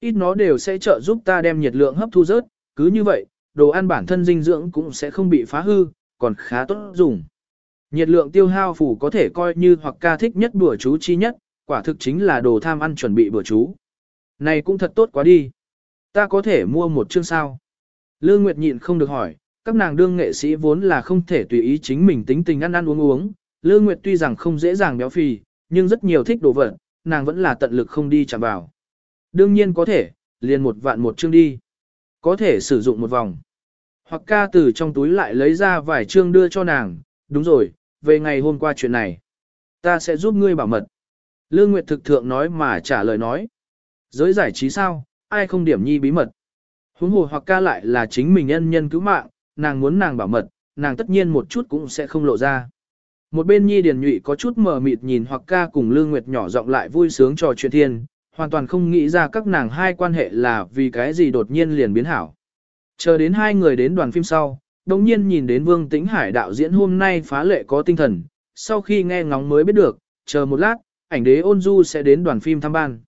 Ít nó đều sẽ trợ giúp ta đem nhiệt lượng hấp thu rớt, cứ như vậy, đồ ăn bản thân dinh dưỡng cũng sẽ không bị phá hư, còn khá tốt dùng. Nhiệt lượng tiêu hao phủ có thể coi như hoặc ca thích nhất bữa chú chi nhất, quả thực chính là đồ tham ăn chuẩn bị bữa chú. Này cũng thật tốt quá đi. Ta có thể mua một chương sao? Lương Nguyệt nhịn không được hỏi, các nàng đương nghệ sĩ vốn là không thể tùy ý chính mình tính tình ăn ăn uống uống. Lương Nguyệt tuy rằng không dễ dàng béo phì, nhưng rất nhiều thích đồ vật, nàng vẫn là tận lực không đi chạm vào. Đương nhiên có thể, liền một vạn một chương đi. Có thể sử dụng một vòng. Hoặc ca từ trong túi lại lấy ra vài chương đưa cho nàng, đúng rồi, về ngày hôm qua chuyện này. Ta sẽ giúp ngươi bảo mật. Lương Nguyệt thực thượng nói mà trả lời nói. Giới giải trí sao, ai không điểm nhi bí mật. Huống hồ hoặc ca lại là chính mình nhân nhân cứu mạng, nàng muốn nàng bảo mật, nàng tất nhiên một chút cũng sẽ không lộ ra. Một bên nhi điền nhụy có chút mờ mịt nhìn hoặc ca cùng Lương Nguyệt nhỏ giọng lại vui sướng trò chuyện thiên, hoàn toàn không nghĩ ra các nàng hai quan hệ là vì cái gì đột nhiên liền biến hảo. Chờ đến hai người đến đoàn phim sau, đồng nhiên nhìn đến Vương Tĩnh Hải đạo diễn hôm nay phá lệ có tinh thần, sau khi nghe ngóng mới biết được, chờ một lát, ảnh đế ôn du sẽ đến đoàn phim thăm ban.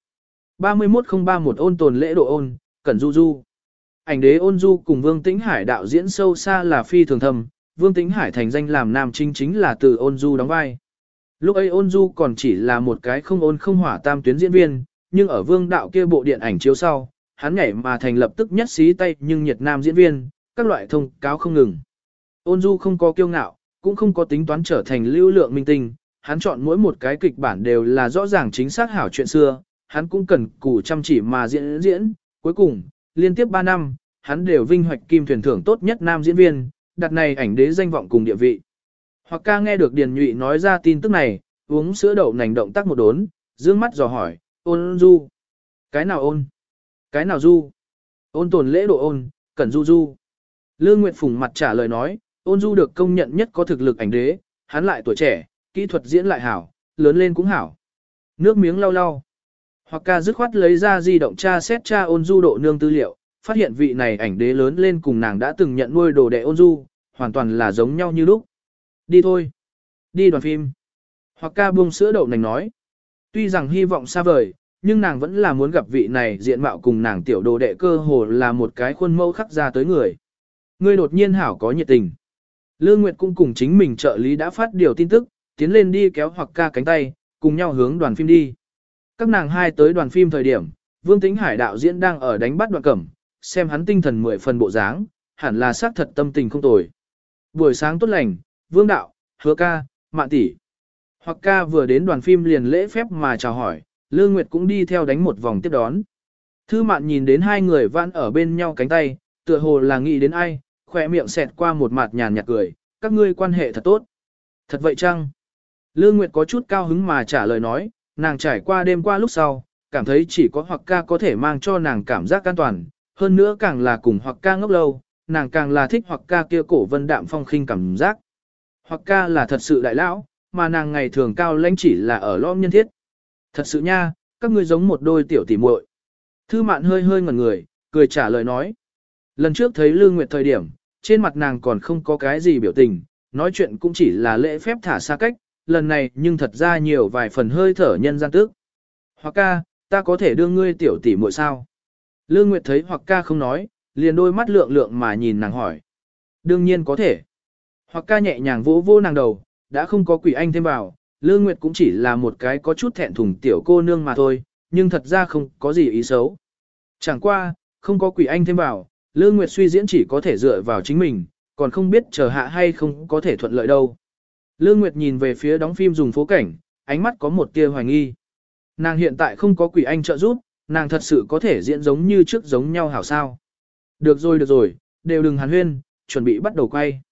31031 ôn tồn lễ độ ôn, cẩn du du. Ảnh đế ôn du cùng Vương Tĩnh Hải đạo diễn sâu xa là phi thường thầm, Vương Tĩnh Hải thành danh làm nam chính chính là từ ôn du đóng vai. Lúc ấy ôn du còn chỉ là một cái không ôn không hỏa tam tuyến diễn viên, nhưng ở vương đạo kia bộ điện ảnh chiếu sau, hắn nhảy mà thành lập tức nhất xí tay nhưng nhiệt nam diễn viên, các loại thông cáo không ngừng. Ôn du không có kiêu ngạo, cũng không có tính toán trở thành lưu lượng minh tinh, hắn chọn mỗi một cái kịch bản đều là rõ ràng chính xác hảo chuyện xưa, hắn cũng cần cù chăm chỉ mà diễn diễn, cuối cùng, liên tiếp 3 năm, hắn đều vinh hoạch kim thuyền thưởng tốt nhất nam diễn viên, đặt này ảnh đế danh vọng cùng địa vị. Hoặc ca nghe được Điền Nhụy nói ra tin tức này, uống sữa đậu nành động tác một đốn, dương mắt dò hỏi, ôn du. Cái nào ôn? Cái nào du? Ôn tồn lễ độ ôn, cẩn du du. Lương Nguyệt Phùng mặt trả lời nói, ôn du được công nhận nhất có thực lực ảnh đế, hắn lại tuổi trẻ, kỹ thuật diễn lại hảo, lớn lên cũng hảo. Nước miếng lau lau. Hoặc ca dứt khoát lấy ra di động tra xét tra ôn du độ nương tư liệu, phát hiện vị này ảnh đế lớn lên cùng nàng đã từng nhận nuôi đồ đệ ôn du, hoàn toàn là giống nhau như lúc. Đi thôi. Đi đoàn phim. Hoặc ca buông sữa đậu nành nói. Tuy rằng hy vọng xa vời, nhưng nàng vẫn là muốn gặp vị này diện mạo cùng nàng tiểu đồ đệ cơ hồ là một cái khuôn mẫu khắc ra tới người. Ngươi đột nhiên hảo có nhiệt tình. Lương Nguyệt cũng cùng chính mình trợ lý đã phát điều tin tức, tiến lên đi kéo hoặc ca cánh tay, cùng nhau hướng đoàn phim đi. Các nàng hai tới đoàn phim thời điểm, Vương Tĩnh Hải đạo diễn đang ở đánh bắt đoạn cẩm, xem hắn tinh thần mười phần bộ dáng, hẳn là xác thật tâm tình không tồi. Buổi sáng tốt lành, Vương đạo, hứa ca, mạn tỷ. Hoặc ca vừa đến đoàn phim liền lễ phép mà chào hỏi, Lương Nguyệt cũng đi theo đánh một vòng tiếp đón. Thư mạn nhìn đến hai người vãn ở bên nhau cánh tay, tựa hồ là nghĩ đến ai, khỏe miệng xẹt qua một mặt nhàn nhạt cười, các ngươi quan hệ thật tốt. Thật vậy chăng? Lương Nguyệt có chút cao hứng mà trả lời nói, nàng trải qua đêm qua lúc sau, cảm thấy chỉ có hoặc ca có thể mang cho nàng cảm giác an toàn, hơn nữa càng là cùng hoặc ca ngốc lâu, nàng càng là thích hoặc ca kia cổ vân đạm phong khinh cảm giác. Hoặc ca là thật sự đại lão, mà nàng ngày thường cao lãnh chỉ là ở lõm nhân thiết. Thật sự nha, các ngươi giống một đôi tiểu tỉ muội. Thư mạn hơi hơi ngẩn người, cười trả lời nói. Lần trước thấy Lương Nguyệt thời điểm, trên mặt nàng còn không có cái gì biểu tình, nói chuyện cũng chỉ là lễ phép thả xa cách, lần này nhưng thật ra nhiều vài phần hơi thở nhân gian tức. Hoặc ca, ta có thể đưa ngươi tiểu tỷ muội sao? Lương Nguyệt thấy hoặc ca không nói, liền đôi mắt lượng lượng mà nhìn nàng hỏi. Đương nhiên có thể. Hoặc ca nhẹ nhàng vỗ vỗ nàng đầu, đã không có quỷ anh thêm vào, Lương Nguyệt cũng chỉ là một cái có chút thẹn thùng tiểu cô nương mà thôi, nhưng thật ra không có gì ý xấu. Chẳng qua, không có quỷ anh thêm vào, Lương Nguyệt suy diễn chỉ có thể dựa vào chính mình, còn không biết chờ hạ hay không có thể thuận lợi đâu. Lương Nguyệt nhìn về phía đóng phim dùng phố cảnh, ánh mắt có một tia hoài nghi. Nàng hiện tại không có quỷ anh trợ giúp, nàng thật sự có thể diễn giống như trước giống nhau hảo sao. Được rồi được rồi, đều đừng hàn huyên, chuẩn bị bắt đầu quay.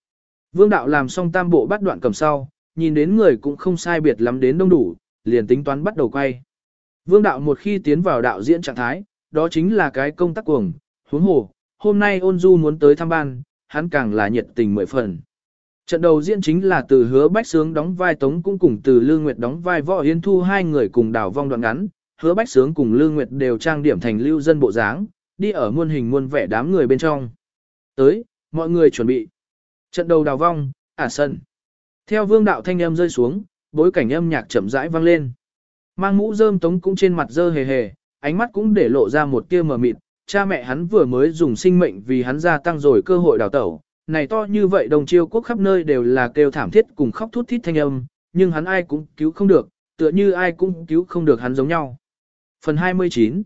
Vương đạo làm xong tam bộ bắt đoạn cầm sau, nhìn đến người cũng không sai biệt lắm đến đông đủ, liền tính toán bắt đầu quay. Vương đạo một khi tiến vào đạo diễn trạng thái, đó chính là cái công tác cuồng, huống hồ, hôm nay ôn du muốn tới thăm ban, hắn càng là nhiệt tình mười phần. Trận đầu diễn chính là từ hứa bách sướng đóng vai tống cũng cùng từ Lương Nguyệt đóng vai võ hiến thu hai người cùng đảo vong đoạn ngắn, hứa bách sướng cùng Lương Nguyệt đều trang điểm thành lưu dân bộ dáng, đi ở muôn hình muôn vẻ đám người bên trong. Tới, mọi người chuẩn bị. Trận đầu đào vong, ả sân. Theo vương đạo thanh âm rơi xuống, bối cảnh âm nhạc chậm rãi vang lên. Mang mũ rơm tống cũng trên mặt dơ hề hề, ánh mắt cũng để lộ ra một tia mờ mịt, cha mẹ hắn vừa mới dùng sinh mệnh vì hắn gia tăng rồi cơ hội đào tẩu. Này to như vậy đồng chiêu quốc khắp nơi đều là kêu thảm thiết cùng khóc thút thít thanh âm, nhưng hắn ai cũng cứu không được, tựa như ai cũng cứu không được hắn giống nhau. Phần 29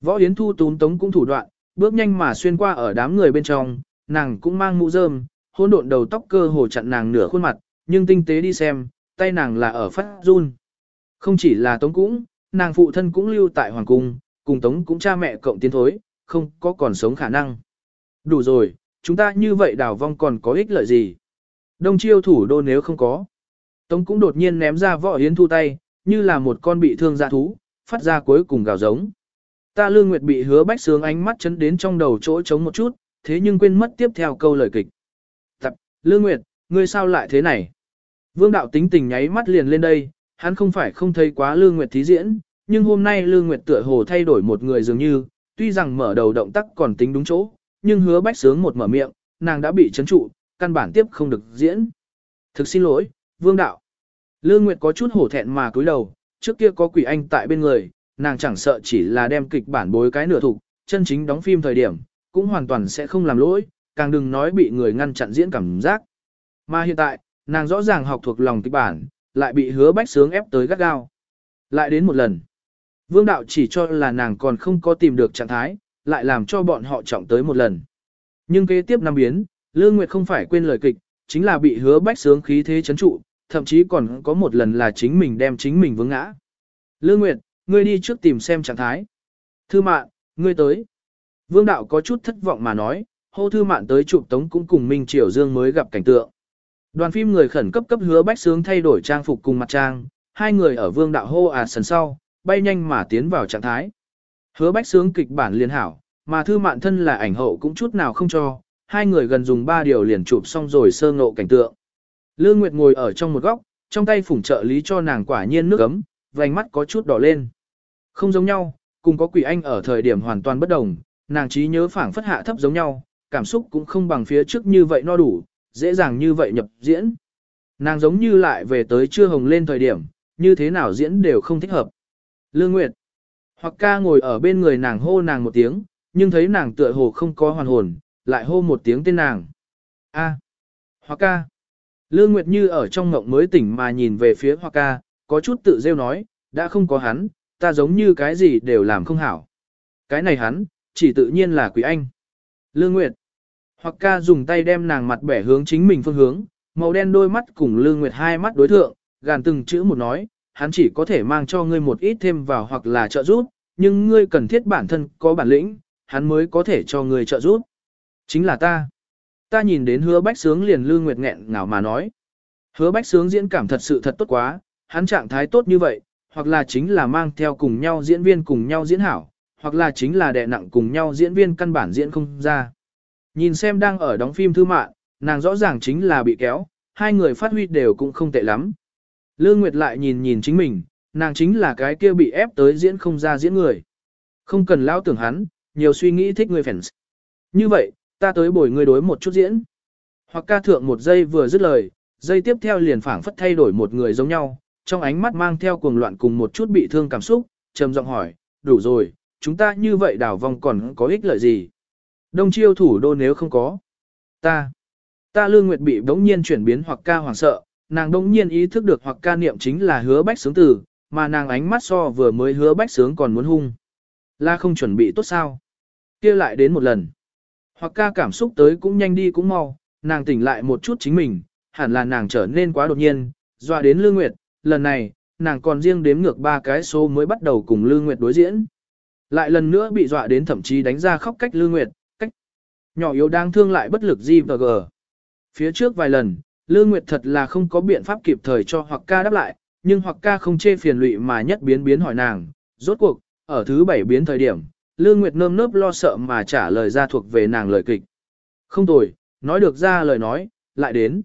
Võ Yến Thu tún tống cũng thủ đoạn, bước nhanh mà xuyên qua ở đám người bên trong, nàng cũng mang mũ rơm, hôn độn đầu tóc cơ hồ chặn nàng nửa khuôn mặt, nhưng tinh tế đi xem, tay nàng là ở phát run. Không chỉ là tống cũng, nàng phụ thân cũng lưu tại hoàng cung, cùng tống cũng cha mẹ cộng tiến thối, không có còn sống khả năng. Đủ rồi, chúng ta như vậy đào vong còn có ích lợi gì? Đông chiêu thủ đô nếu không có. Tống cũng đột nhiên ném ra võ yến thu tay, như là một con bị thương dạ thú, phát ra cuối cùng gào giống. Ta lương nguyệt bị hứa bách sướng ánh mắt chấn đến trong đầu chỗ trống một chút, thế nhưng quên mất tiếp theo câu lời kịch. Tập, lương nguyệt, ngươi sao lại thế này? Vương đạo tính tình nháy mắt liền lên đây, hắn không phải không thấy quá lương nguyệt thí diễn, nhưng hôm nay lương nguyệt tựa hồ thay đổi một người dường như, tuy rằng mở đầu động tác còn tính đúng chỗ, nhưng hứa bách sướng một mở miệng, nàng đã bị chấn trụ, căn bản tiếp không được diễn. Thực xin lỗi, vương đạo. Lương Nguyệt có chút hổ thẹn mà cúi đầu, trước kia có quỷ anh tại bên người, nàng chẳng sợ chỉ là đem kịch bản bối cái nửa thục, chân chính đóng phim thời điểm, cũng hoàn toàn sẽ không làm lỗi, càng đừng nói bị người ngăn chặn diễn cảm giác. Mà hiện tại, nàng rõ ràng học thuộc lòng kịch bản, lại bị hứa bách sướng ép tới gắt gao. Lại đến một lần. Vương đạo chỉ cho là nàng còn không có tìm được trạng thái, lại làm cho bọn họ trọng tới một lần. Nhưng kế tiếp năm biến, Lương Nguyệt không phải quên lời kịch, chính là bị hứa bách sướng khí thế chấn trụ, thậm chí còn có một lần là chính mình đem chính mình vướng ngã. Lương Nguyệt, ngươi đi trước tìm xem trạng thái. Thư mạn, ngươi tới. Vương đạo có chút thất vọng mà nói, hô thư mạn tới chụp tống cũng cùng Minh Triều Dương mới gặp cảnh tượng. Đoàn phim người khẩn cấp cấp hứa bách sướng thay đổi trang phục cùng mặt trang, hai người ở vương đạo hô à sần sau, bay nhanh mà tiến vào trạng thái. Hứa bách sướng kịch bản liên hảo, mà thư mạn thân là ảnh hậu cũng chút nào không cho, hai người gần dùng ba điều liền chụp xong rồi sơ ngộ cảnh tượng. Lương Nguyệt ngồi ở trong một góc, trong tay phủng trợ lý cho nàng quả nhiên nước ấm, vành mắt có chút đỏ lên. Không giống nhau, cùng có quỷ anh ở thời điểm hoàn toàn bất đồng, nàng trí nhớ phảng phất hạ thấp giống nhau, cảm xúc cũng không bằng phía trước như vậy no đủ, dễ dàng như vậy nhập diễn. Nàng giống như lại về tới chưa hồng lên thời điểm, như thế nào diễn đều không thích hợp. Lương Nguyệt, hoặc ca ngồi ở bên người nàng hô nàng một tiếng, nhưng thấy nàng tựa hồ không có hoàn hồn, lại hô một tiếng tên nàng. A, hoặc ca. Lương Nguyệt Như ở trong ngộng mới tỉnh mà nhìn về phía Hoa ca, có chút tự rêu nói, đã không có hắn, ta giống như cái gì đều làm không hảo. Cái này hắn, chỉ tự nhiên là quý anh. Lương Nguyệt. Hoặc ca dùng tay đem nàng mặt bẻ hướng chính mình phương hướng, màu đen đôi mắt cùng Lương Nguyệt hai mắt đối thượng, gàn từng chữ một nói, hắn chỉ có thể mang cho ngươi một ít thêm vào hoặc là trợ giúp, nhưng ngươi cần thiết bản thân có bản lĩnh, hắn mới có thể cho ngươi trợ giúp. Chính là ta. Ta nhìn đến hứa bách sướng liền Lương Nguyệt nghẹn ngào mà nói. Hứa bách sướng diễn cảm thật sự thật tốt quá, hắn trạng thái tốt như vậy, hoặc là chính là mang theo cùng nhau diễn viên cùng nhau diễn hảo, hoặc là chính là đè nặng cùng nhau diễn viên căn bản diễn không ra. Nhìn xem đang ở đóng phim thư mạng, nàng rõ ràng chính là bị kéo, hai người phát huy đều cũng không tệ lắm. Lương Nguyệt lại nhìn nhìn chính mình, nàng chính là cái kia bị ép tới diễn không ra diễn người. Không cần lao tưởng hắn, nhiều suy nghĩ thích người fans. Như vậy, ta tới bồi người đối một chút diễn. Hoặc ca thượng một giây vừa dứt lời, giây tiếp theo liền phảng phất thay đổi một người giống nhau, trong ánh mắt mang theo cuồng loạn cùng một chút bị thương cảm xúc, trầm giọng hỏi, đủ rồi, chúng ta như vậy đảo vòng còn có ích lợi gì? Đông chiêu thủ đô nếu không có. Ta, ta lương nguyệt bị đống nhiên chuyển biến hoặc ca hoảng sợ, nàng đống nhiên ý thức được hoặc ca niệm chính là hứa bách sướng tử, mà nàng ánh mắt so vừa mới hứa bách sướng còn muốn hung. La không chuẩn bị tốt sao? kia lại đến một lần. Hoặc ca cảm xúc tới cũng nhanh đi cũng mau, nàng tỉnh lại một chút chính mình, hẳn là nàng trở nên quá đột nhiên, dọa đến Lương Nguyệt, lần này, nàng còn riêng đếm ngược ba cái số mới bắt đầu cùng Lương Nguyệt đối diễn. Lại lần nữa bị dọa đến thậm chí đánh ra khóc cách Lương Nguyệt, nhỏ yếu đang thương lại bất lực gì và gờ. Phía trước vài lần, Lương Nguyệt thật là không có biện pháp kịp thời cho hoặc ca đáp lại, nhưng hoặc ca không chê phiền lụy mà nhất biến biến hỏi nàng, rốt cuộc, ở thứ bảy biến thời điểm, Lương Nguyệt nơm nớp lo sợ mà trả lời ra thuộc về nàng lời kịch. Không tồi, nói được ra lời nói, lại đến.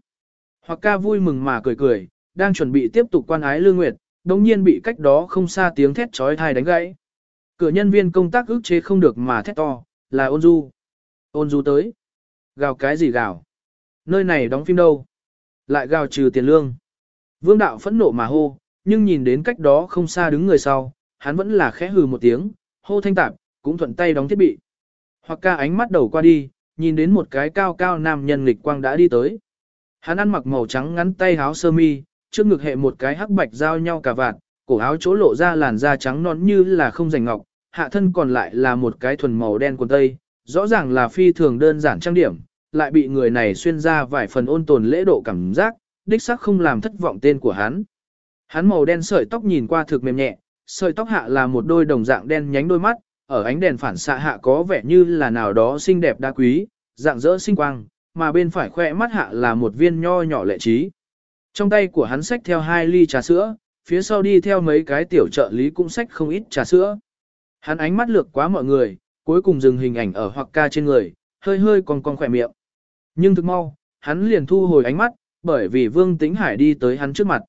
Hoặc ca vui mừng mà cười cười, đang chuẩn bị tiếp tục quan ái Lương Nguyệt, đồng nhiên bị cách đó không xa tiếng thét trói thai đánh gãy. Cửa nhân viên công tác ức chế không được mà thét to, là ôn du. Ôn du tới. Gào cái gì gào? Nơi này đóng phim đâu? Lại gào trừ tiền lương. Vương đạo phẫn nộ mà hô, nhưng nhìn đến cách đó không xa đứng người sau, hắn vẫn là khẽ hừ một tiếng, hô thanh tạp, cũng thuận tay đóng thiết bị. Hoặc ca ánh mắt đầu qua đi, nhìn đến một cái cao cao nam nhân nghịch quang đã đi tới. Hắn ăn mặc màu trắng ngắn tay áo sơ mi, trước ngực hệ một cái hắc bạch giao nhau cả vạt, cổ áo chỗ lộ ra làn da trắng non như là không rành ngọc, hạ thân còn lại là một cái thuần màu đen quần tây, rõ ràng là phi thường đơn giản trang điểm, lại bị người này xuyên ra vài phần ôn tồn lễ độ cảm giác, đích xác không làm thất vọng tên của hắn. Hắn màu đen sợi tóc nhìn qua thực mềm nhẹ, sợi tóc hạ là một đôi đồng dạng đen nhánh đôi mắt, ở ánh đèn phản xạ hạ có vẻ như là nào đó xinh đẹp đa quý, dạng dỡ sinh quang, mà bên phải khoe mắt hạ là một viên nho nhỏ lệ trí. Trong tay của hắn xách theo hai ly trà sữa, phía sau đi theo mấy cái tiểu trợ lý cũng xách không ít trà sữa. Hắn ánh mắt lược quá mọi người, cuối cùng dừng hình ảnh ở hoặc ca trên người, hơi hơi còn còn khỏe miệng. Nhưng thực mau, hắn liền thu hồi ánh mắt, bởi vì Vương Tĩnh Hải đi tới hắn trước mặt.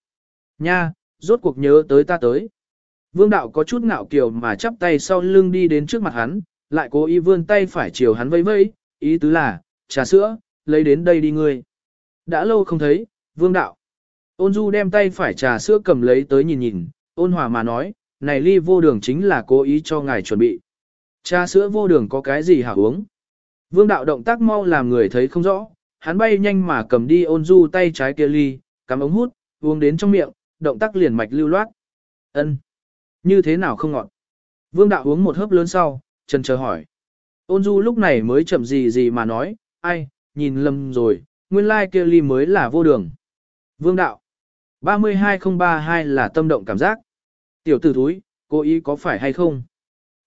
Nha, rốt cuộc nhớ tới ta tới. Vương đạo có chút ngạo kiều mà chắp tay sau lưng đi đến trước mặt hắn, lại cố ý vươn tay phải chiều hắn vẫy vẫy, ý tứ là, trà sữa, lấy đến đây đi ngươi. Đã lâu không thấy, vương đạo. Ôn du đem tay phải trà sữa cầm lấy tới nhìn nhìn, ôn hòa mà nói, này ly vô đường chính là cố ý cho ngài chuẩn bị. Trà sữa vô đường có cái gì hả uống? Vương đạo động tác mau làm người thấy không rõ, hắn bay nhanh mà cầm đi ôn du tay trái kia ly, cắm ống hút, uống đến trong miệng, động tác liền mạch lưu loát. Ân, Như thế nào không ngọt? Vương đạo uống một hớp lớn sau, trần chờ hỏi. Ôn du lúc này mới chậm gì gì mà nói, ai, nhìn lầm rồi, nguyên lai like kia ly mới là vô đường. Vương đạo, 32032 là tâm động cảm giác. Tiểu tử thúi, cố ý có phải hay không?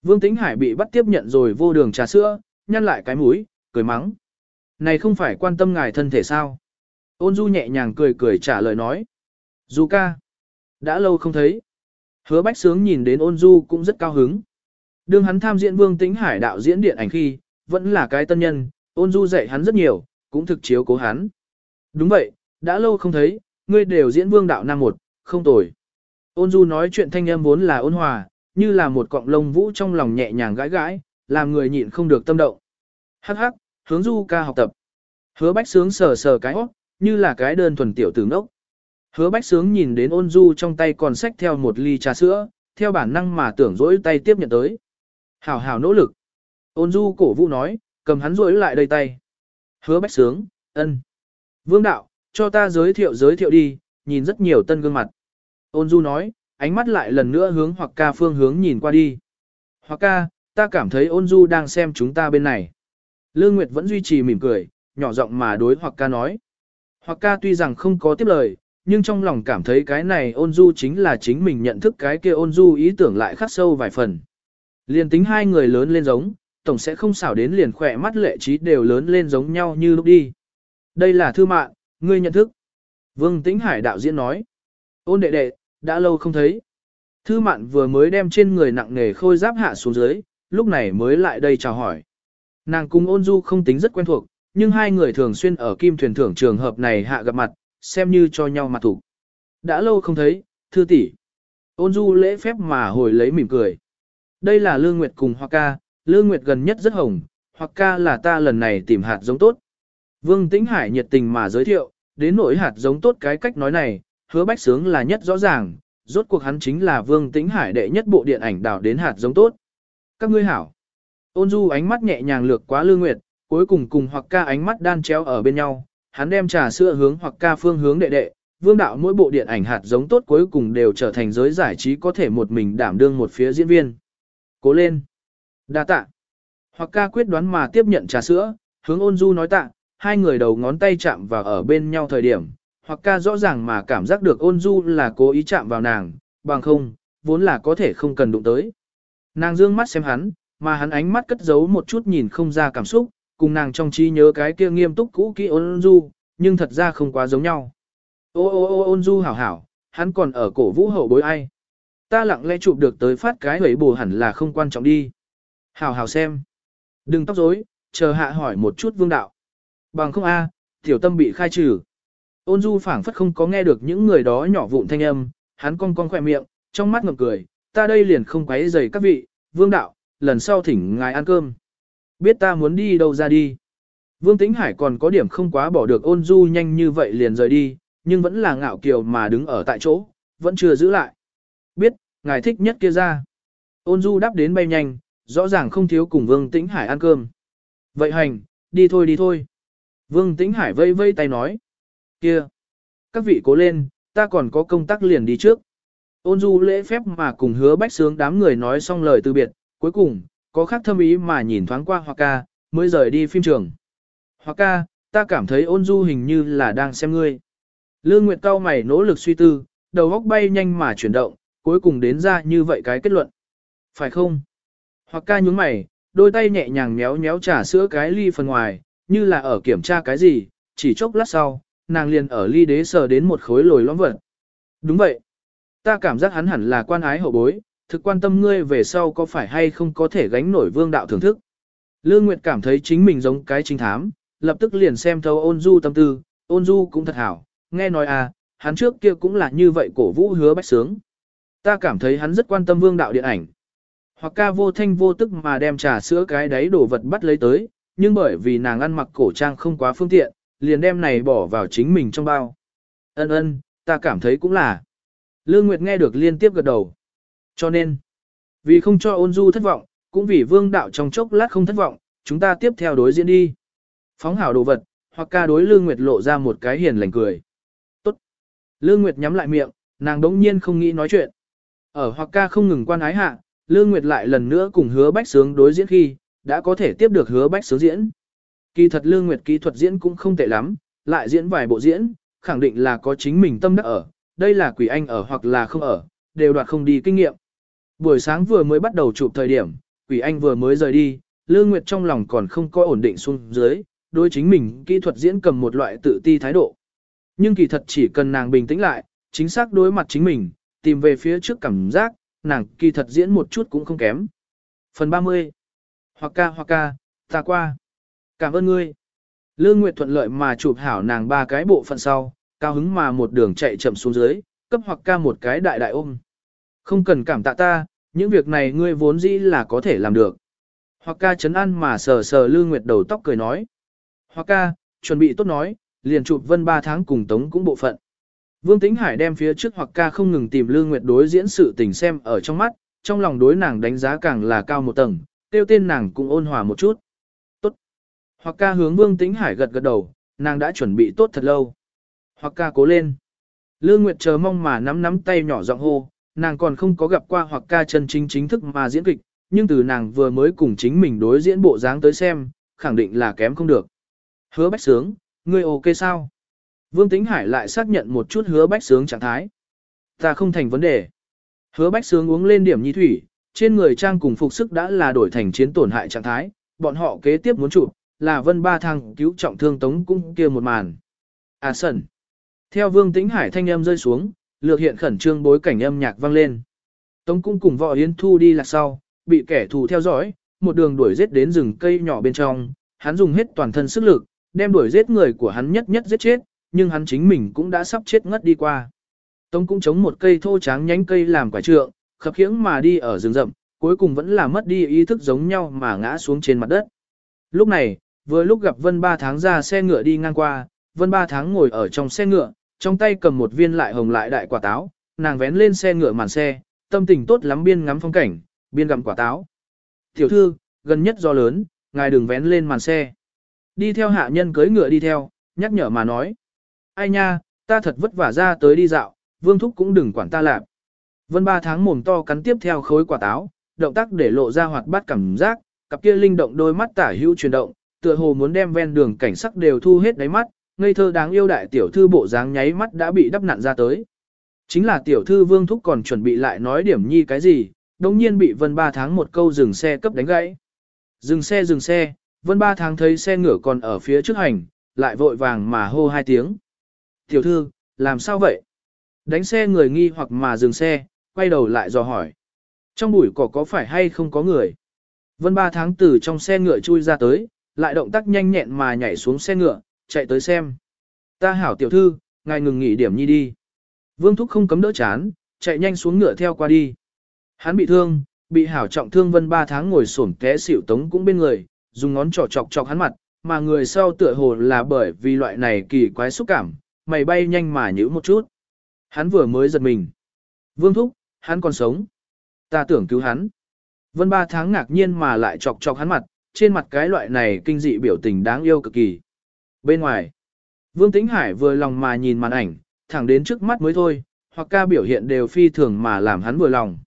Vương Tĩnh Hải bị bắt tiếp nhận rồi vô đường trà sữa, nhăn lại cái mũi, cười mắng. Này không phải quan tâm ngài thân thể sao? Ôn du nhẹ nhàng cười cười trả lời nói. Du ca, đã lâu không thấy. Hứa bách sướng nhìn đến ôn du cũng rất cao hứng. Đương hắn tham diễn Vương Tĩnh Hải đạo diễn điện ảnh khi, vẫn là cái tân nhân, ôn du dạy hắn rất nhiều, cũng thực chiếu cố hắn. Đúng vậy, đã lâu không thấy, ngươi đều diễn Vương đạo năm một, không tồi. Ôn du nói chuyện thanh âm vốn là ôn hòa, như là một cọng lông vũ trong lòng nhẹ nhàng gãi gãi, làm người nhịn không được tâm động. Hắc hắc, hướng du ca học tập. Hứa bách sướng sờ sờ cái óc, như là cái đơn thuần tiểu tử ngốc. Hứa bách sướng nhìn đến ôn du trong tay còn xách theo một ly trà sữa, theo bản năng mà tưởng dỗi tay tiếp nhận tới. Hảo hảo nỗ lực. Ôn du cổ vũ nói, cầm hắn rỗi lại đầy tay. Hứa bách sướng, ân. Vương đạo, cho ta giới thiệu giới thiệu đi, nhìn rất nhiều tân gương mặt. Ôn du nói, ánh mắt lại lần nữa hướng hoặc ca phương hướng nhìn qua đi. Hoặc ca, ta cảm thấy ôn du đang xem chúng ta bên này. Lương Nguyệt vẫn duy trì mỉm cười, nhỏ giọng mà đối hoặc ca nói. Hoặc ca tuy rằng không có tiếp lời, nhưng trong lòng cảm thấy cái này ôn du chính là chính mình nhận thức cái kia ôn du ý tưởng lại khắc sâu vài phần. Liền tính hai người lớn lên giống, tổng sẽ không xảo đến liền khỏe mắt lệ trí đều lớn lên giống nhau như lúc đi. Đây là thư mạng, ngươi nhận thức. Vương Tĩnh Hải đạo diễn nói. Ôn đệ đệ, đã lâu không thấy. Thư mạn vừa mới đem trên người nặng nề khôi giáp hạ xuống dưới, lúc này mới lại đây chào hỏi. Nàng cùng ôn du không tính rất quen thuộc, nhưng hai người thường xuyên ở kim thuyền thưởng trường hợp này hạ gặp mặt, xem như cho nhau mặt thủ. Đã lâu không thấy, thư tỷ. Ôn du lễ phép mà hồi lấy mỉm cười. Đây là Lương Nguyệt cùng Hoa ca, Lương Nguyệt gần nhất rất hồng, Hoa ca là ta lần này tìm hạt giống tốt. Vương Tĩnh Hải nhiệt tình mà giới thiệu, đến nỗi hạt giống tốt cái cách nói này, hứa bách sướng là nhất rõ ràng, rốt cuộc hắn chính là Vương Tĩnh Hải đệ nhất bộ điện ảnh đào đến hạt giống tốt. Các ngươi hảo. Ôn du ánh mắt nhẹ nhàng lược quá Lương Nguyệt, cuối cùng cùng hoặc ca ánh mắt đan chéo ở bên nhau, hắn đem trà sữa hướng hoặc ca phương hướng đệ đệ, vương đạo mỗi bộ điện ảnh hạt giống tốt cuối cùng đều trở thành giới giải trí có thể một mình đảm đương một phía diễn viên. Cố lên. đa tạ. Hoặc ca quyết đoán mà tiếp nhận trà sữa, hướng ôn du nói tạ, hai người đầu ngón tay chạm vào ở bên nhau thời điểm, hoặc ca rõ ràng mà cảm giác được ôn du là cố ý chạm vào nàng, bằng không, vốn là có thể không cần đụng tới. Nàng dương mắt xem hắn, mà hắn ánh mắt cất giấu một chút nhìn không ra cảm xúc, cùng nàng trong trí nhớ cái kia nghiêm túc cũ kỹ ôn du, nhưng thật ra không quá giống nhau. Ô ô ô ôn du hảo hảo, hắn còn ở cổ vũ hậu bối ai. Ta lặng lẽ chụp được tới phát cái hủy bù hẳn là không quan trọng đi. Hảo hảo xem. Đừng tóc rối, chờ hạ hỏi một chút vương đạo. Bằng không a, tiểu tâm bị khai trừ. Ôn du phảng phất không có nghe được những người đó nhỏ vụn thanh âm, hắn cong cong khỏe miệng, trong mắt ngậm cười, ta đây liền không quấy rầy các vị, vương đạo, lần sau thỉnh ngài ăn cơm. Biết ta muốn đi đâu ra đi. Vương Tĩnh Hải còn có điểm không quá bỏ được ôn du nhanh như vậy liền rời đi, nhưng vẫn là ngạo kiều mà đứng ở tại chỗ, vẫn chưa giữ lại. Biết, ngài thích nhất kia ra. Ôn du đáp đến bay nhanh, rõ ràng không thiếu cùng Vương Tĩnh Hải ăn cơm. Vậy hành, đi thôi đi thôi. Vương Tĩnh Hải vây vây tay nói kia, các vị cố lên, ta còn có công tác liền đi trước. Ôn du lễ phép mà cùng hứa bách sướng đám người nói xong lời từ biệt, cuối cùng, có khác thâm ý mà nhìn thoáng qua Hoa ca, mới rời đi phim trường. Hoa ca, ta cảm thấy ôn du hình như là đang xem ngươi. Lương Nguyệt cao mày nỗ lực suy tư, đầu góc bay nhanh mà chuyển động, cuối cùng đến ra như vậy cái kết luận. Phải không? Hoặc ca nhúng mày, đôi tay nhẹ nhàng méo méo trà sữa cái ly phần ngoài, như là ở kiểm tra cái gì, chỉ chốc lát sau, nàng liền ở ly đế sờ đến một khối lồi lõm vật. Đúng vậy. Ta cảm giác hắn hẳn là quan ái hậu bối, thực quan tâm ngươi về sau có phải hay không có thể gánh nổi vương đạo thưởng thức. Lương Nguyệt cảm thấy chính mình giống cái trinh thám, lập tức liền xem thấu ôn du tâm tư, ôn du cũng thật hảo, nghe nói à, hắn trước kia cũng là như vậy cổ vũ hứa bách sướng. Ta cảm thấy hắn rất quan tâm vương đạo điện ảnh. Hoặc ca vô thanh vô tức mà đem trà sữa cái đấy đồ vật bắt lấy tới, nhưng bởi vì nàng ăn mặc cổ trang không quá phương tiện, liền đem này bỏ vào chính mình trong bao. Ân ân, ta cảm thấy cũng là. Lương Nguyệt nghe được liên tiếp gật đầu. Cho nên, vì không cho ôn du thất vọng, cũng vì vương đạo trong chốc lát không thất vọng, chúng ta tiếp theo đối diễn đi. Phóng hảo đồ vật, hoặc ca đối Lương Nguyệt lộ ra một cái hiền lành cười. Tốt. Lương Nguyệt nhắm lại miệng, nàng đống nhiên không nghĩ nói chuyện. Ở hoặc ca không ngừng quan ái hạ, Lương Nguyệt lại lần nữa cùng hứa bách sướng đối diễn khi, đã có thể tiếp được hứa bách sướng diễn. Kỳ thật Lương Nguyệt kỹ thuật diễn cũng không tệ lắm, lại diễn vài bộ diễn, khẳng định là có chính mình tâm đắc ở, đây là quỷ anh ở hoặc là không ở, đều đoạt không đi kinh nghiệm. Buổi sáng vừa mới bắt đầu chụp thời điểm, quỷ anh vừa mới rời đi, Lương Nguyệt trong lòng còn không có ổn định xuống dưới, đối chính mình kỹ thuật diễn cầm một loại tự ti thái độ. Nhưng kỳ thật chỉ cần nàng bình tĩnh lại, chính xác đối mặt chính mình, tìm về phía trước cảm giác, nàng kỳ thật diễn một chút cũng không kém. Phần 30 Hoặc ca hoặc ca, ta qua. Cảm ơn ngươi. Lương Nguyệt thuận lợi mà chụp hảo nàng ba cái bộ phận sau, cao hứng mà một đường chạy chậm xuống dưới, cấp hoặc ca một cái đại đại ôm. Không cần cảm tạ ta, những việc này ngươi vốn dĩ là có thể làm được. Hoặc ca chấn an mà sờ sờ Lương Nguyệt đầu tóc cười nói. Hoặc ca, chuẩn bị tốt nói, liền chụp vân ba tháng cùng tống cũng bộ phận. Vương Tĩnh Hải đem phía trước hoặc ca không ngừng tìm Lương Nguyệt đối diễn sự tình xem ở trong mắt, trong lòng đối nàng đánh giá càng là cao một tầng, tiêu tên nàng cũng ôn hòa một chút. Hoặc ca hướng Vương Tĩnh Hải gật gật đầu, nàng đã chuẩn bị tốt thật lâu. Hoặc ca cố lên. Lương Nguyệt chờ mong mà nắm nắm tay nhỏ giọng hô, nàng còn không có gặp qua hoặc ca chân chính chính thức mà diễn kịch, nhưng từ nàng vừa mới cùng chính mình đối diễn bộ dáng tới xem, khẳng định là kém không được. Hứa bách sướng, ngươi ok sao? Vương Tĩnh Hải lại xác nhận một chút hứa bách sướng trạng thái. Ta không thành vấn đề. Hứa bách sướng uống lên điểm nhi thủy, trên người trang cùng phục sức đã là đổi thành chiến tổn hại trạng thái, bọn họ kế tiếp muốn chụp là vân ba thằng cứu trọng thương tống cung kia một màn. À sẩn. Theo Vương Tĩnh Hải thanh âm rơi xuống, lược hiện khẩn trương bối cảnh âm nhạc vang lên. Tống cung cùng võ yến thu đi lạc sau, bị kẻ thù theo dõi, một đường đuổi giết đến rừng cây nhỏ bên trong, hắn dùng hết toàn thân sức lực, đem đuổi giết người của hắn nhất nhất giết chết, nhưng hắn chính mình cũng đã sắp chết ngất đi qua. Tống cũng chống một cây thô tráng nhánh cây làm quả trượng, khập khiễng mà đi ở rừng rậm, cuối cùng vẫn là mất đi ý thức giống nhau mà ngã xuống trên mặt đất. Lúc này, vừa lúc gặp Vân Ba Tháng ra xe ngựa đi ngang qua, Vân Ba Tháng ngồi ở trong xe ngựa, trong tay cầm một viên lại hồng lại đại quả táo, nàng vén lên xe ngựa màn xe, tâm tình tốt lắm biên ngắm phong cảnh, biên gặm quả táo. Tiểu thư, gần nhất do lớn, ngài đừng vén lên màn xe. Đi theo hạ nhân cưới ngựa đi theo, nhắc nhở mà nói. Ai nha, ta thật vất vả ra tới đi dạo, vương thúc cũng đừng quản ta lạp. Vân ba tháng mồm to cắn tiếp theo khối quả táo, động tác để lộ ra hoạt bát cảm giác, cặp kia linh động đôi mắt tả hữu chuyển động, tựa hồ muốn đem ven đường cảnh sắc đều thu hết đáy mắt, ngây thơ đáng yêu đại tiểu thư bộ dáng nháy mắt đã bị đắp nặn ra tới. Chính là tiểu thư vương thúc còn chuẩn bị lại nói điểm nhi cái gì, đồng nhiên bị vân ba tháng một câu dừng xe cấp đánh gãy. Dừng xe dừng xe, vân ba tháng thấy xe ngựa còn ở phía trước hành, lại vội vàng mà hô hai tiếng. Tiểu thư, làm sao vậy? Đánh xe người nghi hoặc mà dừng xe, quay đầu lại dò hỏi. Trong bụi cỏ có phải hay không có người? Vân ba tháng từ trong xe ngựa chui ra tới, lại động tác nhanh nhẹn mà nhảy xuống xe ngựa, chạy tới xem. Ta hảo tiểu thư, ngài ngừng nghỉ điểm nhi đi. Vương Thúc không cấm đỡ chán, chạy nhanh xuống ngựa theo qua đi. Hắn bị thương, bị hảo trọng thương vân ba tháng ngồi xổm té xỉu tống cũng bên người, dùng ngón trỏ chọc chọc hắn mặt, mà người sau tựa hồ là bởi vì loại này kỳ quái xúc cảm, mày bay nhanh mà nhữ một chút. Hắn vừa mới giật mình. Vương Thúc, hắn còn sống. Ta tưởng cứu hắn. Vân ba tháng ngạc nhiên mà lại chọc chọc hắn mặt, trên mặt cái loại này kinh dị biểu tình đáng yêu cực kỳ. Bên ngoài, Vương Tĩnh Hải vừa lòng mà nhìn màn ảnh, thẳng đến trước mắt mới thôi, hoặc ca biểu hiện đều phi thường mà làm hắn vừa lòng.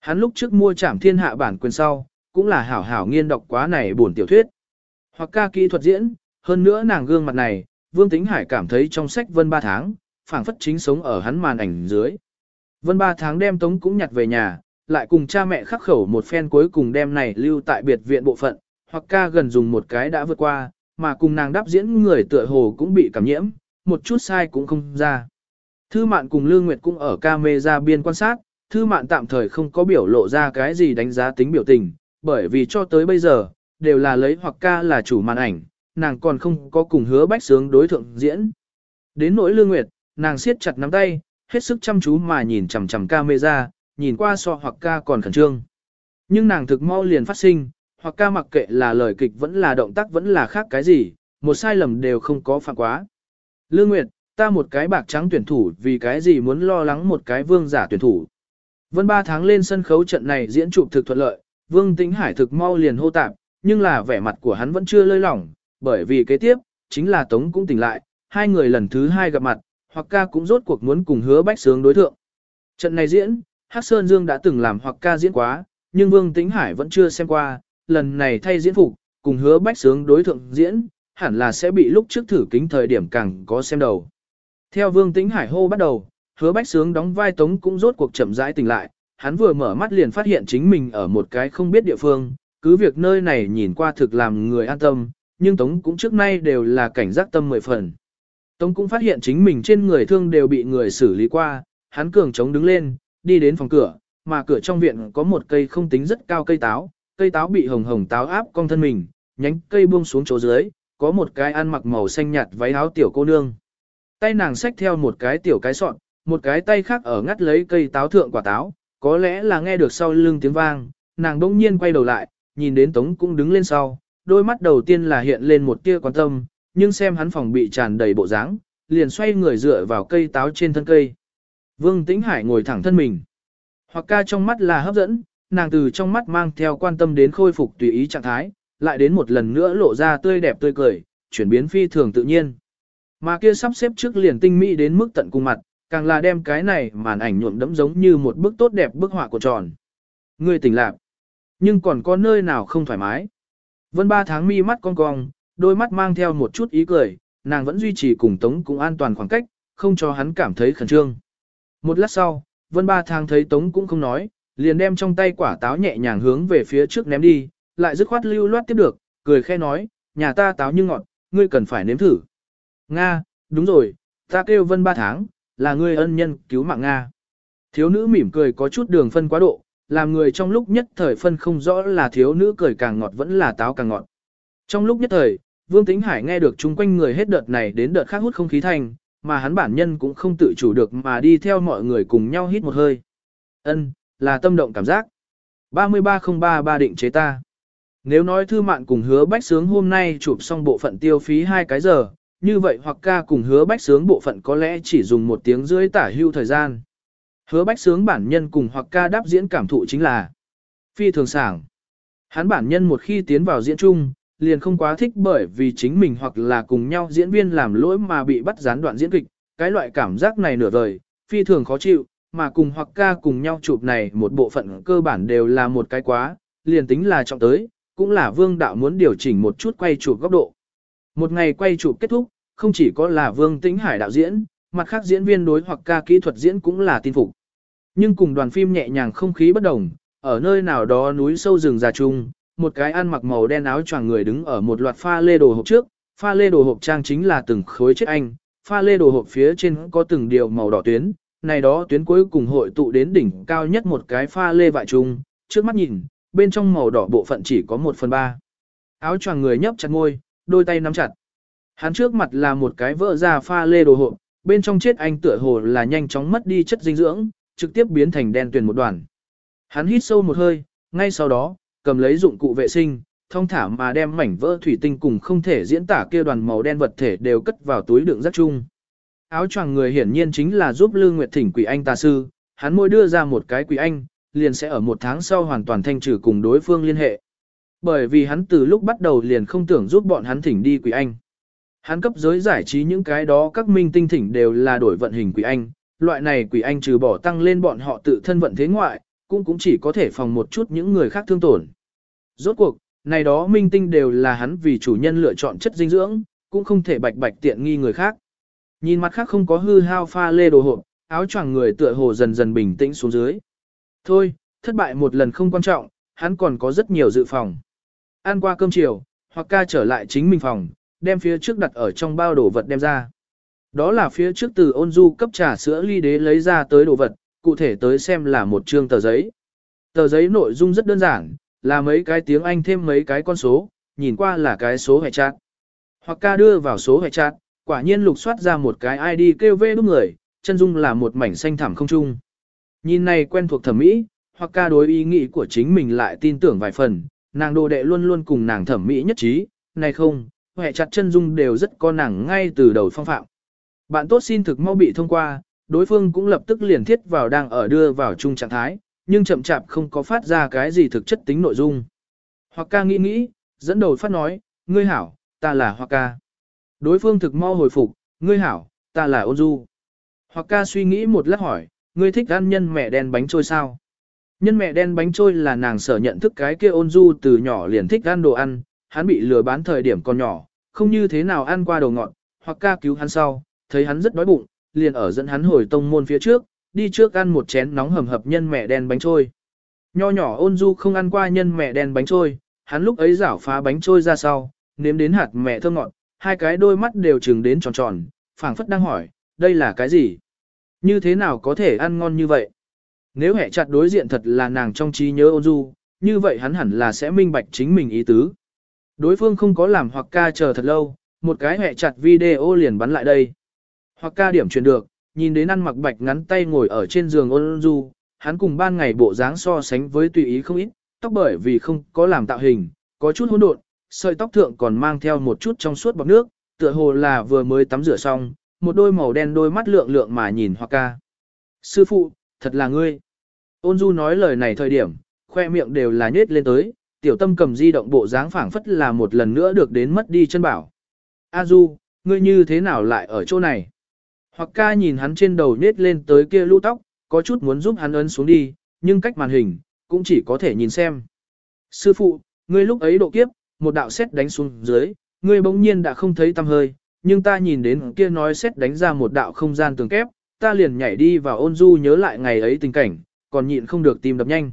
Hắn lúc trước mua trảm thiên hạ bản quyền sau, cũng là hảo hảo nghiên đọc quá này buồn tiểu thuyết. Hoặc ca kỹ thuật diễn, hơn nữa nàng gương mặt này, Vương Tĩnh Hải cảm thấy trong sách Vân ba tháng, phảng phất chính sống ở hắn màn ảnh dưới. Vân ba tháng đem Tống cũng nhặt về nhà, lại cùng cha mẹ khắc khẩu một phen cuối cùng đem này lưu tại biệt viện bộ phận, hoặc ca gần dùng một cái đã vượt qua, mà cùng nàng đáp diễn người tựa hồ cũng bị cảm nhiễm, một chút sai cũng không ra. Thư mạn cùng Lương Nguyệt cũng ở ca mê ra biên quan sát, thư mạn tạm thời không có biểu lộ ra cái gì đánh giá tính biểu tình, bởi vì cho tới bây giờ, đều là lấy hoặc ca là chủ màn ảnh, nàng còn không có cùng hứa bách sướng đối thượng diễn. Đến nỗi Lương Nguyệt, nàng siết chặt nắm tay, hết sức chăm chú mà nhìn chằm chằm camera, nhìn qua so hoặc ca còn khẩn trương. Nhưng nàng thực mau liền phát sinh, hoặc ca mặc kệ là lời kịch vẫn là động tác vẫn là khác cái gì, một sai lầm đều không có phạm quá. Lương Nguyệt, ta một cái bạc trắng tuyển thủ vì cái gì muốn lo lắng một cái vương giả tuyển thủ. Vân ba tháng lên sân khấu trận này diễn chụp thực thuận lợi, vương tĩnh hải thực mau liền hô tạp, nhưng là vẻ mặt của hắn vẫn chưa lơi lỏng, bởi vì kế tiếp, chính là Tống cũng tỉnh lại, hai người lần thứ hai gặp mặt, hoặc ca cũng rốt cuộc muốn cùng hứa bách sướng đối thượng. Trận này diễn, Hắc Sơn Dương đã từng làm hoặc ca diễn quá, nhưng Vương Tĩnh Hải vẫn chưa xem qua, lần này thay diễn phục, cùng hứa bách sướng đối thượng diễn, hẳn là sẽ bị lúc trước thử kính thời điểm càng có xem đầu. Theo Vương Tĩnh Hải hô bắt đầu, hứa bách sướng đóng vai tống cũng rốt cuộc chậm rãi tỉnh lại, hắn vừa mở mắt liền phát hiện chính mình ở một cái không biết địa phương, cứ việc nơi này nhìn qua thực làm người an tâm, nhưng tống cũng trước nay đều là cảnh giác tâm mười phần. Tống cũng phát hiện chính mình trên người thương đều bị người xử lý qua, hắn cường chống đứng lên, đi đến phòng cửa, mà cửa trong viện có một cây không tính rất cao cây táo, cây táo bị hồng hồng táo áp cong thân mình, nhánh cây buông xuống chỗ dưới, có một cái ăn mặc màu xanh nhạt váy áo tiểu cô nương. Tay nàng xách theo một cái tiểu cái sọn, một cái tay khác ở ngắt lấy cây táo thượng quả táo, có lẽ là nghe được sau lưng tiếng vang, nàng đông nhiên quay đầu lại, nhìn đến Tống cũng đứng lên sau, đôi mắt đầu tiên là hiện lên một tia quan tâm, nhưng xem hắn phòng bị tràn đầy bộ dáng, liền xoay người dựa vào cây táo trên thân cây. Vương Tĩnh Hải ngồi thẳng thân mình. Hoặc ca trong mắt là hấp dẫn, nàng từ trong mắt mang theo quan tâm đến khôi phục tùy ý trạng thái, lại đến một lần nữa lộ ra tươi đẹp tươi cười, chuyển biến phi thường tự nhiên. Mà kia sắp xếp trước liền tinh mỹ đến mức tận cùng mặt, càng là đem cái này màn ảnh nhuộm đẫm giống như một bức tốt đẹp bức họa của tròn. Ngươi tỉnh lạc, nhưng còn có nơi nào không thoải mái. Vân ba tháng mi mắt cong cong, đôi mắt mang theo một chút ý cười, nàng vẫn duy trì cùng Tống cũng an toàn khoảng cách, không cho hắn cảm thấy khẩn trương. Một lát sau, Vân ba tháng thấy Tống cũng không nói, liền đem trong tay quả táo nhẹ nhàng hướng về phía trước ném đi, lại dứt khoát lưu loát tiếp được, cười khe nói, nhà ta táo như ngọt, ngươi cần phải nếm thử. Nga, đúng rồi, ta kêu Vân ba tháng, là ngươi ân nhân cứu mạng Nga. Thiếu nữ mỉm cười có chút đường phân quá độ, làm người trong lúc nhất thời phân không rõ là thiếu nữ cười càng ngọt vẫn là táo càng ngọt. Trong lúc nhất thời, Vương Tĩnh Hải nghe được chung quanh người hết đợt này đến đợt khác hút không khí thành, mà hắn bản nhân cũng không tự chủ được mà đi theo mọi người cùng nhau hít một hơi. Ân, là tâm động cảm giác. 33033 định chế ta. Nếu nói thư mạn cùng hứa bách sướng hôm nay chụp xong bộ phận tiêu phí hai cái giờ, như vậy hoặc ca cùng hứa bách sướng bộ phận có lẽ chỉ dùng một tiếng rưỡi tả hưu thời gian. Hứa bách sướng bản nhân cùng hoặc ca đáp diễn cảm thụ chính là phi thường sảng. Hắn bản nhân một khi tiến vào diễn chung, liền không quá thích bởi vì chính mình hoặc là cùng nhau diễn viên làm lỗi mà bị bắt gián đoạn diễn kịch, cái loại cảm giác này nửa vời, phi thường khó chịu, mà cùng hoặc ca cùng nhau chụp này một bộ phận cơ bản đều là một cái quá, liền tính là trọng tới, cũng là vương đạo muốn điều chỉnh một chút quay chụp góc độ. Một ngày quay chụp kết thúc, không chỉ có là vương tĩnh hải đạo diễn, mặt khác diễn viên đối hoặc ca kỹ thuật diễn cũng là tin phục. Nhưng cùng đoàn phim nhẹ nhàng không khí bất đồng, ở nơi nào đó núi sâu rừng già trung một cái ăn mặc màu đen áo choàng người đứng ở một loạt pha lê đồ hộp trước, pha lê đồ hộp trang chính là từng khối chết anh, pha lê đồ hộp phía trên có từng điều màu đỏ tuyến, này đó tuyến cuối cùng hội tụ đến đỉnh cao nhất một cái pha lê vại trung, trước mắt nhìn, bên trong màu đỏ bộ phận chỉ có 1 phần 3. Áo choàng người nhấp chặt ngôi, đôi tay nắm chặt. Hắn trước mặt là một cái vỡ ra pha lê đồ hộp, bên trong chết anh tựa hồ là nhanh chóng mất đi chất dinh dưỡng, trực tiếp biến thành đen tuyền một đoàn. Hắn hít sâu một hơi, ngay sau đó, cầm lấy dụng cụ vệ sinh, thông thả mà đem mảnh vỡ thủy tinh cùng không thể diễn tả kia đoàn màu đen vật thể đều cất vào túi đựng rác chung. Áo choàng người hiển nhiên chính là giúp Lương Nguyệt thỉnh quỷ anh tà sư, hắn môi đưa ra một cái quỷ anh, liền sẽ ở một tháng sau hoàn toàn thanh trừ cùng đối phương liên hệ. Bởi vì hắn từ lúc bắt đầu liền không tưởng giúp bọn hắn thỉnh đi quỷ anh. Hắn cấp giới giải trí những cái đó các minh tinh thỉnh đều là đổi vận hình quỷ anh, loại này quỷ anh trừ bỏ tăng lên bọn họ tự thân vận thế ngoại, cũng cũng chỉ có thể phòng một chút những người khác thương tổn. Rốt cuộc, này đó minh tinh đều là hắn vì chủ nhân lựa chọn chất dinh dưỡng, cũng không thể bạch bạch tiện nghi người khác. Nhìn mặt khác không có hư hao pha lê đồ hộp, áo choàng người tựa hồ dần dần bình tĩnh xuống dưới. Thôi, thất bại một lần không quan trọng, hắn còn có rất nhiều dự phòng. Ăn qua cơm chiều, hoặc ca trở lại chính mình phòng, đem phía trước đặt ở trong bao đồ vật đem ra. Đó là phía trước từ ôn du cấp trà sữa ly đế lấy ra tới đồ vật, cụ thể tới xem là một chương tờ giấy. Tờ giấy nội dung rất đơn giản, là mấy cái tiếng Anh thêm mấy cái con số, nhìn qua là cái số hệ chat. Hoặc ca đưa vào số hệ chat, quả nhiên lục soát ra một cái ID kêu vê đúng người, chân dung là một mảnh xanh thẳm không trung. Nhìn này quen thuộc thẩm mỹ, hoặc ca đối ý nghĩ của chính mình lại tin tưởng vài phần, nàng đồ đệ luôn luôn cùng nàng thẩm mỹ nhất trí, này không, hệ chặt chân dung đều rất có nàng ngay từ đầu phong phạm. Bạn tốt xin thực mau bị thông qua, đối phương cũng lập tức liền thiết vào đang ở đưa vào chung trạng thái, nhưng chậm chạp không có phát ra cái gì thực chất tính nội dung. Hoặc ca nghĩ nghĩ, dẫn đầu phát nói, ngươi hảo, ta là Hoặc ca. Đối phương thực mau hồi phục, ngươi hảo, ta là ôn du. Hoặc ca suy nghĩ một lát hỏi, ngươi thích ăn nhân mẹ đen bánh trôi sao? Nhân mẹ đen bánh trôi là nàng sở nhận thức cái kia ôn du từ nhỏ liền thích ăn đồ ăn, hắn bị lừa bán thời điểm còn nhỏ, không như thế nào ăn qua đồ ngọt, hoặc ca cứu hắn sau, thấy hắn rất đói bụng, liền ở dẫn hắn hồi tông môn phía trước, đi trước ăn một chén nóng hầm hập nhân mẹ đen bánh trôi. Nho nhỏ ôn du không ăn qua nhân mẹ đen bánh trôi, hắn lúc ấy rảo phá bánh trôi ra sau, nếm đến hạt mẹ thơm ngọt, hai cái đôi mắt đều trừng đến tròn tròn, phảng phất đang hỏi, đây là cái gì? Như thế nào có thể ăn ngon như vậy? Nếu hệ chặt đối diện thật là nàng trong trí nhớ ôn du, như vậy hắn hẳn là sẽ minh bạch chính mình ý tứ. Đối phương không có làm hoặc ca chờ thật lâu, một cái hệ chặt video liền bắn lại đây. Hoặc ca điểm truyền được, nhìn đến ăn mặc bạch ngắn tay ngồi ở trên giường ôn du, hắn cùng ban ngày bộ dáng so sánh với tùy ý không ít, tóc bởi vì không có làm tạo hình, có chút hỗn độn, sợi tóc thượng còn mang theo một chút trong suốt bọt nước, tựa hồ là vừa mới tắm rửa xong, một đôi màu đen đôi mắt lượng lượng mà nhìn Hoa ca. Sư phụ, thật là ngươi. Ôn du nói lời này thời điểm, khoe miệng đều là nhếch lên tới, tiểu tâm cầm di động bộ dáng phảng phất là một lần nữa được đến mất đi chân bảo. A du, ngươi như thế nào lại ở chỗ này? Hoặc ca nhìn hắn trên đầu nhếch lên tới kia lũ tóc, có chút muốn giúp hắn ấn xuống đi, nhưng cách màn hình, cũng chỉ có thể nhìn xem. Sư phụ, ngươi lúc ấy độ kiếp, một đạo xét đánh xuống dưới, ngươi bỗng nhiên đã không thấy tăm hơi, nhưng ta nhìn đến kia nói xét đánh ra một đạo không gian tường kép, ta liền nhảy đi vào ôn du nhớ lại ngày ấy tình cảnh, còn nhịn không được tìm đập nhanh.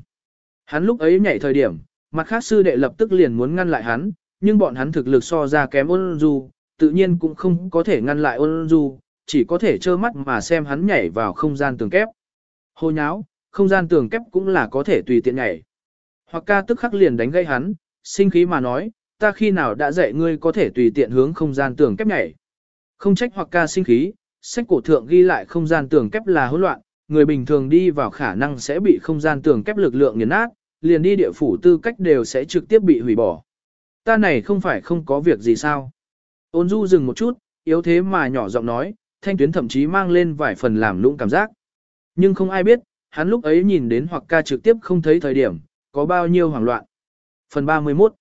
Hắn lúc ấy nhảy thời điểm, mặt khác sư đệ lập tức liền muốn ngăn lại hắn, nhưng bọn hắn thực lực so ra kém ôn du, tự nhiên cũng không có thể ngăn lại ôn du, chỉ có thể trơ mắt mà xem hắn nhảy vào không gian tường kép. Hồ nháo, không gian tường kép cũng là có thể tùy tiện nhảy. Hoặc ca tức khắc liền đánh gây hắn, sinh khí mà nói, ta khi nào đã dạy ngươi có thể tùy tiện hướng không gian tường kép nhảy. Không trách hoặc ca sinh khí, sách cổ thượng ghi lại không gian tường kép là hỗn loạn, người bình thường đi vào khả năng sẽ bị không gian tường kép lực lượng nghiền nát, liền đi địa phủ tư cách đều sẽ trực tiếp bị hủy bỏ. Ta này không phải không có việc gì sao. Ôn du dừng một chút, yếu thế mà nhỏ giọng nói, thanh tuyến thậm chí mang lên vài phần làm lũng cảm giác. Nhưng không ai biết, hắn lúc ấy nhìn đến hoặc ca trực tiếp không thấy thời điểm, có bao nhiêu hoảng loạn. Phần 31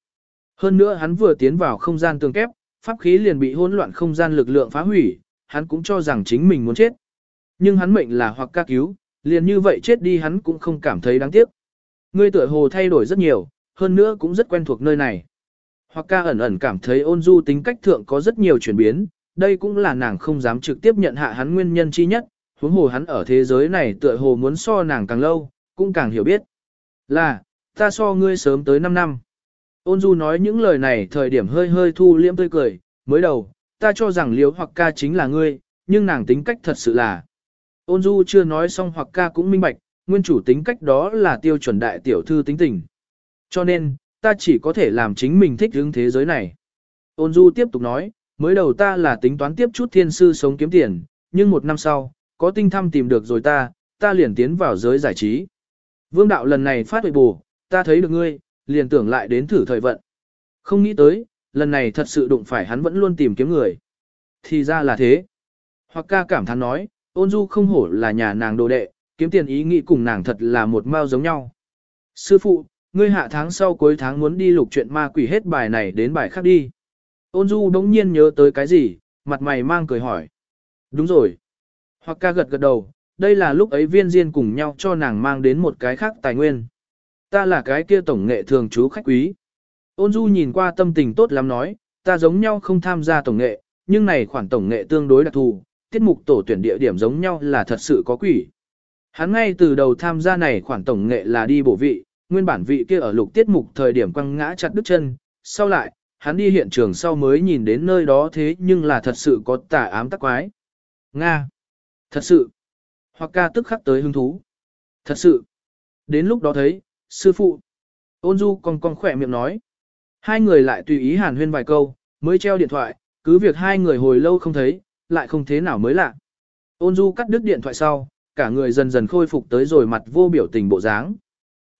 Hơn nữa hắn vừa tiến vào không gian tường kép, pháp khí liền bị hỗn loạn không gian lực lượng phá hủy, hắn cũng cho rằng chính mình muốn chết. Nhưng hắn mệnh là hoặc ca cứu, liền như vậy chết đi hắn cũng không cảm thấy đáng tiếc. Ngươi tuổi hồ thay đổi rất nhiều, hơn nữa cũng rất quen thuộc nơi này. Hoặc ca ẩn ẩn cảm thấy ôn du tính cách thượng có rất nhiều chuyển biến, đây cũng là nàng không dám trực tiếp nhận hạ hắn nguyên nhân chi nhất, huống hồ hắn ở thế giới này tựa hồ muốn so nàng càng lâu, cũng càng hiểu biết. Là, ta so ngươi sớm tới 5 năm. Ôn du nói những lời này thời điểm hơi hơi thu liễm tươi cười, mới đầu, ta cho rằng liếu hoặc ca chính là ngươi, nhưng nàng tính cách thật sự là. Ôn du chưa nói xong hoặc ca cũng minh bạch, nguyên chủ tính cách đó là tiêu chuẩn đại tiểu thư tính tình. Cho nên, ta chỉ có thể làm chính mình thích hướng thế giới này. Ôn du tiếp tục nói, mới đầu ta là tính toán tiếp chút thiên sư sống kiếm tiền, nhưng một năm sau, có tinh thăm tìm được rồi ta, ta liền tiến vào giới giải trí. Vương đạo lần này phát huệ bù, ta thấy được ngươi, liền tưởng lại đến thử thời vận. Không nghĩ tới, lần này thật sự đụng phải hắn vẫn luôn tìm kiếm người. Thì ra là thế. Hoặc ca cảm thán nói, ôn du không hổ là nhà nàng đồ đệ, kiếm tiền ý nghĩ cùng nàng thật là một mao giống nhau. Sư phụ, ngươi hạ tháng sau cuối tháng muốn đi lục chuyện ma quỷ hết bài này đến bài khác đi. Ôn du đống nhiên nhớ tới cái gì, mặt mày mang cười hỏi. Đúng rồi. Hoặc ca gật gật đầu, đây là lúc ấy viên diên cùng nhau cho nàng mang đến một cái khác tài nguyên. Ta là cái kia tổng nghệ thường trú khách quý. Ôn du nhìn qua tâm tình tốt lắm nói, ta giống nhau không tham gia tổng nghệ, nhưng này khoản tổng nghệ tương đối đặc thù, tiết mục tổ tuyển địa điểm giống nhau là thật sự có quỷ. Hắn ngay từ đầu tham gia này khoản tổng nghệ là đi bổ vị, nguyên bản vị kia ở lục tiết mục thời điểm quăng ngã chặt đứt chân, sau lại, hắn đi hiện trường sau mới nhìn đến nơi đó thế nhưng là thật sự có tà ám tắc quái. Nga! Thật sự! Hoặc ca tức khắc tới hứng thú. Thật sự! Đến lúc đó thấy, sư phụ! Ôn du còn con khỏe miệng nói. Hai người lại tùy ý hàn huyên vài câu, mới treo điện thoại, cứ việc hai người hồi lâu không thấy, lại không thế nào mới lạ. Ôn du cắt đứt điện thoại sau, cả người dần dần khôi phục tới rồi mặt vô biểu tình bộ dáng.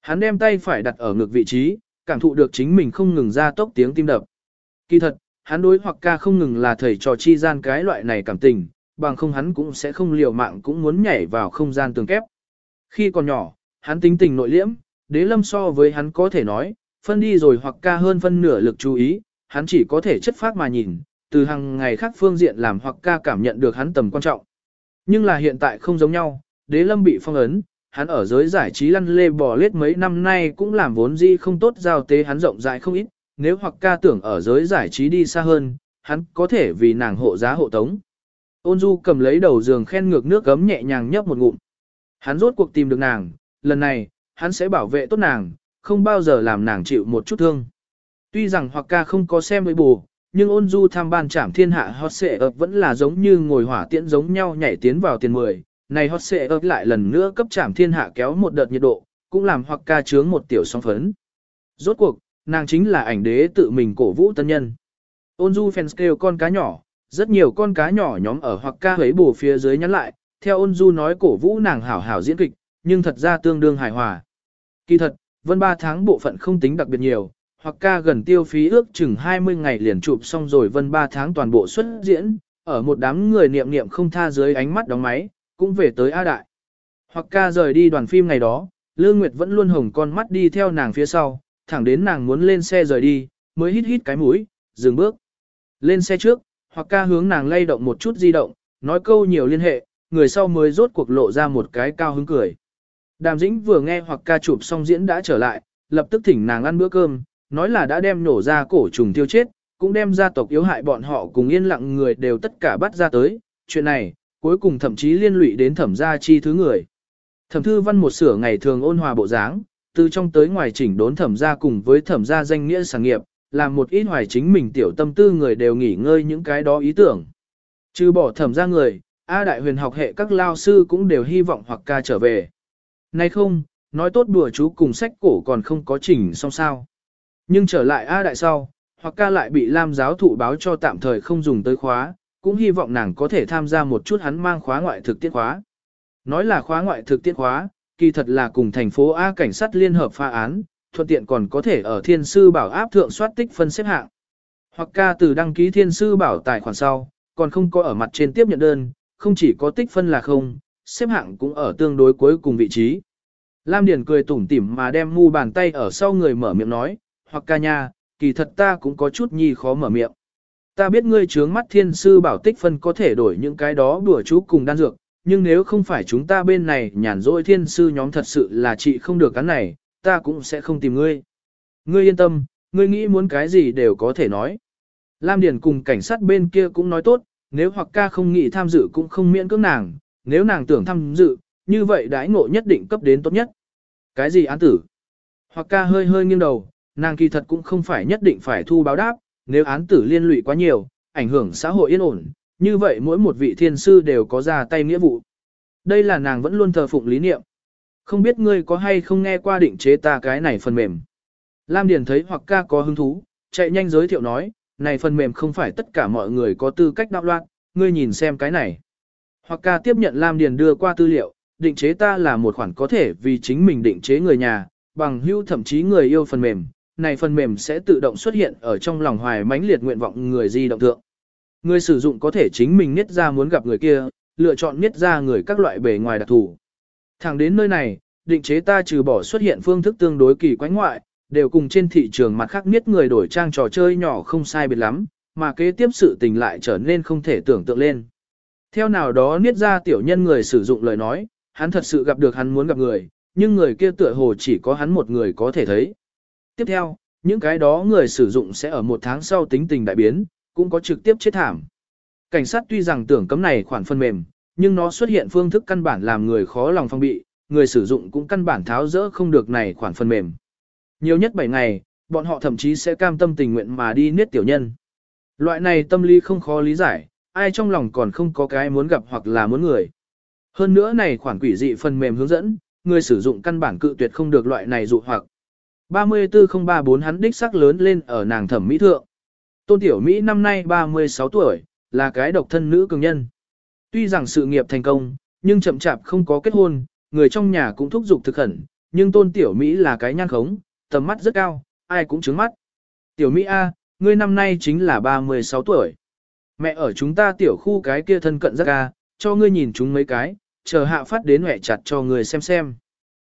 Hắn đem tay phải đặt ở ngực vị trí, cảm thụ được chính mình không ngừng ra tốc tiếng tim đập. Kỳ thật, hắn đối hoặc ca không ngừng là thầy trò chi gian cái loại này cảm tình, bằng không hắn cũng sẽ không liều mạng cũng muốn nhảy vào không gian tường kép. Khi còn nhỏ, hắn tính tình nội liễm, đế lâm so với hắn có thể nói, phân đi rồi hoặc ca hơn phân nửa lực chú ý, hắn chỉ có thể chất phát mà nhìn, từ hàng ngày khác phương diện làm hoặc ca cảm nhận được hắn tầm quan trọng. Nhưng là hiện tại không giống nhau, đế lâm bị phong ấn, hắn ở giới giải trí lăn lê bò lết mấy năm nay cũng làm vốn di không tốt giao tế hắn rộng rãi không ít, nếu hoặc ca tưởng ở giới giải trí đi xa hơn, hắn có thể vì nàng hộ giá hộ tống. Ôn du cầm lấy đầu giường khen ngược nước gấm nhẹ nhàng nhấp một ngụm. Hắn rốt cuộc tìm được nàng, lần này, hắn sẽ bảo vệ tốt nàng, không bao giờ làm nàng chịu một chút thương. Tuy rằng hoặc ca không có xem với bù, nhưng ôn du tham ban trảm thiên hạ hot xệ ập vẫn là giống như ngồi hỏa tiễn giống nhau nhảy tiến vào tiền mười. Này hot xệ ập lại lần nữa cấp trảm thiên hạ kéo một đợt nhiệt độ, cũng làm hoặc ca chướng một tiểu song phấn. Rốt cuộc, nàng chính là ảnh đế tự mình cổ vũ tân nhân. Ôn du fans kêu con cá nhỏ, rất nhiều con cá nhỏ nhóm ở hoặc ca hấy bù phía dưới nhắn lại, theo ôn du nói cổ vũ nàng hảo hảo diễn kịch, nhưng thật ra tương đương hài hòa. Kỳ thật, vân ba tháng bộ phận không tính đặc biệt nhiều, hoặc ca gần tiêu phí ước chừng 20 ngày liền chụp xong rồi vân ba tháng toàn bộ xuất diễn, ở một đám người niệm niệm không tha dưới ánh mắt đóng máy, cũng về tới A Đại. Hoặc ca rời đi đoàn phim ngày đó, Lương Nguyệt vẫn luôn hồng con mắt đi theo nàng phía sau, thẳng đến nàng muốn lên xe rời đi, mới hít hít cái mũi, dừng bước. Lên xe trước, hoặc ca hướng nàng lay động một chút di động, nói câu nhiều liên hệ, người sau mới rốt cuộc lộ ra một cái cao hứng cười. Đàm Dĩnh vừa nghe hoặc ca chụp xong diễn đã trở lại, lập tức thỉnh nàng ăn bữa cơm, nói là đã đem nổ ra cổ trùng tiêu chết, cũng đem gia tộc yếu hại bọn họ cùng yên lặng người đều tất cả bắt ra tới. Chuyện này, cuối cùng thậm chí liên lụy đến thẩm gia chi thứ người. Thẩm thư văn một sửa ngày thường ôn hòa bộ dáng, từ trong tới ngoài chỉnh đốn thẩm gia cùng với thẩm gia danh nghĩa sản nghiệp, làm một ít hoài chính mình tiểu tâm tư người đều nghỉ ngơi những cái đó ý tưởng. Trừ bỏ thẩm gia người, A đại huyền học hệ các lao sư cũng đều hy vọng hoặc ca trở về. Nay không, nói tốt đùa chú cùng sách cổ còn không có chỉnh xong sao. Nhưng trở lại A đại sau, hoặc ca lại bị Lam giáo thụ báo cho tạm thời không dùng tới khóa, cũng hy vọng nàng có thể tham gia một chút hắn mang khóa ngoại thực tiết khóa. Nói là khóa ngoại thực tiết khóa, kỳ thật là cùng thành phố A cảnh sát liên hợp pha án, thuận tiện còn có thể ở thiên sư bảo áp thượng soát tích phân xếp hạng. Hoặc ca từ đăng ký thiên sư bảo tài khoản sau, còn không có ở mặt trên tiếp nhận đơn, không chỉ có tích phân là không, xếp hạng cũng ở tương đối cuối cùng vị trí. Lam Điền cười tủm tỉm mà đem mu bàn tay ở sau người mở miệng nói, hoặc ca nha, kỳ thật ta cũng có chút nhi khó mở miệng. Ta biết ngươi trướng mắt thiên sư bảo tích phân có thể đổi những cái đó đùa chú cùng đan dược, nhưng nếu không phải chúng ta bên này nhàn rỗi thiên sư nhóm thật sự là chị không được cái này, ta cũng sẽ không tìm ngươi. Ngươi yên tâm, ngươi nghĩ muốn cái gì đều có thể nói. Lam Điền cùng cảnh sát bên kia cũng nói tốt, nếu hoặc ca không nghĩ tham dự cũng không miễn cưỡng nàng, nếu nàng tưởng tham dự, như vậy đãi ngộ nhất định cấp đến tốt nhất. Cái gì án tử? Hoặc ca hơi hơi nghiêng đầu, nàng kỳ thật cũng không phải nhất định phải thu báo đáp, nếu án tử liên lụy quá nhiều, ảnh hưởng xã hội yên ổn, như vậy mỗi một vị thiên sư đều có ra tay nghĩa vụ. Đây là nàng vẫn luôn thờ phụng lý niệm. Không biết ngươi có hay không nghe qua định chế ta cái này phần mềm. Lam Điền thấy hoặc ca có hứng thú, chạy nhanh giới thiệu nói, này phần mềm không phải tất cả mọi người có tư cách đạo loạn, ngươi nhìn xem cái này. Hoặc ca tiếp nhận Lam Điền đưa qua tư liệu, định chế ta là một khoản có thể vì chính mình định chế người nhà, bằng hữu thậm chí người yêu phần mềm, này phần mềm sẽ tự động xuất hiện ở trong lòng hoài mãnh liệt nguyện vọng người di động thượng. Người sử dụng có thể chính mình niết ra muốn gặp người kia, lựa chọn niết ra người các loại bề ngoài đặc thù. Thẳng đến nơi này, định chế ta trừ bỏ xuất hiện phương thức tương đối kỳ quái ngoại, đều cùng trên thị trường mặt khác niết người đổi trang trò chơi nhỏ không sai biệt lắm, mà kế tiếp sự tình lại trở nên không thể tưởng tượng lên. Theo nào đó niết ra tiểu nhân người sử dụng lời nói, hắn thật sự gặp được hắn muốn gặp người, nhưng người kia tựa hồ chỉ có hắn một người có thể thấy. Tiếp theo, những cái đó người sử dụng sẽ ở một tháng sau tính tình đại biến, cũng có trực tiếp chết thảm. Cảnh sát tuy rằng tưởng cấm này khoản phân mềm, nhưng nó xuất hiện phương thức căn bản làm người khó lòng phong bị, người sử dụng cũng căn bản tháo rỡ không được này khoản phân mềm. Nhiều nhất 7 ngày, bọn họ thậm chí sẽ cam tâm tình nguyện mà đi niết tiểu nhân. Loại này tâm lý không khó lý giải, ai trong lòng còn không có cái muốn gặp hoặc là muốn người. Hơn nữa này khoản quỷ dị phần mềm hướng dẫn, người sử dụng căn bản cự tuyệt không được loại này dụ hoặc. 34034 hắn đích sắc lớn lên ở nàng thẩm mỹ thượng. Tôn Tiểu Mỹ năm nay 36 tuổi, là cái độc thân nữ cường nhân. Tuy rằng sự nghiệp thành công, nhưng chậm chạp không có kết hôn, người trong nhà cũng thúc giục thực khẩn, nhưng Tôn Tiểu Mỹ là cái nhan khống, tầm mắt rất cao, ai cũng trứng mắt. Tiểu Mỹ A, ngươi năm nay chính là 36 tuổi. Mẹ ở chúng ta tiểu khu cái kia thân cận rất ca, cho ngươi nhìn chúng mấy cái, chờ hạ phát đến mẹ chặt cho người xem xem.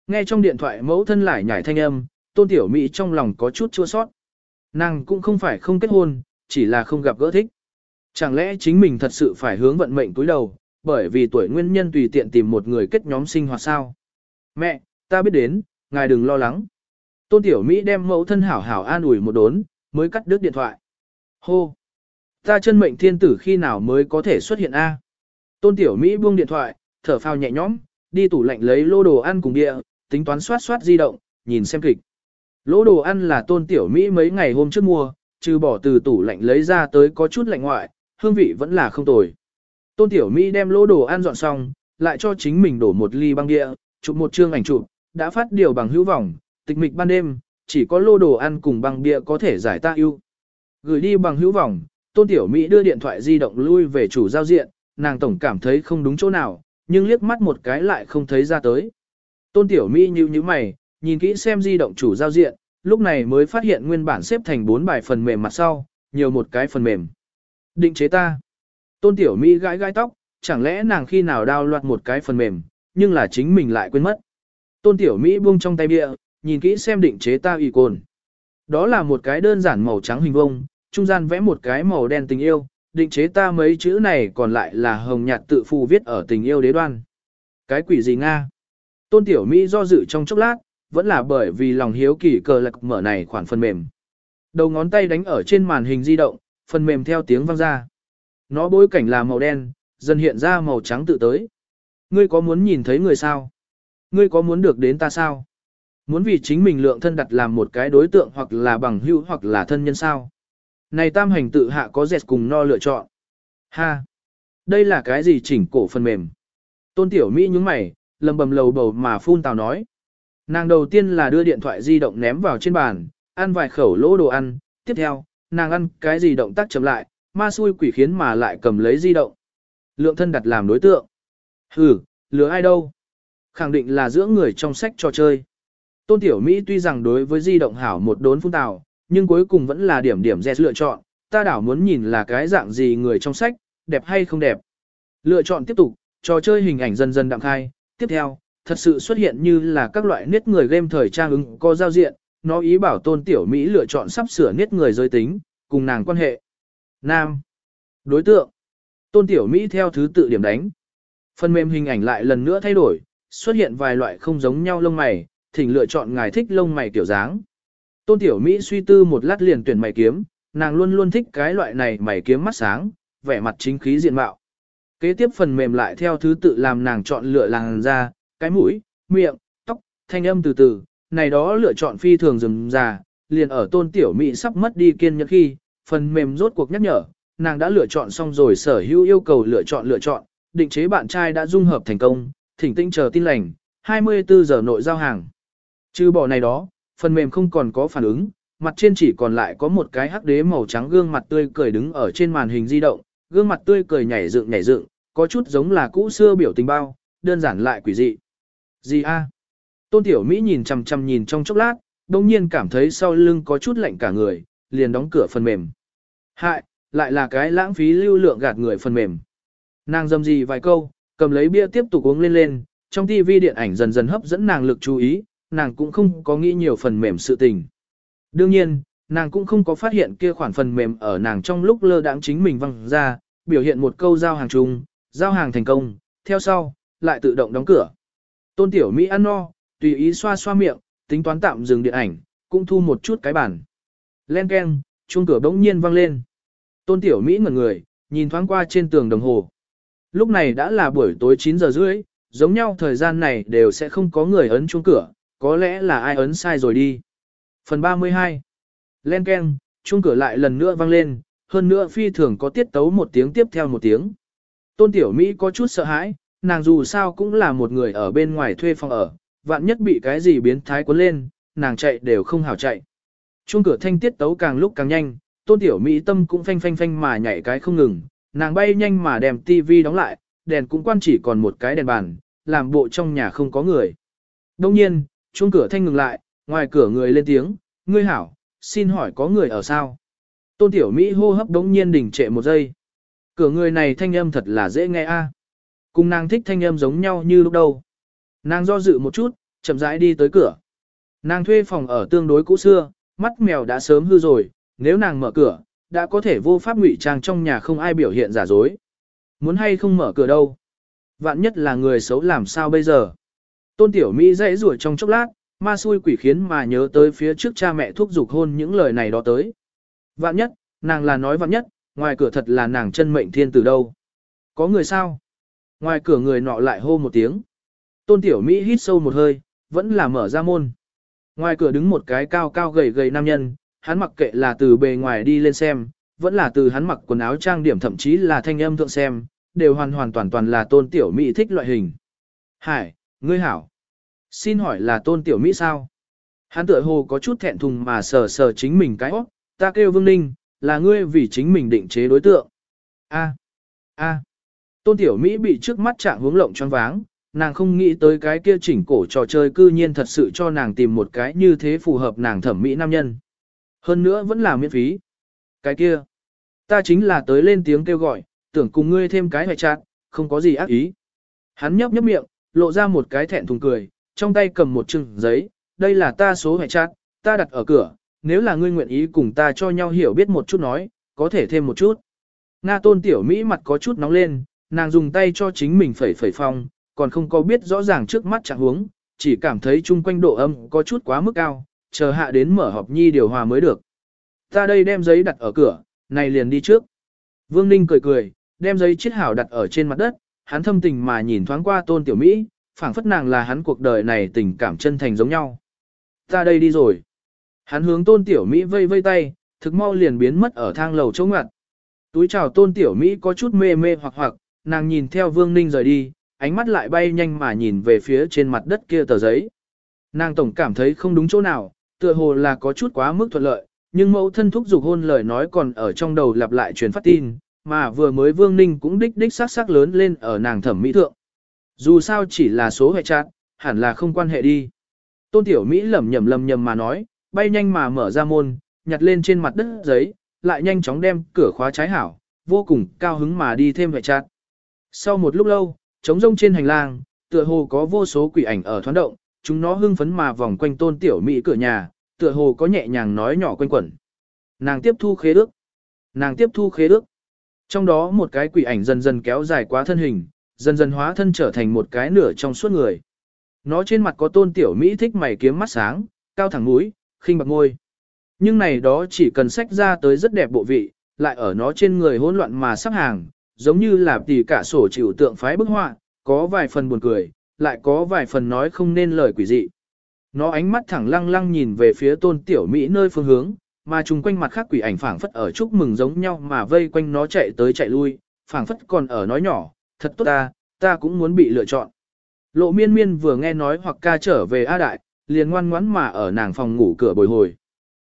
Nghe trong điện thoại mẫu thân lại nhảy thanh âm, tôn tiểu Mỹ trong lòng có chút chua sót. Nàng cũng không phải không kết hôn, chỉ là không gặp gỡ thích. Chẳng lẽ chính mình thật sự phải hướng vận mệnh túi đầu, bởi vì tuổi nguyên nhân tùy tiện tìm một người kết nhóm sinh hoạt sao? Mẹ, ta biết đến, ngài đừng lo lắng. Tôn Tiểu Mỹ đem mẫu thân hảo hảo an ủi một đốn, mới cắt đứt điện thoại. Hô! Ta chân mệnh thiên tử khi nào mới có thể xuất hiện A? Tôn Tiểu Mỹ buông điện thoại, thở phào nhẹ nhõm, đi tủ lạnh lấy lô đồ ăn cùng địa, tính toán soát soát di động, nhìn xem kịch. Lỗ đồ ăn là Tôn Tiểu Mỹ mấy ngày hôm trước mua, trừ bỏ từ tủ lạnh lấy ra tới có chút lạnh ngoại, hương vị vẫn là không tồi. Tôn Tiểu Mỹ đem lỗ đồ ăn dọn xong, lại cho chính mình đổ một ly băng địa, chụp một chương ảnh chụp, đã phát điều bằng hữu vọng, tịch mịch ban đêm, chỉ có lô đồ ăn cùng băng bia có thể giải ta ưu. Gửi đi bằng hữu vọng, Tôn Tiểu Mỹ đưa điện thoại di động lui về chủ giao diện, nàng tổng cảm thấy không đúng chỗ nào, nhưng liếc mắt một cái lại không thấy ra tới. Tôn Tiểu Mỹ nhíu nhíu mày, nhìn kỹ xem di động chủ giao diện, lúc này mới phát hiện nguyên bản xếp thành 4 bài phần mềm mặt sau, nhiều một cái phần mềm. Định chế ta. Tôn Tiểu Mỹ gãi gãi tóc, chẳng lẽ nàng khi nào đao loạt một cái phần mềm, nhưng là chính mình lại quên mất. Tôn Tiểu Mỹ buông trong tay bịa, nhìn kỹ xem định chế ta y cồn. Đó là một cái đơn giản màu trắng hình vông, trung gian vẽ một cái màu đen tình yêu, định chế ta mấy chữ này còn lại là hồng nhạt tự phù viết ở tình yêu đế đoan. Cái quỷ gì Nga? Tôn Tiểu Mỹ do dự trong chốc lát, vẫn là bởi vì lòng hiếu kỳ cờ lạc mở này khoản phần mềm. Đầu ngón tay đánh ở trên màn hình di động, phần mềm theo tiếng vang ra. Nó bối cảnh là màu đen, dần hiện ra màu trắng tự tới. Ngươi có muốn nhìn thấy người sao? Ngươi có muốn được đến ta sao? Muốn vì chính mình lượng thân đặt làm một cái đối tượng hoặc là bằng hữu hoặc là thân nhân sao? Này tam hành tự hạ có dẹt cùng no lựa chọn. Ha! Đây là cái gì chỉnh cổ phần mềm? Tôn Tiểu Mỹ nhúng mày, lầm bầm lầu bầu mà phun tào nói. Nàng đầu tiên là đưa điện thoại di động ném vào trên bàn, ăn vài khẩu lỗ đồ ăn, tiếp theo, nàng ăn cái gì động tác chậm lại, ma xui quỷ khiến mà lại cầm lấy di động. Lượng thân đặt làm đối tượng. Hừ, lừa ai đâu? Khẳng định là giữa người trong sách trò chơi. Tôn Tiểu Mỹ tuy rằng đối với di động hảo một đốn phun tào, nhưng cuối cùng vẫn là điểm điểm dè lựa chọn, ta đảo muốn nhìn là cái dạng gì người trong sách, đẹp hay không đẹp. Lựa chọn tiếp tục, trò chơi hình ảnh dần dần đặng khai, tiếp theo, thật sự xuất hiện như là các loại niết người game thời trang ứng có giao diện, nó ý bảo tôn tiểu Mỹ lựa chọn sắp sửa niết người giới tính, cùng nàng quan hệ. Nam. Đối tượng. Tôn tiểu Mỹ theo thứ tự điểm đánh. Phần mềm hình ảnh lại lần nữa thay đổi, xuất hiện vài loại không giống nhau lông mày, thỉnh lựa chọn ngài thích lông mày kiểu dáng. Tôn tiểu Mỹ suy tư một lát liền tuyển mày kiếm, nàng luôn luôn thích cái loại này mày kiếm mắt sáng, vẻ mặt chính khí diện mạo. Kế tiếp phần mềm lại theo thứ tự làm nàng chọn lựa làn da, cái mũi, miệng, tóc, thanh âm từ từ, này đó lựa chọn phi thường rườm già, liền ở tôn tiểu Mỹ sắp mất đi kiên nhẫn khi, phần mềm rốt cuộc nhắc nhở, nàng đã lựa chọn xong rồi sở hữu yêu cầu lựa chọn lựa chọn, định chế bạn trai đã dung hợp thành công, thỉnh tinh chờ tin lành, 24 giờ nội giao hàng. Trừ bỏ này đó, phần mềm không còn có phản ứng, mặt trên chỉ còn lại có một cái hắc đế màu trắng gương mặt tươi cười đứng ở trên màn hình di động, gương mặt tươi cười nhảy dựng nhảy dựng, có chút giống là cũ xưa biểu tình bao, đơn giản lại quỷ dị. Gì a? Tôn Tiểu Mỹ nhìn chằm chằm nhìn trong chốc lát, đồng nhiên cảm thấy sau lưng có chút lạnh cả người, liền đóng cửa phần mềm. Hại, lại là cái lãng phí lưu lượng gạt người phần mềm. Nàng dâm gì vài câu, cầm lấy bia tiếp tục uống lên lên, trong TV điện ảnh dần dần hấp dẫn nàng lực chú ý, nàng cũng không có nghĩ nhiều phần mềm sự tình. Đương nhiên, nàng cũng không có phát hiện kia khoản phần mềm ở nàng trong lúc lơ đãng chính mình văng ra, biểu hiện một câu giao hàng chung, giao hàng thành công, theo sau, lại tự động đóng cửa. Tôn Tiểu Mỹ ăn no, tùy ý xoa xoa miệng, tính toán tạm dừng điện ảnh, cũng thu một chút cái bản. Len keng, chuông cửa bỗng nhiên vang lên. Tôn Tiểu Mỹ ngẩn người, nhìn thoáng qua trên tường đồng hồ. Lúc này đã là buổi tối 9 giờ rưỡi, giống nhau thời gian này đều sẽ không có người ấn chuông cửa, có lẽ là ai ấn sai rồi đi. Phần 32 Len Ken, chuông cửa lại lần nữa vang lên, hơn nữa phi thường có tiết tấu một tiếng tiếp theo một tiếng. Tôn Tiểu Mỹ có chút sợ hãi, nàng dù sao cũng là một người ở bên ngoài thuê phòng ở, vạn nhất bị cái gì biến thái cuốn lên, nàng chạy đều không hảo chạy. Chuông cửa thanh tiết tấu càng lúc càng nhanh, Tôn Tiểu Mỹ tâm cũng phanh phanh phanh mà nhảy cái không ngừng, nàng bay nhanh mà đem tivi đóng lại, đèn cũng quan chỉ còn một cái đèn bàn, làm bộ trong nhà không có người. Đông nhiên, chuông cửa thanh ngừng lại, ngoài cửa người lên tiếng, ngươi hảo, xin hỏi có người ở sao? Tôn Tiểu Mỹ hô hấp đống nhiên đình trệ một giây. Cửa người này thanh âm thật là dễ nghe a. À. Cùng nàng thích thanh âm giống nhau như lúc đầu. Nàng do dự một chút, chậm rãi đi tới cửa. Nàng thuê phòng ở tương đối cũ xưa, mắt mèo đã sớm hư rồi, nếu nàng mở cửa, đã có thể vô pháp ngụy trang trong nhà không ai biểu hiện giả dối. Muốn hay không mở cửa đâu. Vạn nhất là người xấu làm sao bây giờ. Tôn Tiểu Mỹ dãy rủa trong chốc lát, ma xui quỷ khiến mà nhớ tới phía trước cha mẹ thúc giục hôn những lời này đó tới. Vạn nhất, nàng là nói vạn nhất, ngoài cửa thật là nàng chân mệnh thiên từ đâu. Có người sao? Ngoài cửa người nọ lại hô một tiếng. Tôn Tiểu Mỹ hít sâu một hơi, vẫn là mở ra môn. Ngoài cửa đứng một cái cao cao gầy gầy nam nhân, hắn mặc kệ là từ bề ngoài đi lên xem, vẫn là từ hắn mặc quần áo trang điểm thậm chí là thanh âm thượng xem, đều hoàn hoàn toàn toàn là Tôn Tiểu Mỹ thích loại hình. Hải, ngươi hảo. Xin hỏi là Tôn Tiểu Mỹ sao? Hắn tựa hồ có chút thẹn thùng mà sờ sờ chính mình cái óc, ta kêu Vương Ninh, là ngươi vì chính mình định chế đối tượng. A, a. Tôn Tiểu Mỹ bị trước mắt trạng hướng lộng choáng váng, nàng không nghĩ tới cái kia chỉnh cổ trò chơi cư nhiên thật sự cho nàng tìm một cái như thế phù hợp nàng thẩm mỹ nam nhân. Hơn nữa vẫn là miễn phí. Cái kia, ta chính là tới lên tiếng kêu gọi, tưởng cùng ngươi thêm cái hoài chát, không có gì ác ý. Hắn nhấp nhấp miệng, lộ ra một cái thẹn thùng cười, trong tay cầm một chừng giấy, đây là ta số hệ chát, ta đặt ở cửa, nếu là ngươi nguyện ý cùng ta cho nhau hiểu biết một chút nói, có thể thêm một chút. Nga tôn tiểu Mỹ mặt có chút nóng lên, nàng dùng tay cho chính mình phẩy phẩy phong, còn không có biết rõ ràng trước mắt trạng huống, chỉ cảm thấy chung quanh độ âm có chút quá mức cao, chờ hạ đến mở họp nhi điều hòa mới được. Ta đây đem giấy đặt ở cửa, này liền đi trước. Vương Ninh cười cười, đem giấy chiết hảo đặt ở trên mặt đất, hắn thâm tình mà nhìn thoáng qua tôn tiểu Mỹ, phảng phất nàng là hắn cuộc đời này tình cảm chân thành giống nhau. Ta đây đi rồi. Hắn hướng tôn tiểu Mỹ vây vây tay, thực mau liền biến mất ở thang lầu chỗ ngặt. Túi chào tôn tiểu Mỹ có chút mê mê hoặc hoặc, nàng nhìn theo Vương Ninh rời đi, ánh mắt lại bay nhanh mà nhìn về phía trên mặt đất kia tờ giấy. Nàng tổng cảm thấy không đúng chỗ nào, tựa hồ là có chút quá mức thuận lợi, nhưng mẫu thân thúc giục hôn lời nói còn ở trong đầu lặp lại truyền phát tin, mà vừa mới Vương Ninh cũng đích đích sắc sắc lớn lên ở nàng thẩm mỹ thượng. Dù sao chỉ là số hệ chặt, hẳn là không quan hệ đi. Tôn Tiểu Mỹ lẩm nhẩm lầm nhầm mà nói, bay nhanh mà mở ra môn, nhặt lên trên mặt đất giấy, lại nhanh chóng đem cửa khóa trái hảo, vô cùng cao hứng mà đi thêm hệ chặt. Sau một lúc lâu, trống rông trên hành lang, tựa hồ có vô số quỷ ảnh ở thoáng động, chúng nó hưng phấn mà vòng quanh tôn tiểu mỹ cửa nhà, tựa hồ có nhẹ nhàng nói nhỏ quanh quẩn. Nàng tiếp thu khế ước. Nàng tiếp thu khế ước. Trong đó một cái quỷ ảnh dần dần kéo dài quá thân hình, dần dần hóa thân trở thành một cái nửa trong suốt người. Nó trên mặt có tôn tiểu mỹ thích mày kiếm mắt sáng, cao thẳng mũi, khinh bạc môi. Nhưng này đó chỉ cần sách ra tới rất đẹp bộ vị, lại ở nó trên người hỗn loạn mà sắp hàng, giống như là tỷ cả sổ chịu tượng phái bức họa, có vài phần buồn cười, lại có vài phần nói không nên lời quỷ dị. Nó ánh mắt thẳng lăng lăng nhìn về phía tôn tiểu Mỹ nơi phương hướng, mà chung quanh mặt khác quỷ ảnh phảng phất ở chúc mừng giống nhau mà vây quanh nó chạy tới chạy lui, phảng phất còn ở nói nhỏ, thật tốt ta, ta cũng muốn bị lựa chọn. Lộ miên miên vừa nghe nói hoặc ca trở về A Đại, liền ngoan ngoãn mà ở nàng phòng ngủ cửa bồi hồi.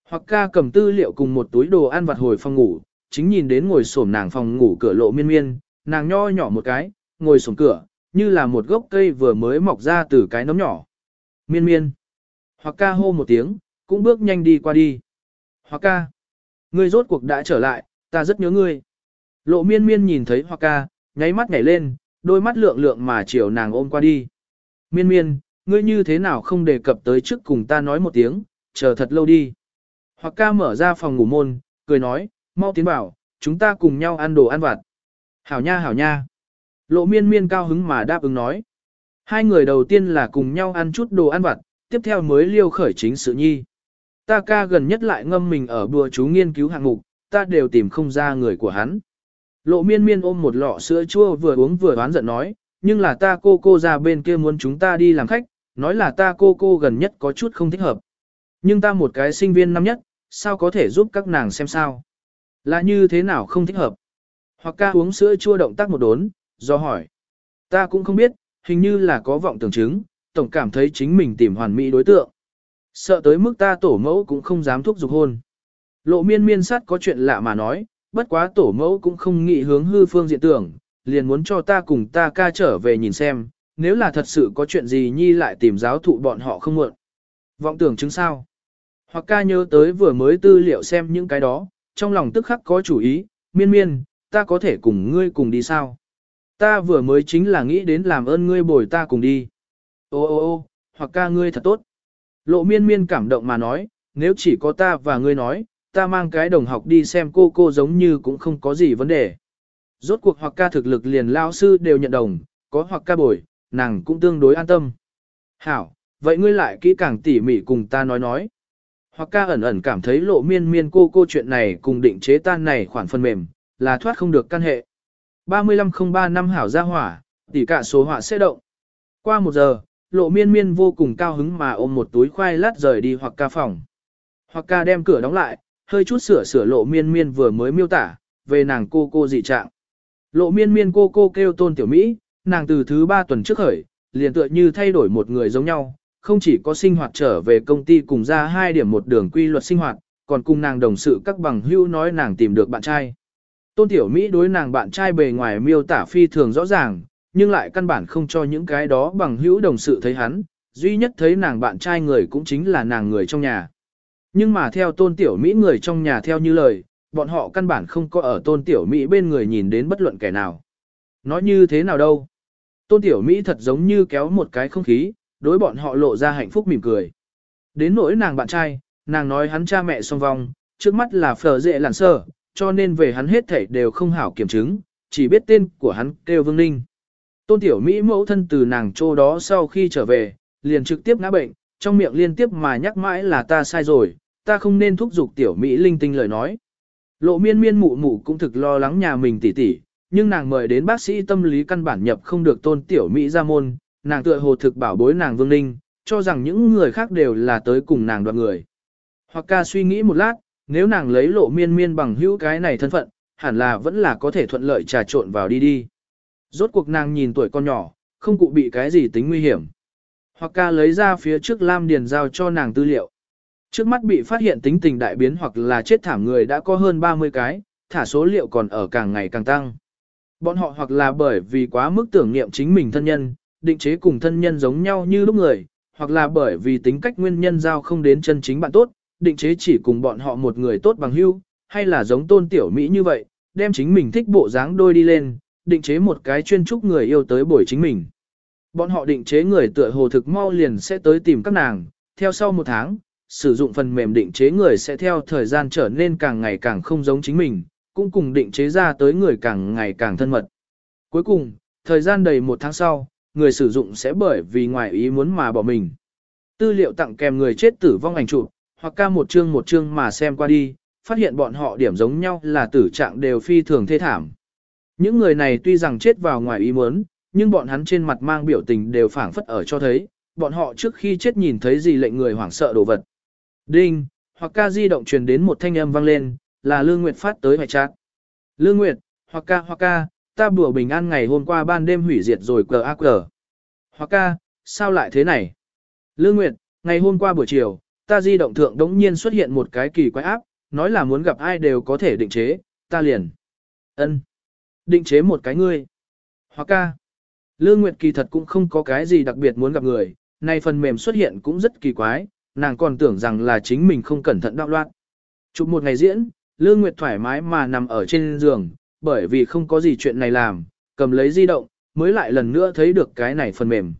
Hoặc ca cầm tư liệu cùng một túi đồ ăn vặt hồi phòng ngủ, chính nhìn đến ngồi xổm nàng phòng ngủ cửa lộ miên miên, nàng nho nhỏ một cái, ngồi xổm cửa, như là một gốc cây vừa mới mọc ra từ cái nấm nhỏ. Miên miên. Hoặc ca hô một tiếng, cũng bước nhanh đi qua đi. Hoa ca. Ngươi rốt cuộc đã trở lại, ta rất nhớ ngươi. Lộ miên miên nhìn thấy Hoa ca, nháy mắt nhảy lên, đôi mắt lượng lượng mà chiều nàng ôm qua đi. Miên miên, ngươi như thế nào không đề cập tới trước cùng ta nói một tiếng, chờ thật lâu đi. Hoa ca mở ra phòng ngủ môn, cười nói, mau tiến bảo, chúng ta cùng nhau ăn đồ ăn vặt. Hảo nha hảo nha. Lộ miên miên cao hứng mà đáp ứng nói. Hai người đầu tiên là cùng nhau ăn chút đồ ăn vặt, tiếp theo mới liêu khởi chính sự nhi. Ta ca gần nhất lại ngâm mình ở bùa chú nghiên cứu hạng mục, ta đều tìm không ra người của hắn. Lộ miên miên ôm một lọ sữa chua vừa uống vừa đoán giận nói, nhưng là ta cô cô ra bên kia muốn chúng ta đi làm khách, nói là ta cô cô gần nhất có chút không thích hợp. Nhưng ta một cái sinh viên năm nhất, sao có thể giúp các nàng xem sao? Là như thế nào không thích hợp? Hoặc ca uống sữa chua động tác một đốn, do hỏi. Ta cũng không biết, hình như là có vọng tưởng chứng, tổng cảm thấy chính mình tìm hoàn mỹ đối tượng. Sợ tới mức ta tổ mẫu cũng không dám thúc giục hôn. Lộ miên miên sát có chuyện lạ mà nói, bất quá tổ mẫu cũng không nghĩ hướng hư phương diện tưởng, liền muốn cho ta cùng ta ca trở về nhìn xem, nếu là thật sự có chuyện gì nhi lại tìm giáo thụ bọn họ không muộn. Vọng tưởng chứng sao? Hoặc ca nhớ tới vừa mới tư liệu xem những cái đó, trong lòng tức khắc có chủ ý, miên miên, ta có thể cùng ngươi cùng đi sao? Ta vừa mới chính là nghĩ đến làm ơn ngươi bồi ta cùng đi. Ô ô ô, hoặc ca ngươi thật tốt. Lộ miên miên cảm động mà nói, nếu chỉ có ta và ngươi nói, ta mang cái đồng học đi xem cô cô giống như cũng không có gì vấn đề. Rốt cuộc hoặc ca thực lực liền lao sư đều nhận đồng, có hoặc ca bồi, nàng cũng tương đối an tâm. Hảo, vậy ngươi lại kỹ càng tỉ mỉ cùng ta nói nói. Hoặc ca ẩn ẩn cảm thấy lộ miên miên cô cô chuyện này cùng định chế tan này khoản phần mềm, là thoát không được căn hệ. 3503 năm hảo ra hỏa, tỉ cả số họa sẽ động. Qua một giờ, lộ miên miên vô cùng cao hứng mà ôm một túi khoai lát rời đi hoặc ca phòng. Hoặc ca đem cửa đóng lại, hơi chút sửa sửa lộ miên miên vừa mới miêu tả, về nàng cô cô dị trạng. Lộ miên miên cô cô kêu tôn tiểu Mỹ, nàng từ thứ ba tuần trước khởi, liền tựa như thay đổi một người giống nhau, không chỉ có sinh hoạt trở về công ty cùng ra hai điểm một đường quy luật sinh hoạt, còn cùng nàng đồng sự các bằng hữu nói nàng tìm được bạn trai. Tôn Tiểu Mỹ đối nàng bạn trai bề ngoài miêu tả phi thường rõ ràng, nhưng lại căn bản không cho những cái đó bằng hữu đồng sự thấy hắn, duy nhất thấy nàng bạn trai người cũng chính là nàng người trong nhà. Nhưng mà theo Tôn Tiểu Mỹ người trong nhà theo như lời, bọn họ căn bản không có ở Tôn Tiểu Mỹ bên người nhìn đến bất luận kẻ nào. Nói như thế nào đâu? Tôn Tiểu Mỹ thật giống như kéo một cái không khí, đối bọn họ lộ ra hạnh phúc mỉm cười. Đến nỗi nàng bạn trai, nàng nói hắn cha mẹ song vong, trước mắt là phở dệ làn sơ, cho nên về hắn hết thảy đều không hảo kiểm chứng, chỉ biết tên của hắn kêu Vương Ninh. Tôn Tiểu Mỹ mẫu thân từ nàng chỗ đó sau khi trở về, liền trực tiếp ngã bệnh, trong miệng liên tiếp mà nhắc mãi là ta sai rồi, ta không nên thúc giục Tiểu Mỹ linh tinh lời nói. Lộ miên miên mụ mụ cũng thực lo lắng nhà mình tỉ tỉ, nhưng nàng mời đến bác sĩ tâm lý căn bản nhập không được tôn Tiểu Mỹ ra môn, nàng tựa hồ thực bảo bối nàng Vương Ninh, cho rằng những người khác đều là tới cùng nàng đoạt người. Hoặc ca suy nghĩ một lát, nếu nàng lấy lộ miên miên bằng hữu cái này thân phận, hẳn là vẫn là có thể thuận lợi trà trộn vào đi đi. Rốt cuộc nàng nhìn tuổi con nhỏ, không cụ bị cái gì tính nguy hiểm. Hoặc ca lấy ra phía trước Lam Điền giao cho nàng tư liệu. Trước mắt bị phát hiện tính tình đại biến hoặc là chết thảm người đã có hơn 30 cái, thả số liệu còn ở càng ngày càng tăng. Bọn họ hoặc là bởi vì quá mức tưởng niệm chính mình thân nhân, định chế cùng thân nhân giống nhau như lúc người, hoặc là bởi vì tính cách nguyên nhân giao không đến chân chính bạn tốt, định chế chỉ cùng bọn họ một người tốt bằng hữu, hay là giống tôn tiểu Mỹ như vậy, đem chính mình thích bộ dáng đôi đi lên, định chế một cái chuyên trúc người yêu tới buổi chính mình. Bọn họ định chế người tựa hồ thực mau liền sẽ tới tìm các nàng, theo sau một tháng, sử dụng phần mềm định chế người sẽ theo thời gian trở nên càng ngày càng không giống chính mình, cũng cùng định chế ra tới người càng ngày càng thân mật. Cuối cùng, thời gian đầy một tháng sau, người sử dụng sẽ bởi vì ngoài ý muốn mà bỏ mình. Tư liệu tặng kèm người chết tử vong ảnh chụp, hoặc ca một chương một chương mà xem qua đi, phát hiện bọn họ điểm giống nhau là tử trạng đều phi thường thê thảm. Những người này tuy rằng chết vào ngoài ý muốn, nhưng bọn hắn trên mặt mang biểu tình đều phảng phất ở cho thấy, bọn họ trước khi chết nhìn thấy gì lệnh người hoảng sợ đồ vật. Đinh, hoặc ca di động truyền đến một thanh âm vang lên, là Lương Nguyệt phát tới hoài trạng. Lương Nguyệt, hoặc ca hoặc ca, ta bùa bình an ngày hôm qua ban đêm hủy diệt rồi cờ ác cờ. Hoặc ca, sao lại thế này? Lương Nguyệt, ngày hôm qua buổi chiều, ta di động thượng đống nhiên xuất hiện một cái kỳ quái áp, nói là muốn gặp ai đều có thể định chế, ta liền. ân Định chế một cái ngươi. Hoặc ca. Lương Nguyệt kỳ thật cũng không có cái gì đặc biệt muốn gặp người, nay phần mềm xuất hiện cũng rất kỳ quái, nàng còn tưởng rằng là chính mình không cẩn thận đạo loạn. Chụp một ngày diễn, Lương Nguyệt thoải mái mà nằm ở trên giường, bởi vì không có gì chuyện này làm, cầm lấy di động, mới lại lần nữa thấy được cái này phần mềm.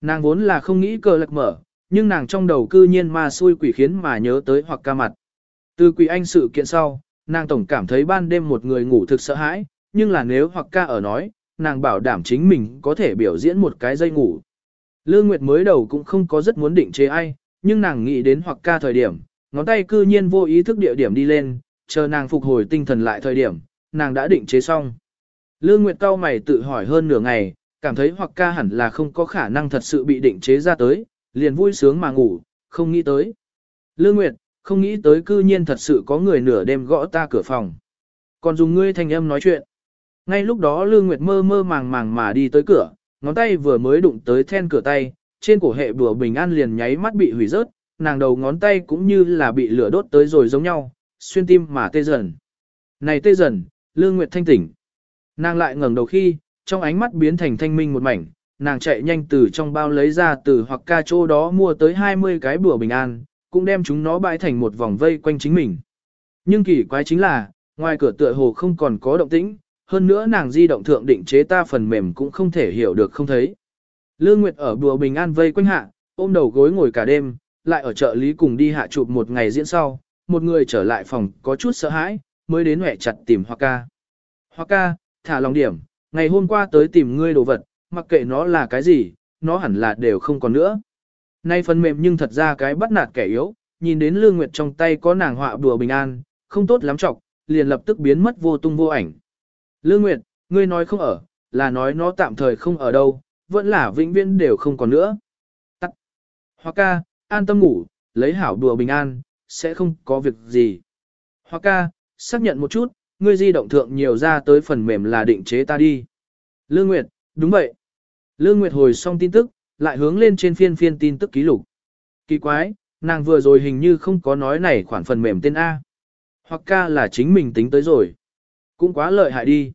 Nàng vốn là không nghĩ cờ lạc mở, nhưng nàng trong đầu cư nhiên ma xui quỷ khiến mà nhớ tới hoặc ca mặt. Từ quỷ anh sự kiện sau, nàng tổng cảm thấy ban đêm một người ngủ thực sợ hãi, nhưng là nếu hoặc ca ở nói, nàng bảo đảm chính mình có thể biểu diễn một cái dây ngủ. Lương Nguyệt mới đầu cũng không có rất muốn định chế ai, nhưng nàng nghĩ đến hoặc ca thời điểm, ngón tay cư nhiên vô ý thức địa điểm đi lên, chờ nàng phục hồi tinh thần lại thời điểm, nàng đã định chế xong. Lương Nguyệt cao mày tự hỏi hơn nửa ngày, cảm thấy hoặc ca hẳn là không có khả năng thật sự bị định chế ra tới, liền vui sướng mà ngủ, không nghĩ tới. Lương Nguyệt, không nghĩ tới cư nhiên thật sự có người nửa đêm gõ ta cửa phòng. Còn dùng ngươi thành âm nói chuyện. Ngay lúc đó Lương Nguyệt mơ mơ màng màng mà đi tới cửa, ngón tay vừa mới đụng tới then cửa tay, trên cổ hệ bùa bình an liền nháy mắt bị hủy rớt, nàng đầu ngón tay cũng như là bị lửa đốt tới rồi giống nhau, xuyên tim mà tê dần. Này tê dần, Lương Nguyệt thanh tỉnh. Nàng lại ngẩng đầu khi, trong ánh mắt biến thành thanh minh một mảnh, nàng chạy nhanh từ trong bao lấy ra từ hoặc ca chỗ đó mua tới 20 cái bùa bình an, cũng đem chúng nó bãi thành một vòng vây quanh chính mình. Nhưng kỳ quái chính là, ngoài cửa tựa hồ không còn có động tĩnh, hơn nữa nàng di động thượng định chế ta phần mềm cũng không thể hiểu được không thấy. Lương Nguyệt ở bùa bình an vây quanh hạ, ôm đầu gối ngồi cả đêm, lại ở chợ lý cùng đi hạ chụp một ngày diễn sau, một người trở lại phòng có chút sợ hãi, mới đến hẻ chặt tìm Hoa ca. Hoa ca, thả lòng điểm, ngày hôm qua tới tìm ngươi đồ vật, mặc kệ nó là cái gì, nó hẳn là đều không còn nữa. Nay phần mềm nhưng thật ra cái bắt nạt kẻ yếu, nhìn đến Lương Nguyệt trong tay có nàng họa bùa bình an, không tốt lắm trọng, liền lập tức biến mất vô tung vô ảnh. Lương Nguyệt, ngươi nói không ở, là nói nó tạm thời không ở đâu, vẫn là vĩnh viễn đều không còn nữa. Tắt. Hoa ca, an tâm ngủ, lấy hảo đùa bình an, sẽ không có việc gì. Hoa ca, xác nhận một chút, ngươi di động thượng nhiều ra tới phần mềm là định chế ta đi. Lương Nguyệt, đúng vậy. Lương Nguyệt hồi xong tin tức, lại hướng lên trên phiên phiên tin tức ký lục. Kỳ quái, nàng vừa rồi hình như không có nói này khoản phần mềm tên A. Hoặc ca là chính mình tính tới rồi. Cũng quá lợi hại đi.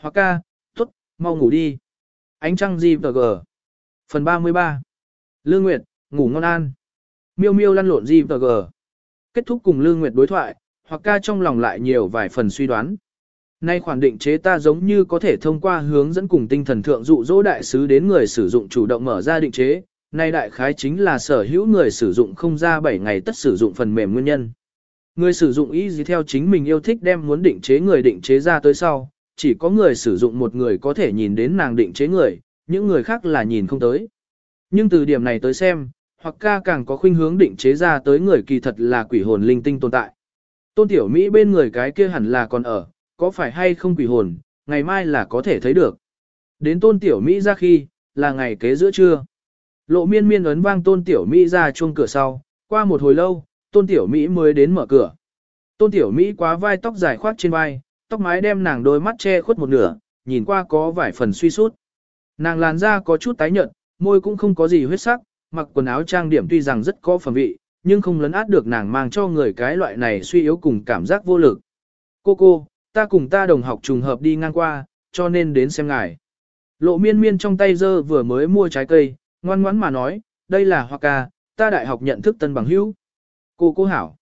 Hoặc ca, tốt, mau ngủ đi. Ánh trăng gì vờ gờ. Phần 33. Lương Nguyệt, ngủ ngon an. Miêu miêu lăn lộn gì vờ gờ. Kết thúc cùng Lương Nguyệt đối thoại, hoặc ca trong lòng lại nhiều vài phần suy đoán. Nay khoản định chế ta giống như có thể thông qua hướng dẫn cùng tinh thần thượng dụ dỗ đại sứ đến người sử dụng chủ động mở ra định chế, nay đại khái chính là sở hữu người sử dụng không ra 7 ngày tất sử dụng phần mềm nguyên nhân. Người sử dụng ý gì theo chính mình yêu thích đem muốn định chế người định chế ra tới sau, chỉ có người sử dụng một người có thể nhìn đến nàng định chế người, những người khác là nhìn không tới. Nhưng từ điểm này tới xem, hoặc ca càng có khuynh hướng định chế ra tới người kỳ thật là quỷ hồn linh tinh tồn tại. Tôn Tiểu Mỹ bên người cái kia hẳn là còn ở, có phải hay không quỷ hồn, ngày mai là có thể thấy được. Đến Tôn Tiểu Mỹ ra khi, là ngày kế giữa trưa. Lộ miên miên ấn vang Tôn Tiểu Mỹ ra chuông cửa sau, qua một hồi lâu, Tôn Tiểu Mỹ mới đến mở cửa. Tôn Tiểu Mỹ quá vai tóc dài khoát trên vai, tóc mái đem nàng đôi mắt che khuất một nửa, nhìn qua có vài phần suy sút. Nàng làn da có chút tái nhợt, môi cũng không có gì huyết sắc, mặc quần áo trang điểm tuy rằng rất có phẩm vị, nhưng không lấn át được nàng mang cho người cái loại này suy yếu cùng cảm giác vô lực. Cô cô, ta cùng ta đồng học trùng hợp đi ngang qua, cho nên đến xem ngài. Lộ miên miên trong tay dơ vừa mới mua trái cây, ngoan ngoãn mà nói, đây là Hoa ca, ta đại học nhận thức tân bằng hữu. Cô cô hảo.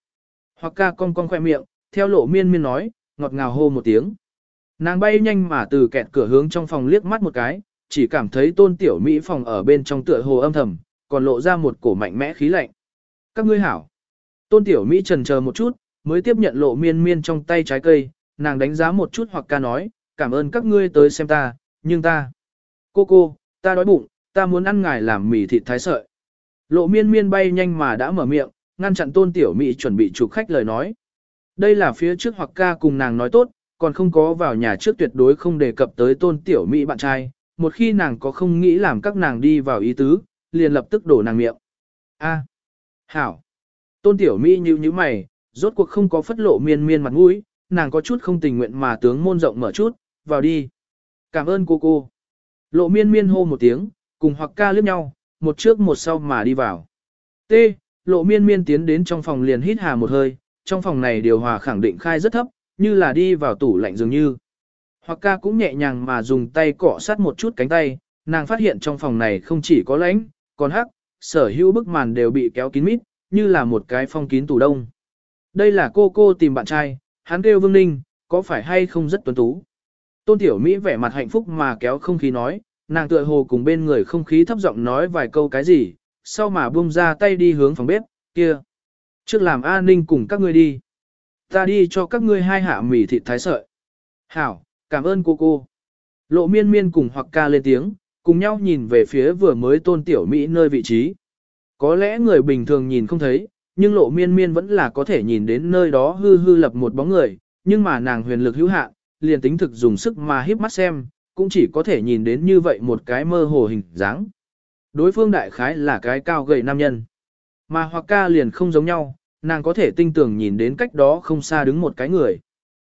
hoặc ca cong cong khoe miệng, theo lộ miên miên nói, ngọt ngào hô một tiếng. Nàng bay nhanh mà từ kẹt cửa hướng trong phòng liếc mắt một cái, chỉ cảm thấy tôn tiểu Mỹ phòng ở bên trong tựa hồ âm thầm, còn lộ ra một cổ mạnh mẽ khí lạnh. Các ngươi hảo. Tôn tiểu Mỹ trần chờ một chút, mới tiếp nhận lộ miên miên trong tay trái cây, nàng đánh giá một chút hoặc ca nói, cảm ơn các ngươi tới xem ta, nhưng ta. Cô cô, ta đói bụng, ta muốn ăn ngài làm mì thịt thái sợi. Lộ miên miên bay nhanh mà đã mở miệng, ngăn chặn tôn tiểu Mỹ chuẩn bị chụp khách lời nói. Đây là phía trước hoặc ca cùng nàng nói tốt, còn không có vào nhà trước tuyệt đối không đề cập tới tôn tiểu Mỹ bạn trai, một khi nàng có không nghĩ làm các nàng đi vào ý tứ, liền lập tức đổ nàng miệng. A, hảo, tôn tiểu Mỹ như như mày, rốt cuộc không có phất lộ miên miên mặt mũi, nàng có chút không tình nguyện mà tướng môn rộng mở chút, vào đi. Cảm ơn cô cô. Lộ miên miên hô một tiếng, cùng hoặc ca liếc nhau, một trước một sau mà đi vào. T. Lộ miên miên tiến đến trong phòng liền hít hà một hơi, trong phòng này điều hòa khẳng định khai rất thấp, như là đi vào tủ lạnh dường như. Hoặc ca cũng nhẹ nhàng mà dùng tay cọ sát một chút cánh tay, nàng phát hiện trong phòng này không chỉ có lạnh, còn hắc, sở hữu bức màn đều bị kéo kín mít, như là một cái phong kín tủ đông. Đây là cô cô tìm bạn trai, hắn kêu Vương Ninh, có phải hay không rất tuấn tú. Tôn Tiểu Mỹ vẻ mặt hạnh phúc mà kéo không khí nói, nàng tựa hồ cùng bên người không khí thấp giọng nói vài câu cái gì, sau mà buông ra tay đi hướng phòng bếp, kia. Trước làm an ninh cùng các ngươi đi. Ta đi cho các ngươi hai hạ mì thịt thái sợi. Hảo, cảm ơn cô cô. Lộ miên miên cùng hoặc ca lên tiếng, cùng nhau nhìn về phía vừa mới tôn tiểu Mỹ nơi vị trí. Có lẽ người bình thường nhìn không thấy, nhưng lộ miên miên vẫn là có thể nhìn đến nơi đó hư hư lập một bóng người, nhưng mà nàng huyền lực hữu hạn, liền tính thực dùng sức mà híp mắt xem, cũng chỉ có thể nhìn đến như vậy một cái mơ hồ hình dáng. Đối phương đại khái là cái cao gầy nam nhân. Mà hoặc ca liền không giống nhau, nàng có thể tinh tường nhìn đến cách đó không xa đứng một cái người.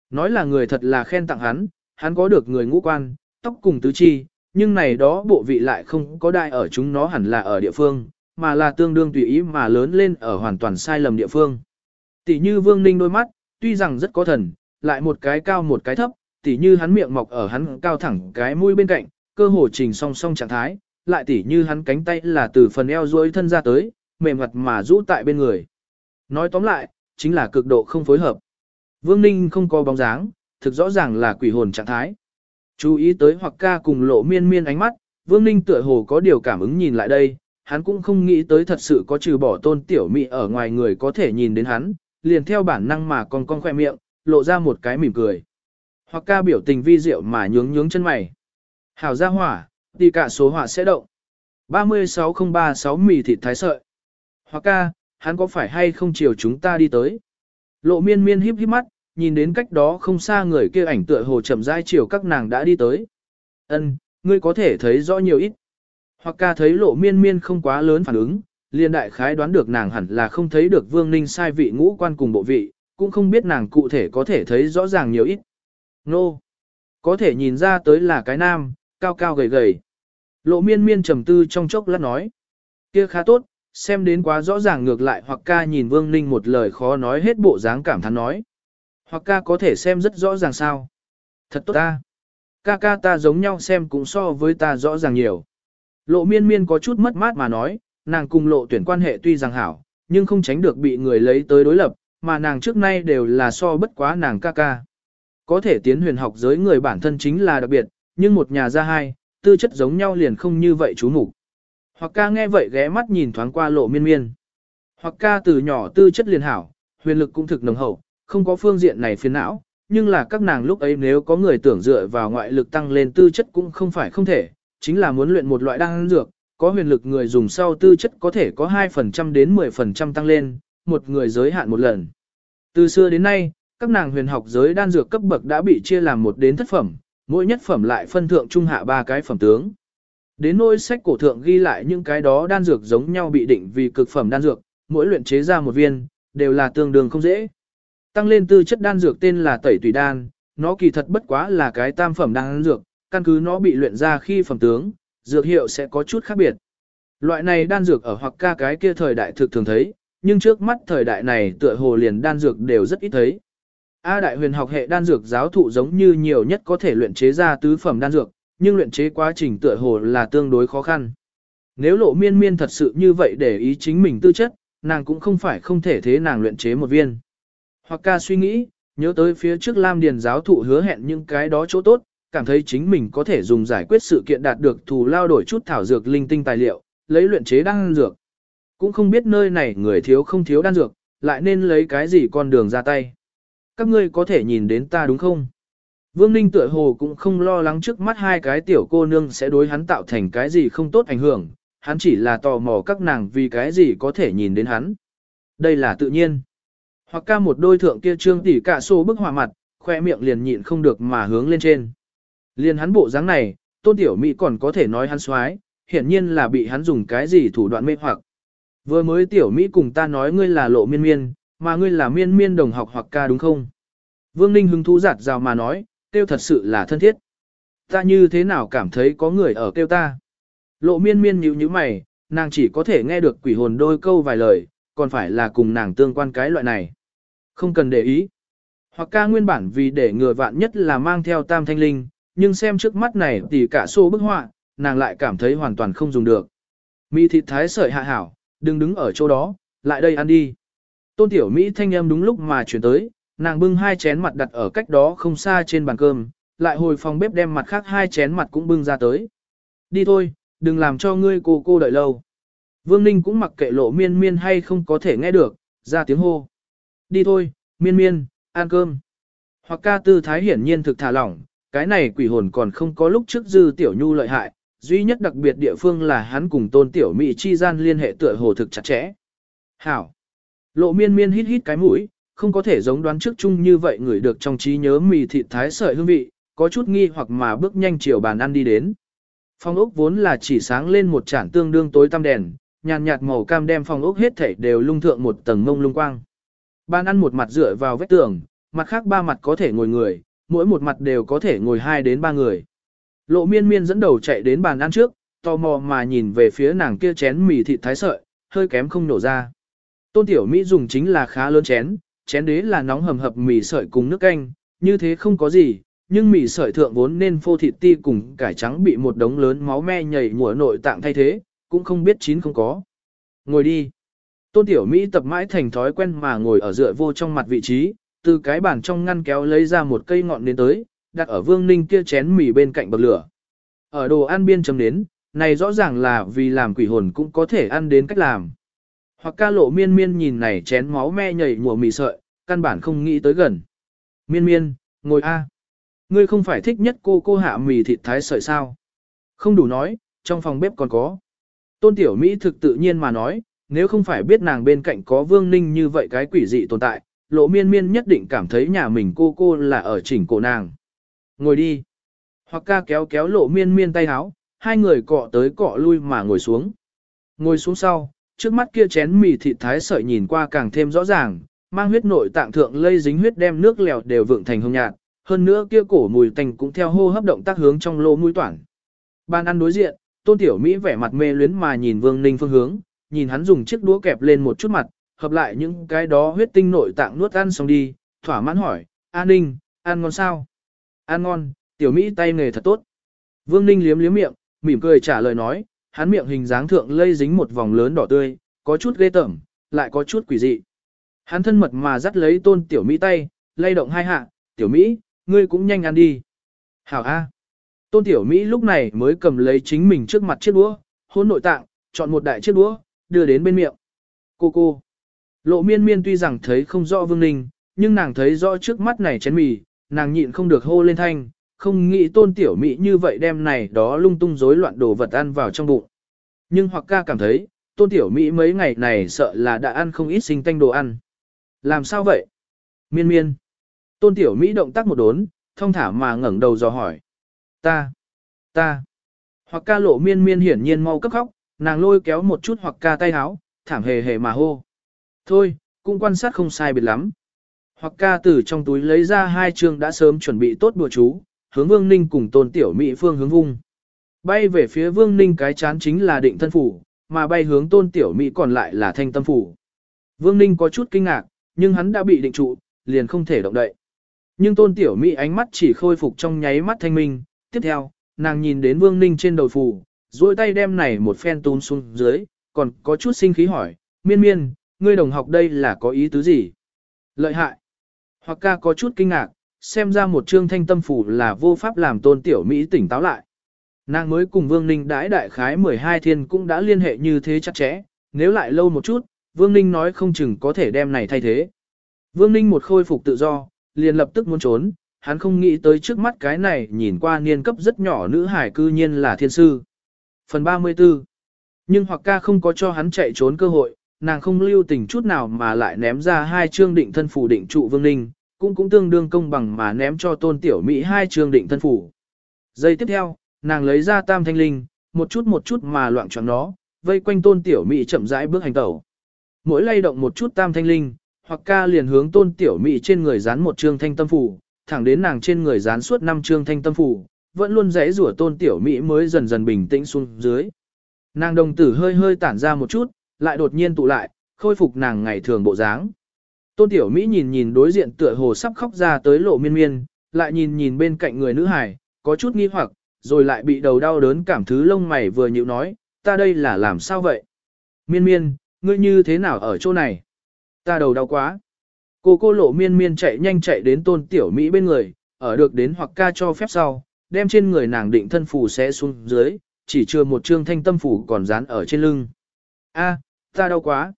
Nói là người thật là khen tặng hắn, hắn có được người ngũ quan, tóc cùng tứ chi, nhưng này đó bộ vị lại không có đại ở chúng nó hẳn là ở địa phương, mà là tương đương tùy ý mà lớn lên ở hoàn toàn sai lầm địa phương. Tỷ như Vương Ninh đôi mắt, tuy rằng rất có thần, lại một cái cao một cái thấp, tỷ như hắn miệng mọc ở hắn cao thẳng cái mũi bên cạnh, cơ hồ trình song song trạng thái, lại tỷ như hắn cánh tay là từ phần eo duỗi thân ra tới, mềm mặt mà rũ tại bên người. Nói tóm lại, chính là cực độ không phối hợp. Vương Ninh không có bóng dáng, thực rõ ràng là quỷ hồn trạng thái. Chú ý tới hoặc ca cùng lộ miên miên ánh mắt, Vương Ninh tựa hồ có điều cảm ứng nhìn lại đây, hắn cũng không nghĩ tới thật sự có trừ bỏ tôn tiểu mị ở ngoài người có thể nhìn đến hắn, liền theo bản năng mà con con khoe miệng, lộ ra một cái mỉm cười. Hoặc ca biểu tình vi diệu mà nhướng nhướng chân mày. Hảo ra hỏa, tỷ cả số hỏa sẽ động. 36036 mì thịt thái sợi. Hoặc ca, hắn có phải hay không chiều chúng ta đi tới? Lộ miên miên híp híp mắt, nhìn đến cách đó không xa người kia ảnh tựa hồ chậm rãi chiều các nàng đã đi tới. Ân, ngươi có thể thấy rõ nhiều ít. Hoặc ca thấy lộ miên miên không quá lớn phản ứng, liền đại khái đoán được nàng hẳn là không thấy được vương ninh sai vị ngũ quan cùng bộ vị, cũng không biết nàng cụ thể có thể thấy rõ ràng nhiều ít. Nô! No. Có thể nhìn ra tới là cái nam, cao cao gầy gầy. Lộ miên miên trầm tư trong chốc lát nói. kia khá tốt, xem đến quá rõ ràng ngược lại hoặc ca nhìn vương ninh một lời khó nói hết bộ dáng cảm thán nói. Hoặc ca có thể xem rất rõ ràng sao. Thật tốt ta. Ca ca ta giống nhau xem cũng so với ta rõ ràng nhiều. Lộ miên miên có chút mất mát mà nói, nàng cùng lộ tuyển quan hệ tuy rằng hảo, nhưng không tránh được bị người lấy tới đối lập, mà nàng trước nay đều là so bất quá nàng ca ca. Có thể tiến huyền học giới người bản thân chính là đặc biệt, nhưng một nhà ra hai, tư chất giống nhau liền không như vậy chú mục Hoặc ca nghe vậy ghé mắt nhìn thoáng qua lộ miên miên. Hoặc ca từ nhỏ tư chất liền hảo, huyền lực cũng thực nồng hậu, không có phương diện này phiền não, nhưng là các nàng lúc ấy nếu có người tưởng dựa vào ngoại lực tăng lên tư chất cũng không phải không thể, chính là muốn luyện một loại đan dược, có huyền lực người dùng sau tư chất có thể có 2% đến 10% tăng lên, một người giới hạn một lần. Từ xưa đến nay, các nàng huyền học giới đan dược cấp bậc đã bị chia làm một đến thất phẩm, mỗi nhất phẩm lại phân thượng trung hạ ba cái phẩm tướng. Đến nỗi sách cổ thượng ghi lại những cái đó đan dược giống nhau bị định vì cực phẩm đan dược, mỗi luyện chế ra một viên, đều là tương đương không dễ. Tăng lên tư chất đan dược tên là tẩy tùy đan, nó kỳ thật bất quá là cái tam phẩm đan dược, căn cứ nó bị luyện ra khi phẩm tướng, dược hiệu sẽ có chút khác biệt. Loại này đan dược ở hoặc ca cái kia thời đại thực thường thấy, nhưng trước mắt thời đại này tựa hồ liền đan dược đều rất ít thấy. A đại huyền học hệ đan dược giáo thụ giống như nhiều nhất có thể luyện chế ra tứ phẩm đan dược, nhưng luyện chế quá trình tựa hồ là tương đối khó khăn. Nếu lộ miên miên thật sự như vậy để ý chính mình tư chất, nàng cũng không phải không thể thế nàng luyện chế một viên. Hoặc ca suy nghĩ, nhớ tới phía trước Lam Điền giáo thụ hứa hẹn những cái đó chỗ tốt, cảm thấy chính mình có thể dùng giải quyết sự kiện đạt được thù lao đổi chút thảo dược linh tinh tài liệu, lấy luyện chế đan dược. Cũng không biết nơi này người thiếu không thiếu đan dược, lại nên lấy cái gì con đường ra tay. Các ngươi có thể nhìn đến ta đúng không? Vương Ninh tựa hồ cũng không lo lắng trước mắt hai cái tiểu cô nương sẽ đối hắn tạo thành cái gì không tốt ảnh hưởng, hắn chỉ là tò mò các nàng vì cái gì có thể nhìn đến hắn. Đây là tự nhiên. Hoặc ca một đôi thượng kia trương tỉ cả xô bức hỏa mặt, khoe miệng liền nhịn không được mà hướng lên trên. Liền hắn bộ dáng này, tôn tiểu mỹ còn có thể nói hắn xoái, hiển nhiên là bị hắn dùng cái gì thủ đoạn mê hoặc. Vừa mới tiểu mỹ cùng ta nói ngươi là lộ miên miên, mà ngươi là miên miên đồng học hoặc ca đúng không? Vương Ninh hứng thú giặt rào mà nói, kêu thật sự là thân thiết. Ta như thế nào cảm thấy có người ở kêu ta? Lộ miên miên nhíu nhíu mày, nàng chỉ có thể nghe được quỷ hồn đôi câu vài lời, còn phải là cùng nàng tương quan cái loại này. Không cần để ý. Hoặc ca nguyên bản vì để ngừa vạn nhất là mang theo tam thanh linh, nhưng xem trước mắt này thì cả xô bức họa, nàng lại cảm thấy hoàn toàn không dùng được. Mị thịt thái sợi hạ hảo, đừng đứng ở chỗ đó, lại đây ăn đi. Tôn tiểu Mỹ thanh âm đúng lúc mà chuyển tới, nàng bưng hai chén mặt đặt ở cách đó không xa trên bàn cơm, lại hồi phòng bếp đem mặt khác hai chén mặt cũng bưng ra tới. Đi thôi, đừng làm cho ngươi cô cô đợi lâu. Vương Ninh cũng mặc kệ lộ miên miên hay không có thể nghe được, ra tiếng hô. Đi thôi, miên miên, ăn cơm. Hoặc ca tư thái hiển nhiên thực thả lỏng, cái này quỷ hồn còn không có lúc trước dư tiểu nhu lợi hại, duy nhất đặc biệt địa phương là hắn cùng tôn tiểu mỹ chi gian liên hệ tựa hồ thực chặt chẽ. Hảo. Lộ miên miên hít hít cái mũi, không có thể giống đoán trước chung như vậy người được trong trí nhớ mì thịt thái sợi hương vị, có chút nghi hoặc mà bước nhanh chiều bàn ăn đi đến. Phòng ốc vốn là chỉ sáng lên một chản tương đương tối tăm đèn, nhàn nhạt màu cam đem phòng ốc hết thảy đều lung thượng một tầng mông lung quang. Bàn ăn một mặt dựa vào vách tường, mặt khác ba mặt có thể ngồi người, mỗi một mặt đều có thể ngồi hai đến ba người. Lộ miên miên dẫn đầu chạy đến bàn ăn trước, tò mò mà nhìn về phía nàng kia chén mì thịt thái sợi, hơi kém không nổ ra. Tôn tiểu Mỹ dùng chính là khá lớn chén, chén đế là nóng hầm hập mì sợi cùng nước canh, như thế không có gì, nhưng mì sợi thượng vốn nên phô thịt ti cùng cải trắng bị một đống lớn máu me nhảy mùa nội tạng thay thế, cũng không biết chín không có. Ngồi đi. Tôn tiểu Mỹ tập mãi thành thói quen mà ngồi ở dựa vô trong mặt vị trí, từ cái bàn trong ngăn kéo lấy ra một cây ngọn đến tới, đặt ở vương ninh kia chén mì bên cạnh bậc lửa. Ở đồ ăn biên chấm đến, này rõ ràng là vì làm quỷ hồn cũng có thể ăn đến cách làm. Hoặc ca lộ miên miên nhìn này chén máu me nhảy mùa mì sợi, căn bản không nghĩ tới gần. Miên miên, ngồi a. Ngươi không phải thích nhất cô cô hạ mì thịt thái sợi sao? Không đủ nói, trong phòng bếp còn có. Tôn tiểu Mỹ thực tự nhiên mà nói, nếu không phải biết nàng bên cạnh có vương ninh như vậy cái quỷ dị tồn tại, lộ miên miên nhất định cảm thấy nhà mình cô cô là ở chỉnh cổ nàng. Ngồi đi. Hoặc ca kéo kéo lộ miên miên tay háo, hai người cọ tới cọ lui mà ngồi xuống. Ngồi xuống sau, trước mắt kia chén mì thịt thái sợi nhìn qua càng thêm rõ ràng, mang huyết nội tạng thượng lây dính huyết đem nước lèo đều vượng thành hồng nhạt, hơn nữa kia cổ mùi tanh cũng theo hô hấp động tác hướng trong lỗ mũi toản. Ban ăn đối diện, Tôn Tiểu Mỹ vẻ mặt mê luyến mà nhìn Vương Ninh phương hướng, nhìn hắn dùng chiếc đũa kẹp lên một chút mặt, hợp lại những cái đó huyết tinh nội tạng nuốt ăn xong đi, thỏa mãn hỏi, "A Ninh, ăn ngon sao?" "Ăn ngon." Tiểu Mỹ tay nghề thật tốt. Vương Ninh liếm liếm miệng, mỉm cười trả lời nói, hắn miệng hình dáng thượng lây dính một vòng lớn đỏ tươi, có chút ghê tởm, lại có chút quỷ dị. Hắn thân mật mà dắt lấy tôn tiểu Mỹ tay, lay động hai hạ, tiểu Mỹ, ngươi cũng nhanh ăn đi. Hảo A. Tôn tiểu Mỹ lúc này mới cầm lấy chính mình trước mặt chiếc đũa, hôn nội tạng, chọn một đại chiếc đũa, đưa đến bên miệng. Cô cô. Lộ miên miên tuy rằng thấy không rõ vương ninh, nhưng nàng thấy rõ trước mắt này chén mì, nàng nhịn không được hô lên thanh, không nghĩ tôn tiểu Mỹ như vậy đem này đó lung tung rối loạn đồ vật ăn vào trong bụng. Nhưng hoặc ca cảm thấy, tôn tiểu Mỹ mấy ngày này sợ là đã ăn không ít sinh tanh đồ ăn. Làm sao vậy? Miên miên. Tôn tiểu Mỹ động tác một đốn, thông thả mà ngẩng đầu dò hỏi. Ta, ta. Hoặc ca lộ miên miên hiển nhiên mau cấp khóc, nàng lôi kéo một chút hoặc ca tay háo, thảm hề hề mà hô. Thôi, cũng quan sát không sai biệt lắm. Hoặc ca từ trong túi lấy ra hai chương đã sớm chuẩn bị tốt bùa chú, hướng Vương Ninh cùng tôn tiểu Mỹ phương hướng vung. Bay về phía Vương Ninh cái chán chính là định thân phủ, mà bay hướng tôn tiểu Mỹ còn lại là thanh tâm phủ. Vương Ninh có chút kinh ngạc, nhưng hắn đã bị định trụ, liền không thể động đậy. Nhưng tôn tiểu Mỹ ánh mắt chỉ khôi phục trong nháy mắt thanh minh, tiếp theo, nàng nhìn đến Vương Ninh trên đầu phủ, duỗi tay đem này một phen tún xuống dưới, còn có chút sinh khí hỏi, miên miên, ngươi đồng học đây là có ý tứ gì? Lợi hại. Hoặc ca có chút kinh ngạc, xem ra một chương thanh tâm phủ là vô pháp làm tôn tiểu Mỹ tỉnh táo lại. Nàng mới cùng Vương Ninh đãi đại khái 12 thiên cũng đã liên hệ như thế chắc chẽ, nếu lại lâu một chút, Vương Ninh nói không chừng có thể đem này thay thế. Vương Ninh một khôi phục tự do, liền lập tức muốn trốn, hắn không nghĩ tới trước mắt cái này nhìn qua niên cấp rất nhỏ nữ hải cư nhiên là thiên sư. Phần 34 Nhưng hoặc ca không có cho hắn chạy trốn cơ hội, nàng không lưu tình chút nào mà lại ném ra hai chương định thân phủ định trụ Vương Ninh, cũng cũng tương đương công bằng mà ném cho tôn tiểu Mỹ hai trường định thân phủ. Giây tiếp theo, nàng lấy ra tam thanh linh, một chút một chút mà loạn choạng nó, vây quanh tôn tiểu Mỹ chậm rãi bước hành tẩu. Mỗi lay động một chút tam thanh linh, hoặc ca liền hướng tôn tiểu Mỹ trên người dán một trường thanh tâm phủ, thẳng đến nàng trên người dán suốt năm trường thanh tâm phủ, vẫn luôn rẽ rủa tôn tiểu Mỹ mới dần dần bình tĩnh xuống dưới. Nàng đồng tử hơi hơi tản ra một chút, lại đột nhiên tụ lại, khôi phục nàng ngày thường bộ dáng. Tôn Tiểu Mỹ nhìn nhìn đối diện tựa hồ sắp khóc ra tới lộ miên miên, lại nhìn nhìn bên cạnh người nữ hải, có chút nghi hoặc, rồi lại bị đầu đau đớn cảm thứ lông mày vừa nhịu nói, ta đây là làm sao vậy? Miên miên, ngươi như thế nào ở chỗ này? Ta đầu đau quá. Cô cô lộ miên miên chạy nhanh chạy đến tôn tiểu Mỹ bên người, ở được đến hoặc ca cho phép sau, đem trên người nàng định thân phủ sẽ xuống dưới, chỉ chưa một trương thanh tâm phủ còn dán ở trên lưng. A, ta đau quá.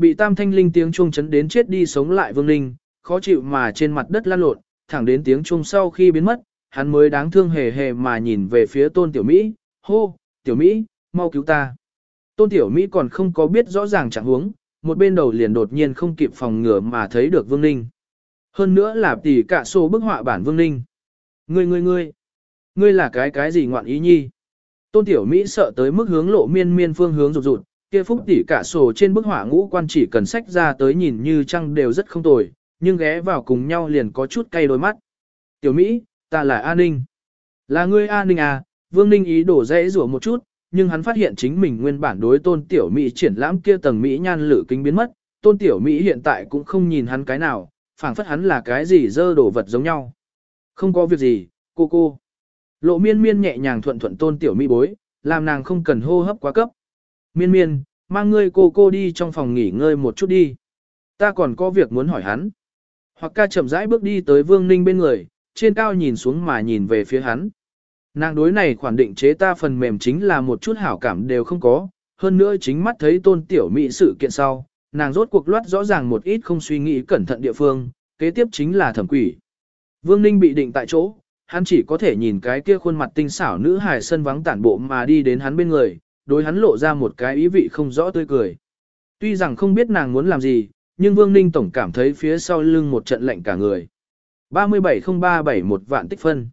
Bị tam thanh linh tiếng chuông chấn đến chết đi sống lại vương linh, khó chịu mà trên mặt đất lăn lộn, thẳng đến tiếng chuông sau khi biến mất, hắn mới đáng thương hề hề mà nhìn về phía tôn tiểu Mỹ, hô, tiểu Mỹ, mau cứu ta. Tôn tiểu Mỹ còn không có biết rõ ràng trạng huống, một bên đầu liền đột nhiên không kịp phòng ngừa mà thấy được vương linh. Hơn nữa là tỷ cả số bức họa bản vương linh. Ngươi ngươi ngươi, ngươi là cái cái gì ngoạn ý nhi? Tôn tiểu Mỹ sợ tới mức hướng lộ miên miên phương hướng rụt rụt, kia phúc tỷ cả sổ trên bức họa ngũ quan chỉ cần sách ra tới nhìn như trăng đều rất không tồi, nhưng ghé vào cùng nhau liền có chút cay đôi mắt. Tiểu Mỹ, ta là A Ninh. Là ngươi A Ninh à, Vương Ninh ý đổ dễ rủa một chút, nhưng hắn phát hiện chính mình nguyên bản đối tôn tiểu Mỹ triển lãm kia tầng Mỹ nhan lử kính biến mất, tôn tiểu Mỹ hiện tại cũng không nhìn hắn cái nào, phảng phất hắn là cái gì dơ đổ vật giống nhau. Không có việc gì, cô cô. Lộ miên miên nhẹ nhàng thuận thuận tôn tiểu Mỹ bối, làm nàng không cần hô hấp quá cấp. Miên miên, mang ngươi cô cô đi trong phòng nghỉ ngơi một chút đi. Ta còn có việc muốn hỏi hắn. Hoặc ca chậm rãi bước đi tới Vương Ninh bên người, trên cao nhìn xuống mà nhìn về phía hắn. Nàng đối này khoản định chế ta phần mềm chính là một chút hảo cảm đều không có, hơn nữa chính mắt thấy tôn tiểu mỹ sự kiện sau, nàng rốt cuộc loát rõ ràng một ít không suy nghĩ cẩn thận địa phương, kế tiếp chính là thẩm quỷ. Vương Ninh bị định tại chỗ, hắn chỉ có thể nhìn cái kia khuôn mặt tinh xảo nữ hài sân vắng tản bộ mà đi đến hắn bên người, đối hắn lộ ra một cái ý vị không rõ tươi cười. Tuy rằng không biết nàng muốn làm gì, nhưng Vương Ninh Tổng cảm thấy phía sau lưng một trận lạnh cả người. 37037 một vạn tích phân.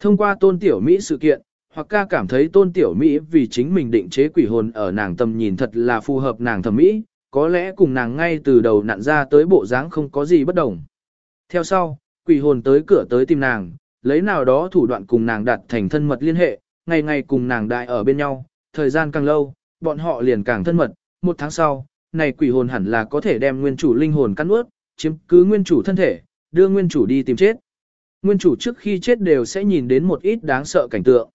Thông qua tôn tiểu Mỹ sự kiện, hoặc ca cảm thấy tôn tiểu Mỹ vì chính mình định chế quỷ hồn ở nàng tầm nhìn thật là phù hợp nàng thẩm mỹ, có lẽ cùng nàng ngay từ đầu nặn ra tới bộ dáng không có gì bất đồng. Theo sau, quỷ hồn tới cửa tới tìm nàng, lấy nào đó thủ đoạn cùng nàng đặt thành thân mật liên hệ, ngày ngày cùng nàng đại ở bên nhau, thời gian càng lâu, bọn họ liền càng thân mật, một tháng sau, này quỷ hồn hẳn là có thể đem nguyên chủ linh hồn cắn ướt, chiếm cứ nguyên chủ thân thể, đưa nguyên chủ đi tìm chết. Nguyên chủ trước khi chết đều sẽ nhìn đến một ít đáng sợ cảnh tượng.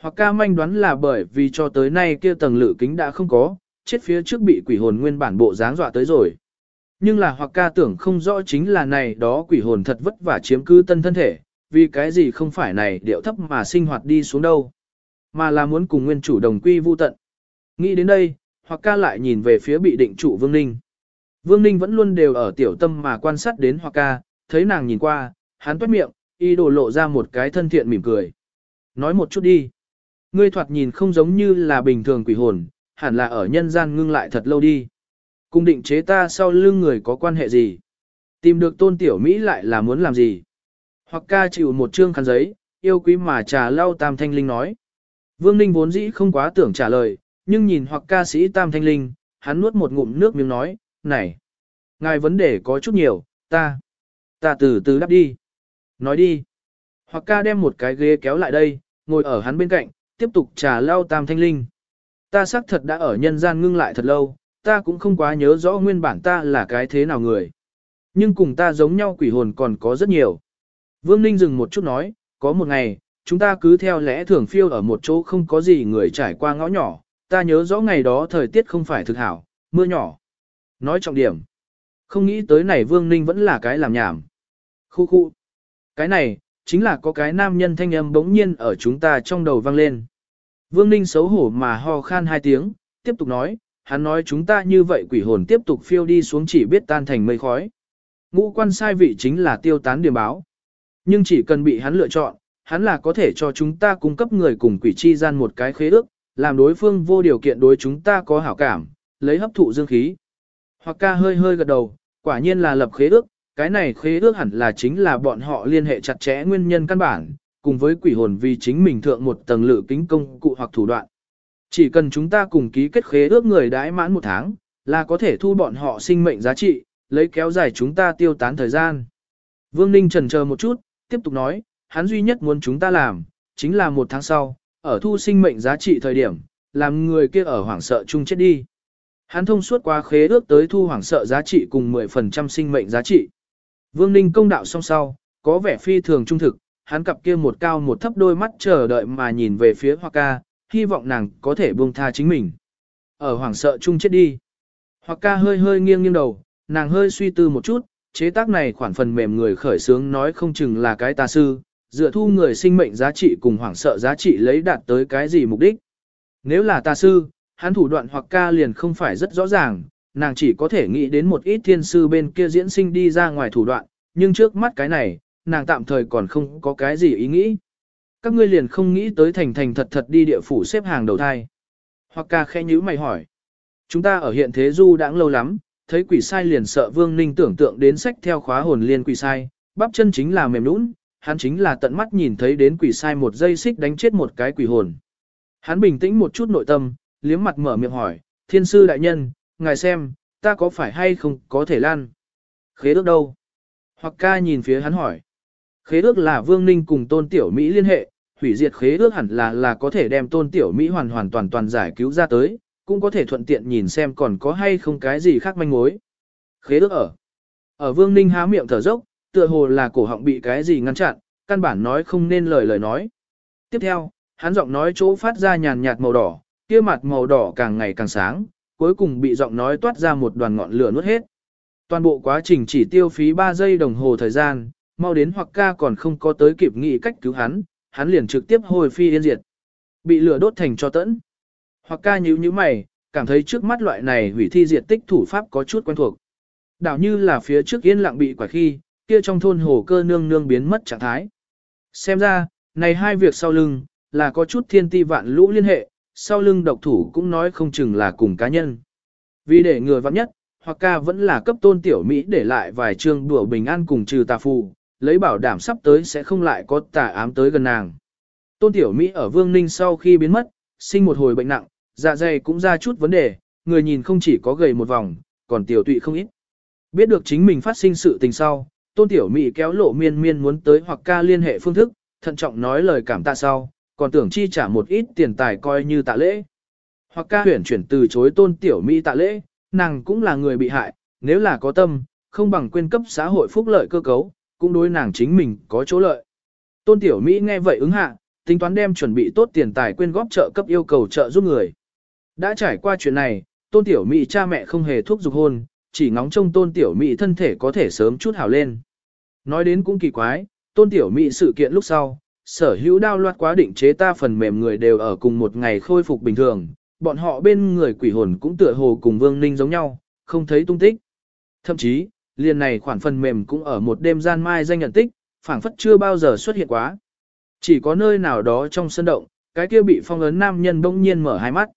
Hoặc ca manh đoán là bởi vì cho tới nay kia tầng lự kính đã không có, chết phía trước bị quỷ hồn nguyên bản bộ dáng dọa tới rồi. Nhưng là hoặc ca tưởng không rõ chính là này đó quỷ hồn thật vất vả chiếm cứ tân thân thể, vì cái gì không phải này điệu thấp mà sinh hoạt đi xuống đâu, mà là muốn cùng nguyên chủ đồng quy vu tận. Nghĩ đến đây, hoặc ca lại nhìn về phía bị định trụ Vương Ninh. Vương Ninh vẫn luôn đều ở tiểu tâm mà quan sát đến hoặc ca, thấy nàng nhìn qua, hắn toát miệng, y đồ lộ ra một cái thân thiện mỉm cười. Nói một chút đi. Ngươi thoạt nhìn không giống như là bình thường quỷ hồn, hẳn là ở nhân gian ngưng lại thật lâu đi. Cung định chế ta sau lưng người có quan hệ gì? Tìm được tôn tiểu Mỹ lại là muốn làm gì? Hoặc ca chịu một chương khăn giấy, yêu quý mà trà lau tam thanh linh nói. Vương Ninh vốn dĩ không quá tưởng trả lời, nhưng nhìn hoặc ca sĩ tam thanh linh, hắn nuốt một ngụm nước miếng nói, này, ngài vấn đề có chút nhiều, ta, ta từ từ đáp đi. Nói đi. Hoặc ca đem một cái ghế kéo lại đây, ngồi ở hắn bên cạnh, tiếp tục trà lau tam thanh linh. Ta xác thật đã ở nhân gian ngưng lại thật lâu, ta cũng không quá nhớ rõ nguyên bản ta là cái thế nào người. Nhưng cùng ta giống nhau quỷ hồn còn có rất nhiều. Vương Ninh dừng một chút nói, có một ngày, chúng ta cứ theo lẽ thường phiêu ở một chỗ không có gì người trải qua ngõ nhỏ, ta nhớ rõ ngày đó thời tiết không phải thực hảo, mưa nhỏ. Nói trọng điểm, không nghĩ tới này Vương Ninh vẫn là cái làm nhảm. Khu khu, cái này, chính là có cái nam nhân thanh âm bỗng nhiên ở chúng ta trong đầu vang lên. Vương Ninh xấu hổ mà ho khan hai tiếng, tiếp tục nói, hắn nói chúng ta như vậy quỷ hồn tiếp tục phiêu đi xuống chỉ biết tan thành mây khói. Ngũ quan sai vị chính là tiêu tán điểm báo. Nhưng chỉ cần bị hắn lựa chọn, hắn là có thể cho chúng ta cung cấp người cùng quỷ chi gian một cái khế ước, làm đối phương vô điều kiện đối chúng ta có hảo cảm, lấy hấp thụ dương khí. Hoặc ca hơi hơi gật đầu, quả nhiên là lập khế ước, cái này khế ước hẳn là chính là bọn họ liên hệ chặt chẽ nguyên nhân căn bản, cùng với quỷ hồn vì chính mình thượng một tầng lự kính công cụ hoặc thủ đoạn. Chỉ cần chúng ta cùng ký kết khế ước người đãi mãn một tháng, là có thể thu bọn họ sinh mệnh giá trị, lấy kéo dài chúng ta tiêu tán thời gian. Vương Ninh trần chờ một chút, tiếp tục nói, hắn duy nhất muốn chúng ta làm, chính là một tháng sau, ở thu sinh mệnh giá trị thời điểm, làm người kia ở hoảng sợ chung chết đi. Hắn thông suốt qua khế ước tới thu hoảng sợ giá trị cùng 10% sinh mệnh giá trị. Vương Ninh công đạo song sau, có vẻ phi thường trung thực, hắn cặp kia một cao một thấp đôi mắt chờ đợi mà nhìn về phía Hoa ca, hy vọng nàng có thể buông tha chính mình. Ở hoảng sợ chung chết đi. Hoa ca hơi hơi nghiêng nghiêng đầu, nàng hơi suy tư một chút, chế tác này khoản phần mềm người khởi sướng nói không chừng là cái tà sư, dựa thu người sinh mệnh giá trị cùng hoảng sợ giá trị lấy đạt tới cái gì mục đích. Nếu là tà sư, hắn thủ đoạn hoặc ca liền không phải rất rõ ràng, nàng chỉ có thể nghĩ đến một ít thiên sư bên kia diễn sinh đi ra ngoài thủ đoạn, nhưng trước mắt cái này, nàng tạm thời còn không có cái gì ý nghĩ. Các ngươi liền không nghĩ tới thành thành thật thật đi địa phủ xếp hàng đầu thai. Hoặc ca khẽ nhíu mày hỏi. Chúng ta ở hiện thế du đã lâu lắm, thấy quỷ sai liền sợ vương ninh tưởng tượng đến sách theo khóa hồn liên quỷ sai, bắp chân chính là mềm nũng, hắn chính là tận mắt nhìn thấy đến quỷ sai một dây xích đánh chết một cái quỷ hồn. Hắn bình tĩnh một chút nội tâm, liếm mặt mở miệng hỏi, thiên sư đại nhân, ngài xem, ta có phải hay không có thể lan? Khế ước đâu? Hoặc ca nhìn phía hắn hỏi. Khế ước là vương ninh cùng tôn tiểu Mỹ liên hệ, hủy diệt khế ước hẳn là là có thể đem tôn tiểu Mỹ hoàn hoàn toàn toàn giải cứu ra tới, cũng có thể thuận tiện nhìn xem còn có hay không cái gì khác manh mối. Khế ước ở. Ở vương ninh há miệng thở dốc, tựa hồ là cổ họng bị cái gì ngăn chặn, căn bản nói không nên lời lời nói. Tiếp theo, hắn giọng nói chỗ phát ra nhàn nhạt màu đỏ, kia mặt màu đỏ càng ngày càng sáng, cuối cùng bị giọng nói toát ra một đoàn ngọn lửa nuốt hết. Toàn bộ quá trình chỉ tiêu phí 3 giây đồng hồ thời gian, mau đến hoặc ca còn không có tới kịp nghĩ cách cứu hắn, hắn liền trực tiếp hồi phi yên diệt. Bị lửa đốt thành cho tẫn. Hoặc ca nhíu nhíu mày, cảm thấy trước mắt loại này hủy thi diệt tích thủ pháp có chút quen thuộc. Đảo như là phía trước yên lặng bị quả khi, kia trong thôn hồ cơ nương nương biến mất trạng thái. Xem ra, này hai việc sau lưng, là có chút thiên ti vạn lũ liên hệ, sau lưng độc thủ cũng nói không chừng là cùng cá nhân. Vì để người vắng nhất, hoặc ca vẫn là cấp tôn tiểu Mỹ để lại vài chương đùa bình an cùng trừ tà phù, lấy bảo đảm sắp tới sẽ không lại có tà ám tới gần nàng. Tôn tiểu Mỹ ở Vương Ninh sau khi biến mất, sinh một hồi bệnh nặng, dạ dày cũng ra chút vấn đề, người nhìn không chỉ có gầy một vòng, còn tiểu tụy không ít. Biết được chính mình phát sinh sự tình sau, tôn tiểu Mỹ kéo lộ miên miên muốn tới hoặc ca liên hệ phương thức, thận trọng nói lời cảm tạ sau, còn tưởng chi trả một ít tiền tài coi như tạ lễ. Hoặc ca huyển chuyển từ chối tôn tiểu Mỹ tạ lễ, nàng cũng là người bị hại, nếu là có tâm, không bằng quyên cấp xã hội phúc lợi cơ cấu, cũng đối nàng chính mình có chỗ lợi. Tôn tiểu Mỹ nghe vậy ứng hạ, tính toán đem chuẩn bị tốt tiền tài quyên góp trợ cấp yêu cầu trợ giúp người. Đã trải qua chuyện này, tôn tiểu Mỹ cha mẹ không hề thuốc dục hôn, chỉ ngóng trông tôn tiểu Mỹ thân thể có thể sớm chút hảo lên. Nói đến cũng kỳ quái, tôn tiểu Mỹ sự kiện lúc sau, sở hữu đao loạt quá định chế ta phần mềm người đều ở cùng một ngày khôi phục bình thường, bọn họ bên người quỷ hồn cũng tựa hồ cùng Vương Ninh giống nhau, không thấy tung tích. Thậm chí, liền này khoản phần mềm cũng ở một đêm gian mai danh nhận tích, phảng phất chưa bao giờ xuất hiện quá. Chỉ có nơi nào đó trong sân động, cái kia bị phong ấn nam nhân bỗng nhiên mở hai mắt.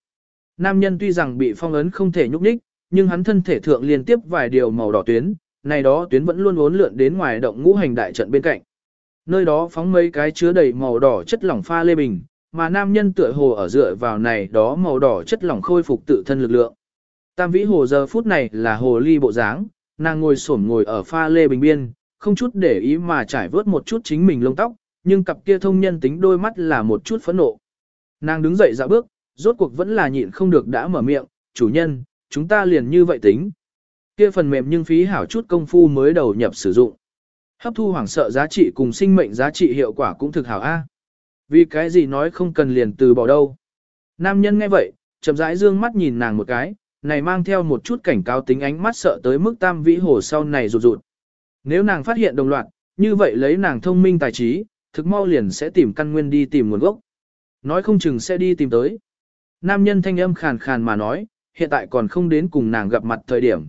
Nam nhân tuy rằng bị phong ấn không thể nhúc nhích, nhưng hắn thân thể thượng liên tiếp vài điều màu đỏ tuyến, này đó tuyến vẫn luôn uốn lượn đến ngoài động ngũ hành đại trận bên cạnh. Nơi đó phóng mấy cái chứa đầy màu đỏ chất lỏng pha lê bình, mà nam nhân tựa hồ ở dựa vào này đó màu đỏ chất lỏng khôi phục tự thân lực lượng. Tam vĩ hồ giờ phút này là hồ ly bộ dáng, nàng ngồi xổm ngồi ở pha lê bình biên, không chút để ý mà trải vớt một chút chính mình lông tóc, nhưng cặp kia thông nhân tính đôi mắt là một chút phẫn nộ. Nàng đứng dậy dạo bước, rốt cuộc vẫn là nhịn không được đã mở miệng, chủ nhân, chúng ta liền như vậy tính. Kia phần mềm nhưng phí hảo chút công phu mới đầu nhập sử dụng. Hấp thu hoảng sợ giá trị cùng sinh mệnh giá trị hiệu quả cũng thực hảo A. Vì cái gì nói không cần liền từ bỏ đâu. Nam nhân nghe vậy, chậm rãi dương mắt nhìn nàng một cái, này mang theo một chút cảnh cáo tính ánh mắt sợ tới mức tam vĩ hồ sau này rụt rụt. Nếu nàng phát hiện đồng loạt, như vậy lấy nàng thông minh tài trí, thực mau liền sẽ tìm căn nguyên đi tìm nguồn gốc. Nói không chừng sẽ đi tìm tới. Nam nhân thanh âm khàn khàn mà nói, hiện tại còn không đến cùng nàng gặp mặt thời điểm.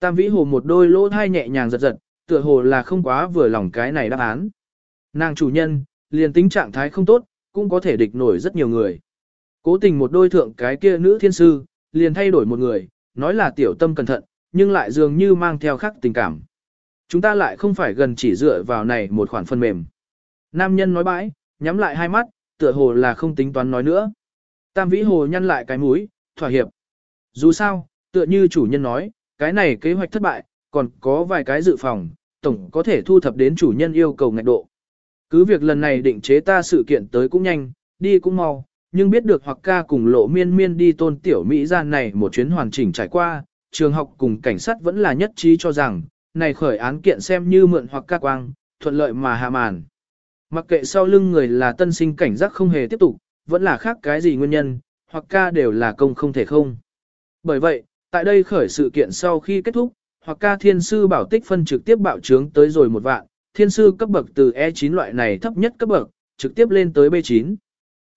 Tam vĩ hồ một đôi lỗ thai nhẹ nhàng giật giật, tựa hồ là không quá vừa lòng cái này đáp án. Nàng chủ nhân, liền tính trạng thái không tốt, cũng có thể địch nổi rất nhiều người. Cố tình một đôi thượng cái kia nữ thiên sư, liền thay đổi một người, nói là tiểu tâm cẩn thận, nhưng lại dường như mang theo khắc tình cảm. Chúng ta lại không phải gần chỉ dựa vào này một khoản phần mềm. Nam nhân nói bãi, nhắm lại hai mắt, tựa hồ là không tính toán nói nữa. Tam vĩ hồ nhăn lại cái mũi, thỏa hiệp. Dù sao, tựa như chủ nhân nói, cái này kế hoạch thất bại, còn có vài cái dự phòng, tổng có thể thu thập đến chủ nhân yêu cầu ngạch độ. Cứ việc lần này định chế ta sự kiện tới cũng nhanh, đi cũng mau, nhưng biết được hoặc ca cùng lộ miên miên đi tôn tiểu Mỹ gian này một chuyến hoàn chỉnh trải qua, trường học cùng cảnh sát vẫn là nhất trí cho rằng, này khởi án kiện xem như mượn hoặc ca quang, thuận lợi mà hạ màn. Mặc kệ sau lưng người là tân sinh cảnh giác không hề tiếp tục, vẫn là khác cái gì nguyên nhân, hoặc ca đều là công không thể không. Bởi vậy, tại đây khởi sự kiện sau khi kết thúc, hoặc ca thiên sư bảo tích phân trực tiếp bạo trướng tới rồi một vạn, thiên sư cấp bậc từ E9 loại này thấp nhất cấp bậc, trực tiếp lên tới B9.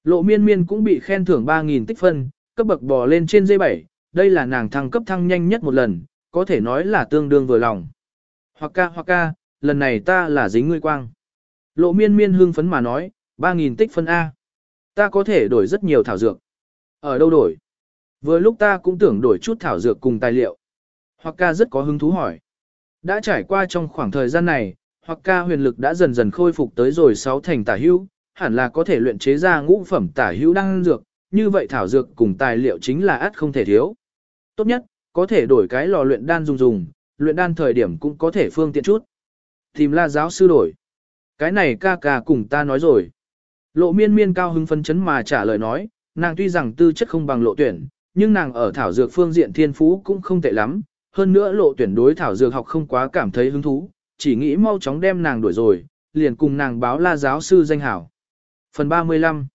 Lộ miên miên cũng bị khen thưởng 3.000 tích phân, cấp bậc bò lên trên dây 7, đây là nàng thăng cấp thăng nhanh nhất một lần, có thể nói là tương đương vừa lòng. Hoặc ca hoặc ca, lần này ta là dính ngươi quang. Lộ miên miên hưng phấn mà nói, 3.000 tích phân A. Ta có thể đổi rất nhiều thảo dược. Ở đâu đổi? Vừa lúc ta cũng tưởng đổi chút thảo dược cùng tài liệu. Hoặc ca rất có hứng thú hỏi. Đã trải qua trong khoảng thời gian này, hoặc ca huyền lực đã dần dần khôi phục tới rồi sáu thành tả hữu, hẳn là có thể luyện chế ra ngũ phẩm tả hữu đan dược, như vậy thảo dược cùng tài liệu chính là át không thể thiếu. Tốt nhất, có thể đổi cái lò luyện đan dùng dùng, luyện đan thời điểm cũng có thể phương tiện chút. Tìm la giáo sư đổi. Cái này ca ca cùng ta nói rồi. Lộ miên miên cao hứng phấn chấn mà trả lời nói, nàng tuy rằng tư chất không bằng lộ tuyển, nhưng nàng ở thảo dược phương diện thiên phú cũng không tệ lắm, hơn nữa lộ tuyển đối thảo dược học không quá cảm thấy hứng thú, chỉ nghĩ mau chóng đem nàng đuổi rồi, liền cùng nàng báo la giáo sư danh hảo. Phần 35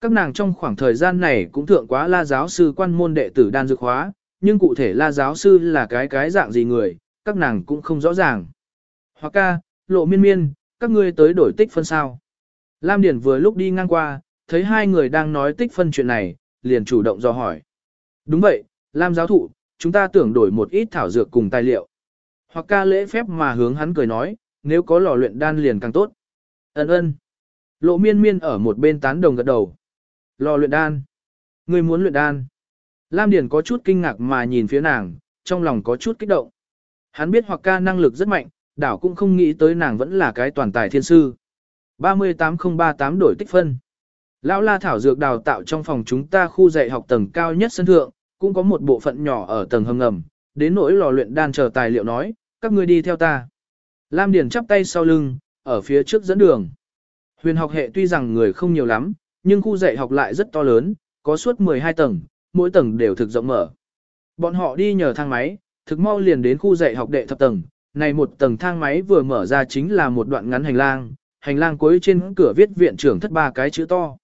Các nàng trong khoảng thời gian này cũng thượng quá la giáo sư quan môn đệ tử đan dược hóa, nhưng cụ thể la giáo sư là cái cái dạng gì người, các nàng cũng không rõ ràng. Hoặc ca, lộ miên miên, các ngươi tới đổi tích phân sao. Lam Điển vừa lúc đi ngang qua, thấy hai người đang nói tích phân chuyện này, liền chủ động do hỏi. Đúng vậy, Lam giáo thụ, chúng ta tưởng đổi một ít thảo dược cùng tài liệu. Hoặc ca lễ phép mà hướng hắn cười nói, nếu có lò luyện đan liền càng tốt. Ấn ơn. Lộ miên miên ở một bên tán đồng gật đầu. Lò luyện đan. Người muốn luyện đan. Lam Điền có chút kinh ngạc mà nhìn phía nàng, trong lòng có chút kích động. Hắn biết hoặc ca năng lực rất mạnh, đảo cũng không nghĩ tới nàng vẫn là cái toàn tài thiên sư. 38038 đổi tích phân. Lão La Thảo Dược đào tạo trong phòng chúng ta khu dạy học tầng cao nhất sân thượng, cũng có một bộ phận nhỏ ở tầng hầm ngầm, đến nỗi lò luyện đan chờ tài liệu nói, các ngươi đi theo ta. Lam Điền chắp tay sau lưng, ở phía trước dẫn đường. Huyền học hệ tuy rằng người không nhiều lắm, nhưng khu dạy học lại rất to lớn, có suốt 12 tầng, mỗi tầng đều thực rộng mở. Bọn họ đi nhờ thang máy, thực mau liền đến khu dạy học đệ thập tầng, này một tầng thang máy vừa mở ra chính là một đoạn ngắn hành lang, hành lang cuối trên cửa viết viện trưởng thất ba cái chữ to.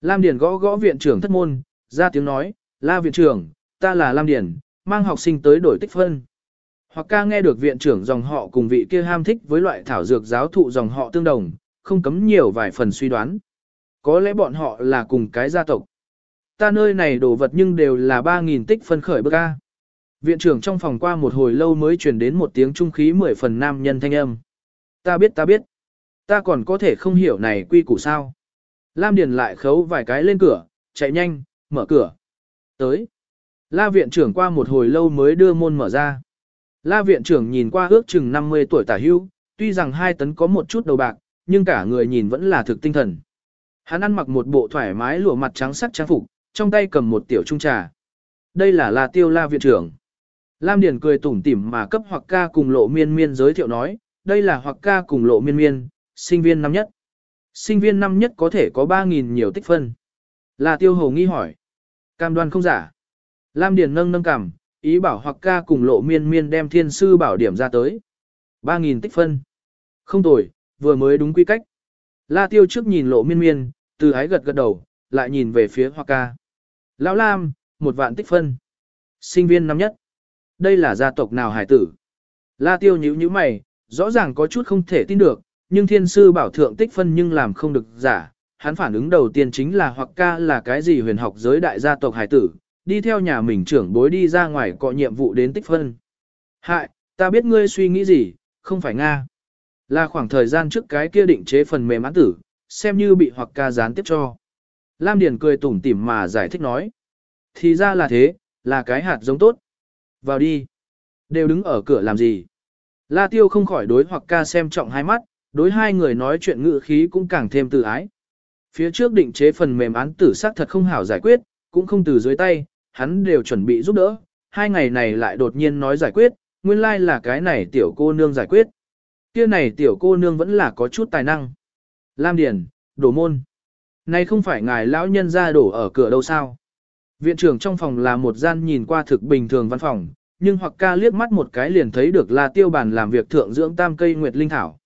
Lam Điền gõ gõ viện trưởng thất môn, ra tiếng nói, la viện trưởng, ta là Lam Điền, mang học sinh tới đổi tích phân. Hoặc ca nghe được viện trưởng dòng họ cùng vị kia ham thích với loại thảo dược giáo thụ dòng họ tương đồng, không cấm nhiều vài phần suy đoán. Có lẽ bọn họ là cùng cái gia tộc. Ta nơi này đồ vật nhưng đều là 3.000 tích phân khởi bức A. Viện trưởng trong phòng qua một hồi lâu mới truyền đến một tiếng trung khí mười phần nam nhân thanh âm. Ta biết ta biết. Ta còn có thể không hiểu này quy củ sao. Lam Điền lại khấu vài cái lên cửa, chạy nhanh, mở cửa. Tới. La viện trưởng qua một hồi lâu mới đưa môn mở ra. La viện trưởng nhìn qua ước chừng 50 tuổi tả hưu, tuy rằng hai tấn có một chút đầu bạc, nhưng cả người nhìn vẫn là thực tinh thần. Hắn ăn mặc một bộ thoải mái lụa mặt trắng sắc trang phục, trong tay cầm một tiểu trung trà. Đây là La Tiêu La viện trưởng. Lam Điền cười tủm tỉm mà cấp hoặc ca cùng lộ miên miên giới thiệu nói, đây là hoặc ca cùng lộ miên miên, sinh viên năm nhất. Sinh viên năm nhất có thể có 3.000 nhiều tích phân. La Tiêu Hồ nghi hỏi. Cam đoan không giả. Lam Điền nâng nâng cằm, ý bảo hoặc ca cùng lộ miên miên đem thiên sư bảo điểm ra tới. 3.000 tích phân. Không tồi, vừa mới đúng quy cách. La Tiêu trước nhìn lộ miên miên, từ ái gật gật đầu, lại nhìn về phía hoặc ca. Lão Lam, một vạn tích phân. Sinh viên năm nhất. Đây là gia tộc nào hải tử? La Tiêu nhíu nhíu mày, rõ ràng có chút không thể tin được, nhưng thiên sư bảo thượng tích phân nhưng làm không được giả. Hắn phản ứng đầu tiên chính là hoặc ca là cái gì huyền học giới đại gia tộc hải tử, đi theo nhà mình trưởng bối đi ra ngoài cọ nhiệm vụ đến tích phân. Hại, ta biết ngươi suy nghĩ gì, không phải Nga. Là khoảng thời gian trước cái kia định chế phần mềm án tử, xem như bị hoặc ca gián tiếp cho. Lam Điền cười tủm tỉm mà giải thích nói. Thì ra là thế, là cái hạt giống tốt. Vào đi. Đều đứng ở cửa làm gì. La Tiêu không khỏi đối hoặc ca xem trọng hai mắt, đối hai người nói chuyện ngữ khí cũng càng thêm tự ái. Phía trước định chế phần mềm án tử xác thật không hảo giải quyết, cũng không từ dưới tay, hắn đều chuẩn bị giúp đỡ, hai ngày này lại đột nhiên nói giải quyết, nguyên lai like là cái này tiểu cô nương giải quyết. Kia này tiểu cô nương vẫn là có chút tài năng. Lam Điền, đổ môn. Này không phải ngài lão nhân ra đổ ở cửa đâu sao. Viện trưởng trong phòng là một gian nhìn qua thực bình thường văn phòng, nhưng hoặc ca liếc mắt một cái liền thấy được là tiêu bản làm việc thượng dưỡng tam cây nguyệt linh thảo.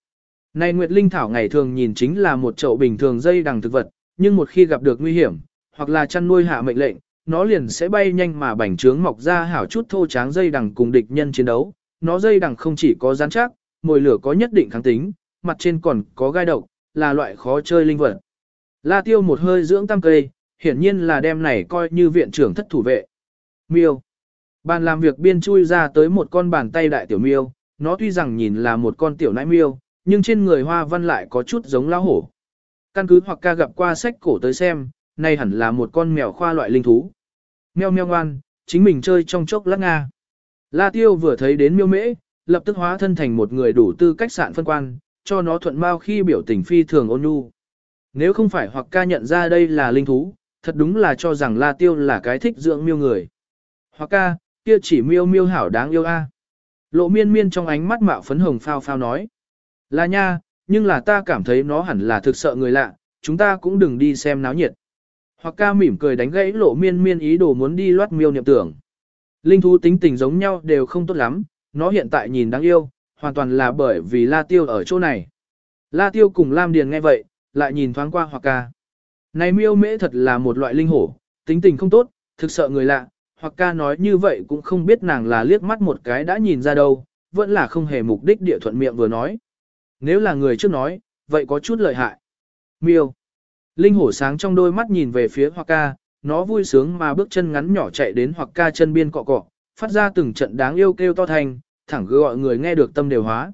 Này nguyệt linh thảo ngày thường nhìn chính là một chậu bình thường dây đằng thực vật, nhưng một khi gặp được nguy hiểm, hoặc là chăn nuôi hạ mệnh lệnh, nó liền sẽ bay nhanh mà bành trướng mọc ra hảo chút thô tráng dây đằng cùng địch nhân chiến đấu. Nó dây đằng không chỉ có rắn chắc, mồi lửa có nhất định kháng tính, mặt trên còn có gai độc, là loại khó chơi linh vật. La tiêu một hơi dưỡng tam cây, hiển nhiên là đem này coi như viện trưởng thất thủ vệ. Miêu. Bàn làm việc biên chui ra tới một con bàn tay đại tiểu miêu, nó tuy rằng nhìn là một con tiểu nãi miêu, nhưng trên người hoa văn lại có chút giống lão hổ. Căn cứ hoặc ca gặp qua sách cổ tới xem, này hẳn là một con mèo khoa loại linh thú. Mèo mèo ngoan, chính mình chơi trong chốc lát nga. La tiêu vừa thấy đến miêu mễ, lập tức hóa thân thành một người đủ tư cách sạn phân quan, cho nó thuận mau khi biểu tình phi thường ôn nhu. Nếu không phải hoặc ca nhận ra đây là linh thú, thật đúng là cho rằng La Tiêu là cái thích dưỡng miêu người. Hoặc ca, kia chỉ miêu miêu hảo đáng yêu a. Lộ miên miên trong ánh mắt mạo phấn hồng phao phao nói. Là nha, nhưng là ta cảm thấy nó hẳn là thực sợ người lạ, chúng ta cũng đừng đi xem náo nhiệt. Hoặc ca mỉm cười đánh gãy lộ miên miên ý đồ muốn đi loát miêu niệm tưởng. Linh thú tính tình giống nhau đều không tốt lắm, nó hiện tại nhìn đáng yêu, hoàn toàn là bởi vì La Tiêu ở chỗ này. La Tiêu cùng Lam Điền nghe vậy, lại nhìn thoáng qua Hoặc ca. Này miêu mễ thật là một loại linh hổ, tính tình không tốt, thực sợ người lạ, hoặc ca nói như vậy cũng không biết nàng là liếc mắt một cái đã nhìn ra đâu, vẫn là không hề mục đích địa thuận miệng vừa nói. Nếu là người trước nói, vậy có chút lợi hại. Miêu. Linh hổ sáng trong đôi mắt nhìn về phía hoặc ca, nó vui sướng mà bước chân ngắn nhỏ chạy đến hoặc ca chân biên cọ cọ, phát ra từng trận đáng yêu kêu to thành, thẳng gọi người nghe được tâm đều hóa.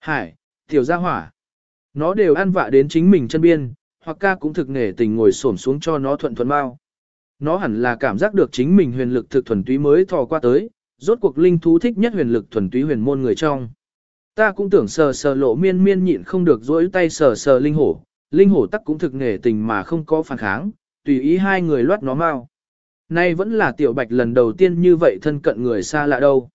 Hải, tiểu gia hỏa. Nó đều ăn vạ đến chính mình chân biên, hoặc ca cũng thực nghề tình ngồi xổm xuống cho nó thuận thuận bao. Nó hẳn là cảm giác được chính mình huyền lực thực thuần túy mới thò qua tới, rốt cuộc linh thú thích nhất huyền lực thuần túy huyền môn người trong. Ta cũng tưởng sờ sờ lộ miên miên nhịn không được dỗi tay sờ sờ linh hổ, linh hổ tắc cũng thực nghề tình mà không có phản kháng, tùy ý hai người loát nó mau. Nay vẫn là tiểu bạch lần đầu tiên như vậy thân cận người xa lạ đâu.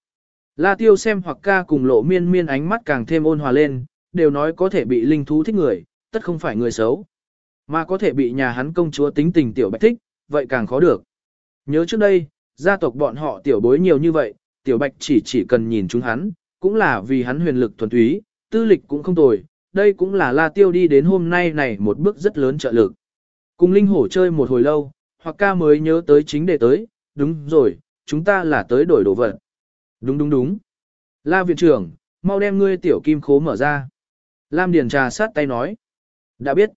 La tiêu xem hoặc ca cùng lộ miên miên ánh mắt càng thêm ôn hòa lên, đều nói có thể bị linh thú thích người, tất không phải người xấu. Mà có thể bị nhà hắn công chúa tính tình tiểu bạch thích, vậy càng khó được. Nhớ trước đây, gia tộc bọn họ tiểu bối nhiều như vậy, tiểu bạch chỉ chỉ cần nhìn chúng hắn, cũng là vì hắn huyền lực thuần túy, tư lịch cũng không tồi, đây cũng là la tiêu đi đến hôm nay này một bước rất lớn trợ lực. Cùng linh hổ chơi một hồi lâu, hoặc ca mới nhớ tới chính đề tới, đúng rồi, chúng ta là tới đổi đồ vật. Đúng đúng đúng. La viện trưởng, mau đem ngươi tiểu kim khố mở ra. Lam Điền trà sát tay nói. Đã biết.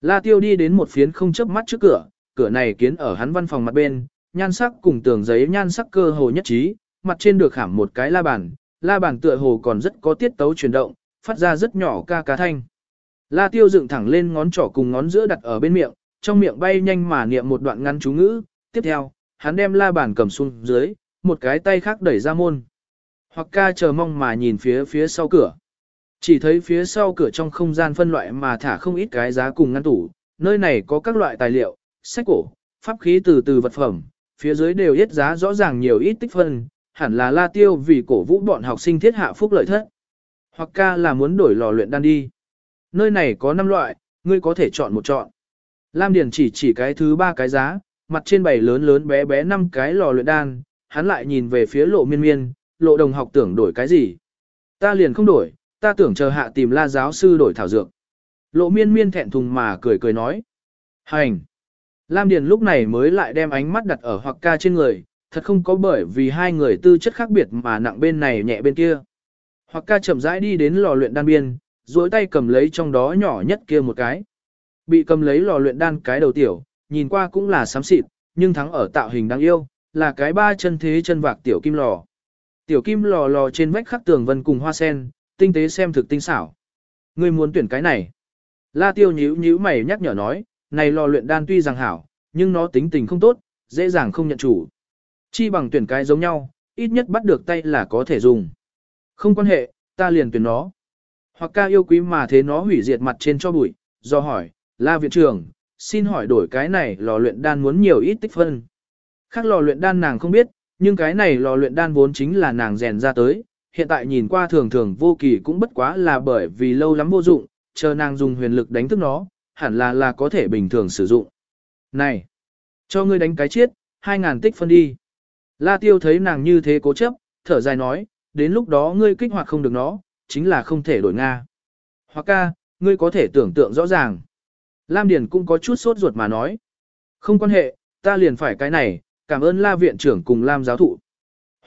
La Tiêu đi đến một phiến không chớp mắt trước cửa, cửa này kiến ở hắn văn phòng mặt bên, nhan sắc cùng tường giấy nhan sắc cơ hồ nhất trí, mặt trên được khảm một cái la bàn, la bàn tựa hồ còn rất có tiết tấu chuyển động, phát ra rất nhỏ ca ca thanh. La Tiêu dựng thẳng lên ngón trỏ cùng ngón giữa đặt ở bên miệng, trong miệng bay nhanh mà niệm một đoạn ngắn chú ngữ, tiếp theo, hắn đem la bàn cầm xuống dưới, một cái tay khác đẩy ra môn. Hoặc ca chờ mong mà nhìn phía phía sau cửa. Chỉ thấy phía sau cửa trong không gian phân loại mà thả không ít cái giá cùng ngăn tủ, nơi này có các loại tài liệu, sách cổ, pháp khí từ từ vật phẩm, phía dưới đều ít giá rõ ràng nhiều ít tích phân, hẳn là la tiêu vì cổ vũ bọn học sinh thiết hạ phúc lợi thất. Hoặc ca là muốn đổi lò luyện đan đi. Nơi này có 5 loại, ngươi có thể chọn một chọn. Lam Điền chỉ chỉ cái thứ ba cái giá, mặt trên bày lớn lớn bé bé năm cái lò luyện đan, hắn lại nhìn về phía lộ miên miên, lộ đồng học tưởng đổi cái gì. Ta liền không đổi, ta tưởng chờ hạ tìm la giáo sư đổi thảo dược. Lộ miên miên thẹn thùng mà cười cười nói. Hành! Lam Điền lúc này mới lại đem ánh mắt đặt ở hoặc ca trên người, thật không có bởi vì hai người tư chất khác biệt mà nặng bên này nhẹ bên kia. Hoặc ca chậm rãi đi đến lò luyện đan biên, duỗi tay cầm lấy trong đó nhỏ nhất kia một cái. Bị cầm lấy lò luyện đan cái đầu tiểu, nhìn qua cũng là xám xịt, nhưng thắng ở tạo hình đáng yêu, là cái ba chân thế chân vạc tiểu kim lò. Tiểu kim lò lò trên vách khắc tường vân cùng hoa sen, tinh tế xem thực tinh xảo. Ngươi muốn tuyển cái này. La tiêu nhíu nhíu mày nhắc nhở nói, này lò luyện đan tuy rằng hảo, nhưng nó tính tình không tốt, dễ dàng không nhận chủ. Chi bằng tuyển cái giống nhau, ít nhất bắt được tay là có thể dùng. Không quan hệ, ta liền tuyển nó. Hoặc ca yêu quý mà thế nó hủy diệt mặt trên cho bụi, do hỏi, la viện trưởng, xin hỏi đổi cái này lò luyện đan muốn nhiều ít tích phân. Khác lò luyện đan nàng không biết, nhưng cái này lò luyện đan vốn chính là nàng rèn ra tới, hiện tại nhìn qua thường thường vô kỳ cũng bất quá là bởi vì lâu lắm vô dụng, chờ nàng dùng huyền lực đánh thức nó, hẳn là là có thể bình thường sử dụng. Này, cho ngươi đánh cái chết, 2.000 tích phân đi. La tiêu thấy nàng như thế cố chấp, thở dài nói, đến lúc đó ngươi kích hoạt không được nó, chính là không thể đổi Nga. Hoặc ca, ngươi có thể tưởng tượng rõ ràng. Lam Điền cũng có chút sốt ruột mà nói. Không quan hệ, ta liền phải cái này, cảm ơn La viện trưởng cùng Lam giáo thụ.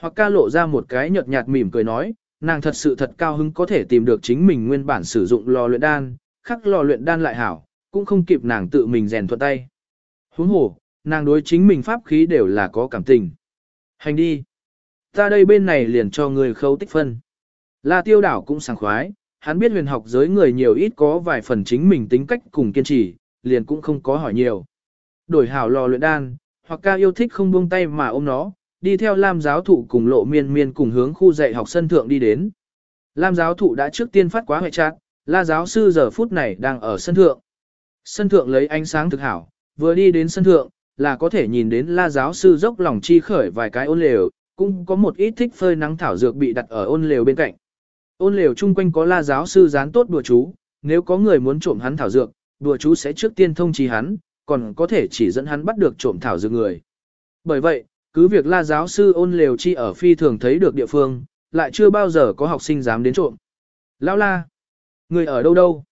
Hoặc ca lộ ra một cái nhợt nhạt mỉm cười nói, nàng thật sự thật cao hứng có thể tìm được chính mình nguyên bản sử dụng lò luyện đan, khắc lò luyện đan lại hảo, cũng không kịp nàng tự mình rèn thuận tay. Huống hồ, nàng đối chính mình pháp khí đều là có cảm tình. Hành đi. Ta đây bên này liền cho người khấu tích phân. La tiêu đảo cũng sảng khoái, hắn biết huyền học giới người nhiều ít có vài phần chính mình tính cách cùng kiên trì, liền cũng không có hỏi nhiều. Đổi hảo lò luyện đan, hoặc ca yêu thích không buông tay mà ôm nó, đi theo Lam giáo thụ cùng lộ miên miên cùng hướng khu dạy học sân thượng đi đến. Lam giáo thụ đã trước tiên phát quá hệ trạng, la giáo sư giờ phút này đang ở sân thượng. Sân thượng lấy ánh sáng thực hảo, vừa đi đến sân thượng, là có thể nhìn đến la giáo sư dốc lòng chi khởi vài cái ôn lều, cũng có một ít thích phơi nắng thảo dược bị đặt ở ôn lều bên cạnh. Ôn lều chung quanh có la giáo sư dán tốt đùa chú, nếu có người muốn trộm hắn thảo dược, đùa chú sẽ trước tiên thông trí hắn, còn có thể chỉ dẫn hắn bắt được trộm thảo dược người. Bởi vậy, cứ việc la giáo sư ôn lều chi ở phi thường thấy được địa phương, lại chưa bao giờ có học sinh dám đến trộm. Lão la, người ở đâu đâu?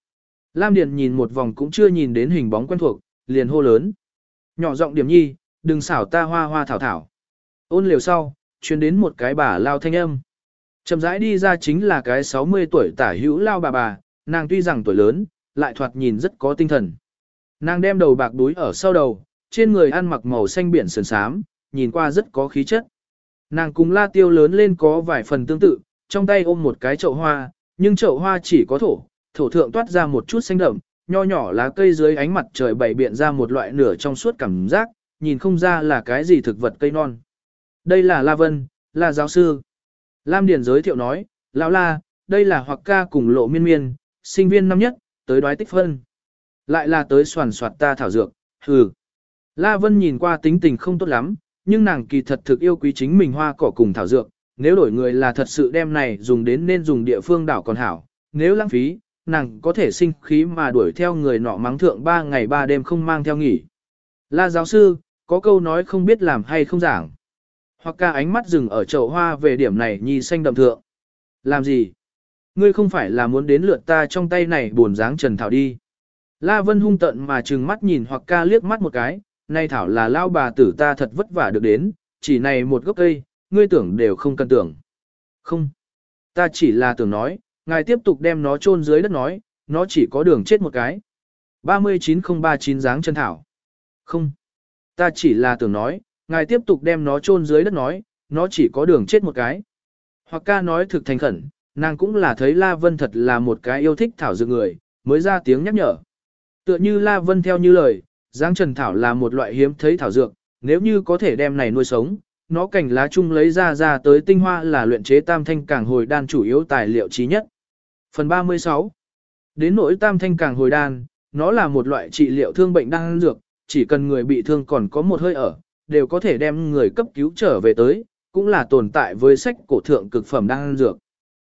Lam Điền nhìn một vòng cũng chưa nhìn đến hình bóng quen thuộc, liền hô lớn. Nhỏ giọng điểm nhi, đừng xảo ta hoa hoa thảo thảo. Ôn liều sau, chuyển đến một cái bà lao thanh âm. Chậm rãi đi ra chính là cái 60 tuổi tả hữu lao bà bà, nàng tuy rằng tuổi lớn, lại thoạt nhìn rất có tinh thần. Nàng đem đầu bạc đuối ở sau đầu, trên người ăn mặc màu xanh biển sườn xám nhìn qua rất có khí chất. Nàng cùng la tiêu lớn lên có vài phần tương tự, trong tay ôm một cái chậu hoa, nhưng chậu hoa chỉ có thổ, thổ thượng toát ra một chút xanh đậm, nho nhỏ lá cây dưới ánh mặt trời bày biện ra một loại nửa trong suốt cảm giác, nhìn không ra là cái gì thực vật cây non. Đây là La Vân, là giáo sư. Lam Điền giới thiệu nói, lão la, đây là hoặc ca cùng lộ miên miên, sinh viên năm nhất, tới đoái tích phân. Lại là tới soàn soạt ta thảo dược, hừ. La Vân nhìn qua tính tình không tốt lắm, nhưng nàng kỳ thật thực yêu quý chính mình hoa cỏ cùng thảo dược, nếu đổi người là thật sự đem này dùng đến nên dùng địa phương đảo còn hảo, nếu lãng phí, nàng có thể sinh khí mà đuổi theo người nọ mắng thượng ba ngày ba đêm không mang theo nghỉ. La giáo sư, có câu nói không biết làm hay không giảng. Hoặc ca ánh mắt dừng ở chậu hoa về điểm này nhi xanh đậm thượng. Làm gì? Ngươi không phải là muốn đến lượt ta trong tay này buồn dáng trần thảo đi. La Vân hung tận mà trừng mắt nhìn hoặc ca liếc mắt một cái, nay thảo là lao bà tử ta thật vất vả được đến, chỉ này một gốc cây, ngươi tưởng đều không cần tưởng. Không, ta chỉ là tưởng nói, ngài tiếp tục đem nó chôn dưới đất nói, nó chỉ có đường chết một cái. 39039 dáng chân thảo. Không, ta chỉ là tưởng nói, ngài tiếp tục đem nó chôn dưới đất nói, nó chỉ có đường chết một cái. Hoặc ca nói thực thành khẩn, nàng cũng là thấy La Vân thật là một cái yêu thích thảo dược người, mới ra tiếng nhắc nhở. Tựa như La Vân theo như lời, Giáng Trần Thảo là một loại hiếm thấy thảo dược, nếu như có thể đem này nuôi sống, nó cành lá chung lấy ra ra tới tinh hoa là luyện chế tam thanh càng hồi đan chủ yếu tài liệu trí nhất. Phần 36 Đến nỗi tam thanh càng hồi đan, nó là một loại trị liệu thương bệnh đan dược, chỉ cần người bị thương còn có một hơi ở, đều có thể đem người cấp cứu trở về tới, cũng là tồn tại với sách cổ thượng cực phẩm đan dược.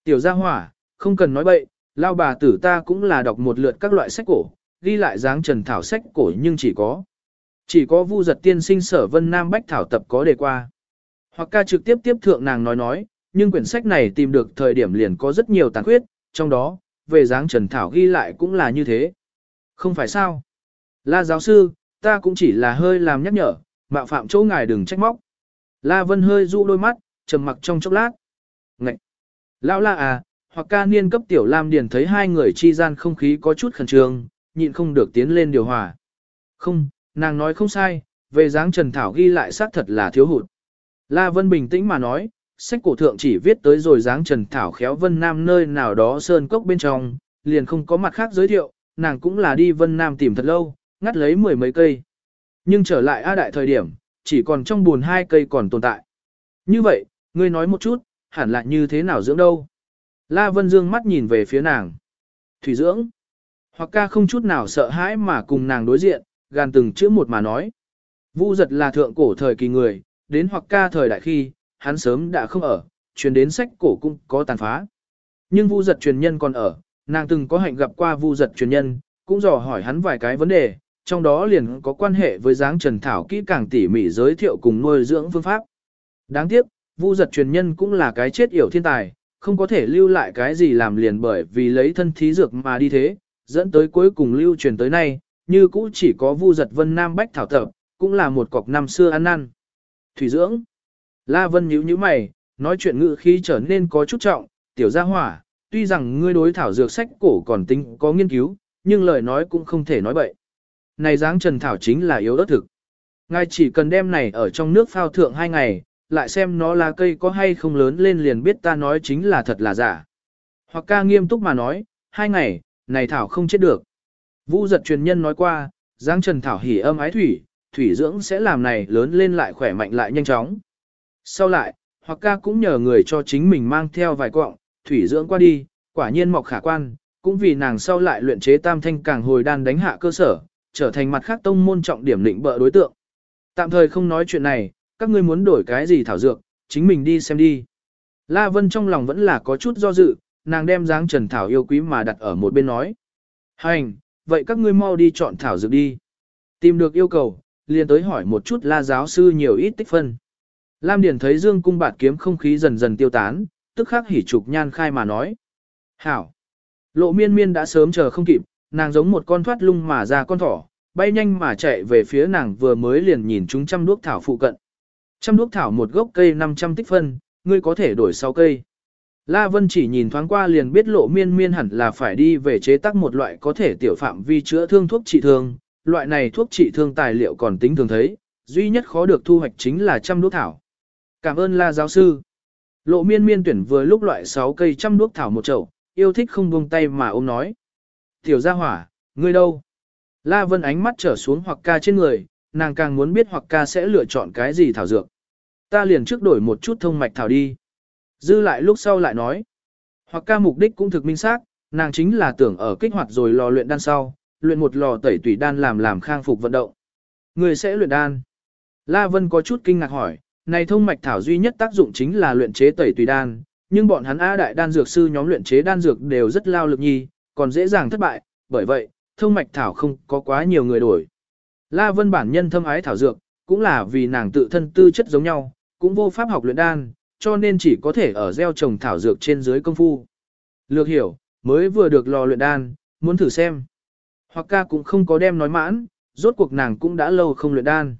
Tiểu gia hỏa, không cần nói bậy, lao bà tử ta cũng là đọc một lượt các loại sách cổ, ghi lại dáng trần thảo sách cổ nhưng chỉ có. Chỉ có vu giật tiên sinh sở vân nam bách thảo tập có đề qua. Hoặc ca trực tiếp tiếp thượng nàng nói nói, nhưng quyển sách này tìm được thời điểm liền có rất nhiều tàn khuyết, trong đó, về dáng trần thảo ghi lại cũng là như thế. Không phải sao? La giáo sư, ta cũng chỉ là hơi làm nhắc nhở, mạo phạm chỗ ngài đừng trách móc. La Vân hơi dụ đôi mắt, trầm mặc trong chốc lát. Ngậy! Lão la à, hoặc ca niên cấp tiểu Lam Điền thấy hai người chi gian không khí có chút khẩn trương, nhịn không được tiến lên điều hòa. Không, nàng nói không sai, về dáng Trần Thảo ghi lại xác thật là thiếu hụt. La Vân bình tĩnh mà nói, sách cổ thượng chỉ viết tới rồi dáng Trần Thảo khéo Vân Nam nơi nào đó sơn cốc bên trong, liền không có mặt khác giới thiệu, nàng cũng là đi Vân Nam tìm thật lâu, ngắt lấy mười mấy cây. Nhưng trở lại A đại thời điểm, chỉ còn trong buồn hai cây còn tồn tại. Như vậy, ngươi nói một chút, hẳn là như thế nào dưỡng đâu? La Vân Dương mắt nhìn về phía nàng. Thủy dưỡng. Hoặc ca không chút nào sợ hãi mà cùng nàng đối diện, gàn từng chữ một mà nói. Vu giật là thượng cổ thời kỳ người, đến hoặc ca thời đại khi, hắn sớm đã không ở, truyền đến sách cổ cũng có tàn phá. Nhưng vu giật truyền nhân còn ở, nàng từng có hạnh gặp qua vu giật truyền nhân, cũng dò hỏi hắn vài cái vấn đề, trong đó liền có quan hệ với dáng trần thảo kỹ càng tỉ mỉ giới thiệu cùng nuôi dưỡng phương pháp. Đáng tiếc, vu giật truyền nhân cũng là cái chết yểu thiên tài, không có thể lưu lại cái gì làm liền bởi vì lấy thân thí dược mà đi thế, dẫn tới cuối cùng lưu truyền tới nay, như cũ chỉ có vu giật vân nam bách thảo tập, cũng là một cọc năm xưa ăn năn. Thủy dưỡng. La vân nhíu nhíu mày, nói chuyện ngữ khí trở nên có chút trọng, tiểu gia hỏa, tuy rằng ngươi đối thảo dược sách cổ còn tính có nghiên cứu, nhưng lời nói cũng không thể nói bậy. Này dáng Trần Thảo chính là yếu ớt thực. Ngài chỉ cần đem này ở trong nước phao thượng hai ngày, lại xem nó là cây có hay không lớn lên liền biết ta nói chính là thật là giả. Hoặc ca nghiêm túc mà nói, hai ngày, này Thảo không chết được. Vũ giật truyền nhân nói qua, dáng Trần Thảo hỉ âm ái thủy, thủy dưỡng sẽ làm này lớn lên lại khỏe mạnh lại nhanh chóng. Sau lại, hoặc ca cũng nhờ người cho chính mình mang theo vài quọng, thủy dưỡng qua đi, quả nhiên mọc khả quan, cũng vì nàng sau lại luyện chế tam thanh càng hồi đan đánh hạ cơ sở, trở thành mặt khác tông môn trọng điểm định bợ đối tượng. Tạm thời không nói chuyện này, các ngươi muốn đổi cái gì thảo dược, chính mình đi xem đi. La Vân trong lòng vẫn là có chút do dự, nàng đem dáng trần thảo yêu quý mà đặt ở một bên nói. Hành, vậy các ngươi mau đi chọn thảo dược đi. Tìm được yêu cầu, liền tới hỏi một chút la giáo sư nhiều ít tích phân. Lam Điền thấy dương cung bạt kiếm không khí dần dần tiêu tán, tức khắc hỉ trục nhan khai mà nói. Hảo! Lộ miên miên đã sớm chờ không kịp, nàng giống một con thoát lung mà ra con thỏ, bay nhanh mà chạy về phía nàng vừa mới liền nhìn chúng trăm đuốc thảo phụ cận. Trăm đuốc thảo một gốc cây 500 tích phân, ngươi có thể đổi 6 cây. La Vân chỉ nhìn thoáng qua liền biết lộ miên miên hẳn là phải đi về chế tác một loại có thể tiểu phạm vi chữa thương thuốc trị thương. Loại này thuốc trị thương tài liệu còn tính thường thấy, duy nhất khó được thu hoạch chính là trăm đuốc thảo. Cảm ơn La giáo sư. Lộ miên miên tuyển vừa lúc loại 6 cây trăm đuốc thảo một chậu, yêu thích không buông tay mà ôm nói. Tiểu gia hỏa, ngươi đâu? La Vân ánh mắt trở xuống hoặc ca trên người, nàng càng muốn biết hoặc ca sẽ lựa chọn cái gì thảo dược. Ta liền trước đổi một chút thông mạch thảo đi. Dư lại lúc sau lại nói. Hoặc ca mục đích cũng thực minh xác, nàng chính là tưởng ở kích hoạt rồi lò luyện đan sau, luyện một lò tẩy tủy đan làm làm khang phục vận động. Người sẽ luyện đan. La Vân có chút kinh ngạc hỏi, này thông mạch thảo duy nhất tác dụng chính là luyện chế tẩy tùy đan, nhưng bọn hắn A đại đan dược sư nhóm luyện chế đan dược đều rất lao lực nhi, còn dễ dàng thất bại, bởi vậy, thông mạch thảo không có quá nhiều người đổi. La Vân bản nhân thâm ái thảo dược, cũng là vì nàng tự thân tư chất giống nhau, cũng vô pháp học luyện đan, cho nên chỉ có thể ở gieo trồng thảo dược trên dưới công phu. Lược hiểu, mới vừa được lò luyện đan, muốn thử xem. Hoặc ca cũng không có đem nói mãn, rốt cuộc nàng cũng đã lâu không luyện đan.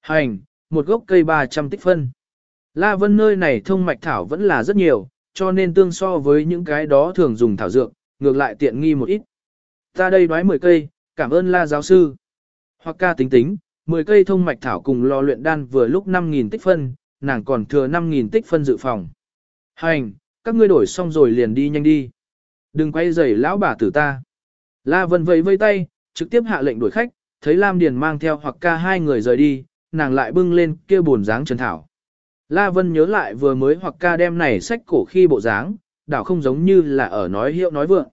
Hành, một gốc cây 300 tích phân. La Vân nơi này thông mạch thảo vẫn là rất nhiều, cho nên tương so với những cái đó thường dùng thảo dược, ngược lại tiện nghi một ít. Ta đây đoái 10 cây, cảm ơn La giáo sư. Hoặc ca tính tính, 10 cây thông mạch thảo cùng lò luyện đan vừa lúc 5.000 tích phân, nàng còn thừa 5.000 tích phân dự phòng. Hành, các ngươi đổi xong rồi liền đi nhanh đi. Đừng quay rầy lão bà tử ta. La Vân vẫy vây tay, trực tiếp hạ lệnh đuổi khách, thấy Lam Điền mang theo hoặc ca hai người rời đi, nàng lại bưng lên kia buồn dáng trần thảo. La Vân nhớ lại vừa mới hoặc ca đem này sách cổ khi bộ dáng, đảo không giống như là ở nói hiệu nói vượng.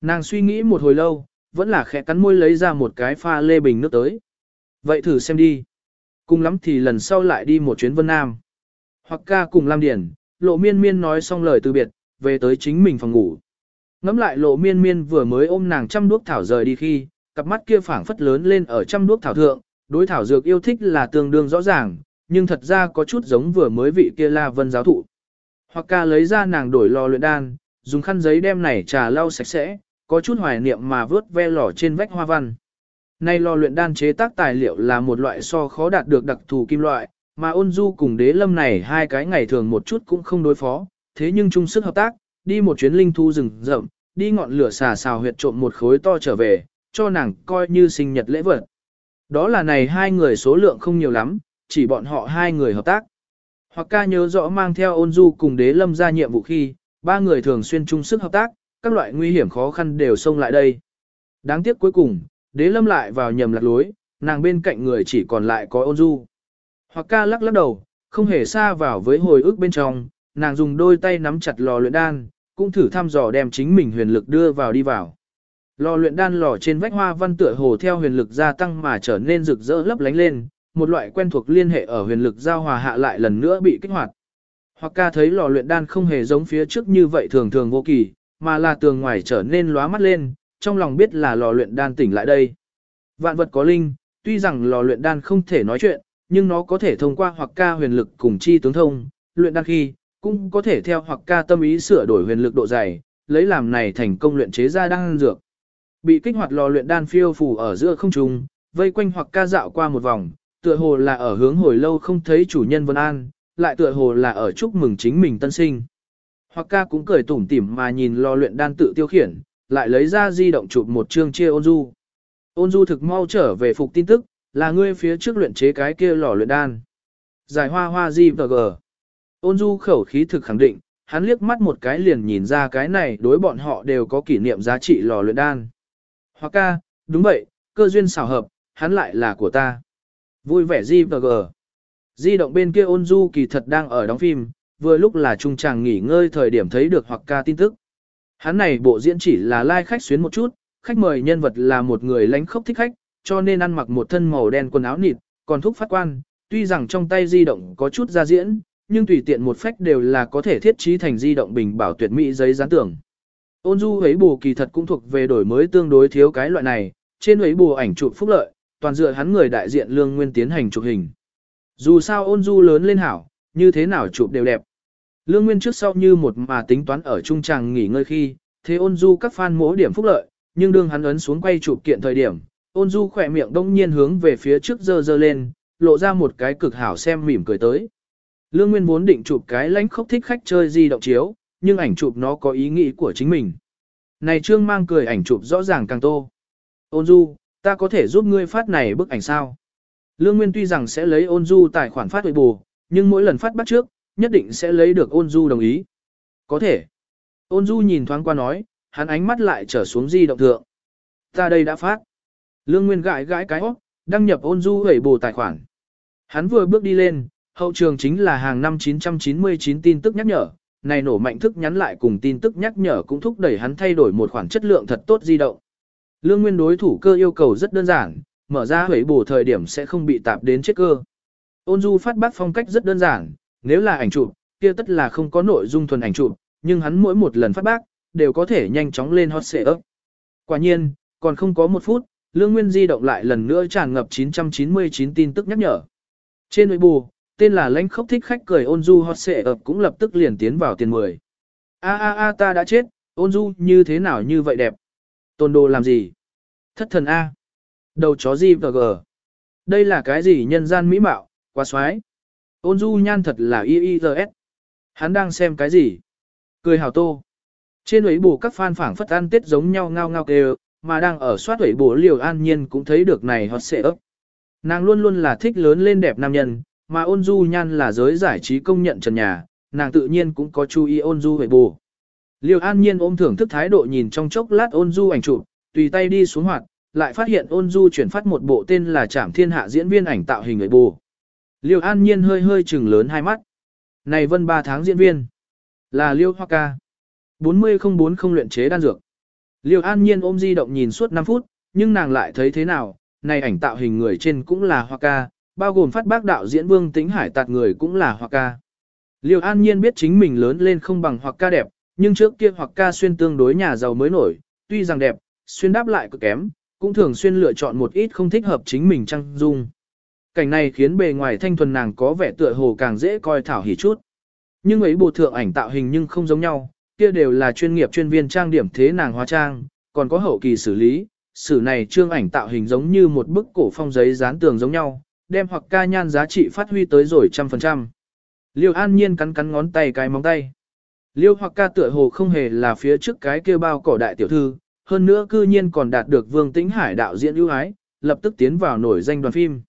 Nàng suy nghĩ một hồi lâu, vẫn là khẽ cắn môi lấy ra một cái pha lê bình nước tới. Vậy thử xem đi. Cùng lắm thì lần sau lại đi một chuyến Vân Nam. Hoặc ca cùng Lam Điền, lộ miên miên nói xong lời từ biệt, về tới chính mình phòng ngủ. Ngắm lại lộ miên miên vừa mới ôm nàng trăm đuốc thảo rời đi khi, cặp mắt kia phảng phất lớn lên ở trăm đuốc thảo thượng, đối thảo dược yêu thích là tương đương rõ ràng, nhưng thật ra có chút giống vừa mới vị kia La Vân giáo thụ. Hoặc ca lấy ra nàng đổi lò luyện đan, dùng khăn giấy đem này trà lau sạch sẽ, có chút hoài niệm mà vớt ve lò trên vách hoa văn. Nay lò luyện đan chế tác tài liệu là một loại so khó đạt được đặc thù kim loại, mà ôn du cùng đế lâm này hai cái ngày thường một chút cũng không đối phó, thế nhưng chung sức hợp tác, đi một chuyến linh thu rừng rậm, đi ngọn lửa xà xào huyệt trộm một khối to trở về, cho nàng coi như sinh nhật lễ vật. Đó là này hai người số lượng không nhiều lắm, chỉ bọn họ hai người hợp tác. Hoặc ca nhớ rõ mang theo ôn du cùng đế lâm ra nhiệm vụ khi, ba người thường xuyên chung sức hợp tác, các loại nguy hiểm khó khăn đều xông lại đây. Đáng tiếc cuối cùng, đế lâm lại vào nhầm lạc lối, nàng bên cạnh người chỉ còn lại có ôn du. Hoặc ca lắc lắc đầu, không hề xa vào với hồi ức bên trong, nàng dùng đôi tay nắm chặt lò luyện đan, cũng thử thăm dò đem chính mình huyền lực đưa vào đi vào. Lò luyện đan lò trên vách hoa văn tựa hồ theo huyền lực gia tăng mà trở nên rực rỡ lấp lánh lên, một loại quen thuộc liên hệ ở huyền lực giao hòa hạ lại lần nữa bị kích hoạt. Hoặc ca thấy lò luyện đan không hề giống phía trước như vậy thường thường vô kỳ, mà là tường ngoài trở nên lóa mắt lên, trong lòng biết là lò luyện đan tỉnh lại đây. Vạn vật có linh, tuy rằng lò luyện đan không thể nói chuyện, nhưng nó có thể thông qua hoặc ca huyền lực cùng chi tướng thông, luyện đan khi, cũng có thể theo hoặc ca tâm ý sửa đổi huyền lực độ dày, lấy làm này thành công luyện chế ra đan dược. Bị kích hoạt lò luyện đan phiêu phù ở giữa không trung, vây quanh hoặc ca dạo qua một vòng, tựa hồ là ở hướng hồi lâu không thấy chủ nhân Vân An, lại tựa hồ là ở chúc mừng chính mình tân sinh. Hoặc ca cũng cười tủm tỉm mà nhìn lò luyện đan tự tiêu khiển, lại lấy ra di động chụp một chương chia ôn du. Ôn du thực mau trở về phục tin tức, là ngươi phía trước luyện chế cái kia lò luyện đan. Giải hoa hoa di và gờ. Ôn du khẩu khí thực khẳng định, hắn liếc mắt một cái liền nhìn ra cái này đối bọn họ đều có kỷ niệm giá trị lò luyện đan. Hoặc ca, đúng vậy, cơ duyên xảo hợp, hắn lại là của ta. Vui vẻ di và gờ. Di động bên kia ôn du kỳ thật đang ở đóng phim, vừa lúc là trung chàng nghỉ ngơi thời điểm thấy được hoặc ca tin tức. Hắn này bộ diễn chỉ là lai like khách xuyến một chút, khách mời nhân vật là một người lánh khốc thích khách, cho nên ăn mặc một thân màu đen quần áo nịt, còn thúc phát quan, tuy rằng trong tay di động có chút ra diễn, nhưng tùy tiện một phách đều là có thể thiết trí thành di động bình bảo tuyệt mỹ giấy dán tưởng. Ôn du ấy bù kỳ thật cũng thuộc về đổi mới tương đối thiếu cái loại này, trên ấy bù ảnh chụp phúc lợi, toàn dựa hắn người đại diện lương nguyên tiến hành chụp hình. Dù sao ôn du lớn lên hảo, như thế nào chụp đều đẹp. Lương Nguyên trước sau như một mà tính toán ở trung tràng nghỉ ngơi khi, thế ôn du các fan mỗi điểm phúc lợi, nhưng đương hắn ấn xuống quay chụp kiện thời điểm, ôn du khỏe miệng đông nhiên hướng về phía trước dơ dơ lên, lộ ra một cái cực hảo xem mỉm cười tới. Lương Nguyên vốn định chụp cái lãnh khốc thích khách chơi di động chiếu, nhưng ảnh chụp nó có ý nghĩ của chính mình. Này Trương mang cười ảnh chụp rõ ràng càng tô. Ôn du, ta có thể giúp ngươi phát này bức ảnh sao? Lương Nguyên tuy rằng sẽ lấy ôn du tài khoản phát huệ bù, nhưng mỗi lần phát bắt trước, nhất định sẽ lấy được ôn du đồng ý. Có thể. Ôn du nhìn thoáng qua nói, hắn ánh mắt lại trở xuống di động thượng. Ta đây đã phát. Lương Nguyên gãi gãi cái óc, đăng nhập ôn du hủy bù tài khoản. Hắn vừa bước đi lên, hậu trường chính là hàng năm 999 tin tức nhắc nhở, này nổ mạnh thức nhắn lại cùng tin tức nhắc nhở cũng thúc đẩy hắn thay đổi một khoản chất lượng thật tốt di động. Lương Nguyên đối thủ cơ yêu cầu rất đơn giản, mở ra hủy bổ thời điểm sẽ không bị tạp đến chết cơ. Ôn du phát bác phong cách rất đơn giản, nếu là ảnh chụp, kia tất là không có nội dung thuần ảnh chụp, nhưng hắn mỗi một lần phát bác, đều có thể nhanh chóng lên hot xệ ấp. Quả nhiên, còn không có một phút, Lương Nguyên di động lại lần nữa tràn ngập 999 tin tức nhắc nhở. Trên nội bù, tên là lãnh khốc thích khách cười ôn du hot xệ ấp cũng lập tức liền tiến vào tiền 10. A a a ta đã chết, ôn du như thế nào như vậy đẹp. Tôn đồ làm gì? Thất thần A. Đầu chó gì và gờ. Đây là cái gì nhân gian mỹ mạo, quá xoái. Ôn du nhan thật là IIRS. Hắn đang xem cái gì? Cười hào tô. Trên ấy bù các fan phảng phất ăn tết giống nhau ngao ngao kêu, mà đang ở soát ấy bù liều an nhiên cũng thấy được này hot xệ ấp. Nàng luôn luôn là thích lớn lên đẹp nam nhân, mà ôn du nhan là giới giải trí công nhận trần nhà, nàng tự nhiên cũng có chú ý ôn du về bù. Liêu an nhiên ôm thưởng thức thái độ nhìn trong chốc lát ôn du ảnh chụp, tùy tay đi xuống hoạt, lại phát hiện ôn du chuyển phát một bộ tên là Trảm Thiên Hạ diễn viên ảnh tạo hình người bù. Liêu An Nhiên hơi hơi chừng lớn hai mắt. Này vân ba tháng diễn viên. Là Liêu Hoa Ca. 40040 luyện chế đan dược. Liêu An Nhiên ôm di động nhìn suốt 5 phút, nhưng nàng lại thấy thế nào, này ảnh tạo hình người trên cũng là Hoa Ca, bao gồm phát bác đạo diễn Vương Tính Hải tạt người cũng là Hoa Ca. Liêu An Nhiên biết chính mình lớn lên không bằng Hoa Ca đẹp, nhưng trước kia Hoa Ca xuyên tương đối nhà giàu mới nổi, tuy rằng đẹp, xuyên đáp lại cực kém, cũng thường xuyên lựa chọn một ít không thích hợp chính mình trang dung. Cảnh này khiến bề ngoài thanh thuần nàng có vẻ tựa hồ càng dễ coi thảo hỉ chút. Nhưng ấy bộ thượng ảnh tạo hình nhưng không giống nhau, kia đều là chuyên nghiệp chuyên viên trang điểm thế nàng hóa trang, còn có hậu kỳ xử lý, xử này trương ảnh tạo hình giống như một bức cổ phong giấy dán tường giống nhau, đem hoặc ca nhan giá trị phát huy tới rồi trăm phần trăm. Liêu an nhiên cắn cắn ngón tay cái móng tay. Liêu hoặc ca tựa hồ không hề là phía trước cái kia bao cỏ đại tiểu thư, hơn nữa cư nhiên còn đạt được Vương Tĩnh Hải đạo diễn ưu ái, lập tức tiến vào nổi danh đoàn phim.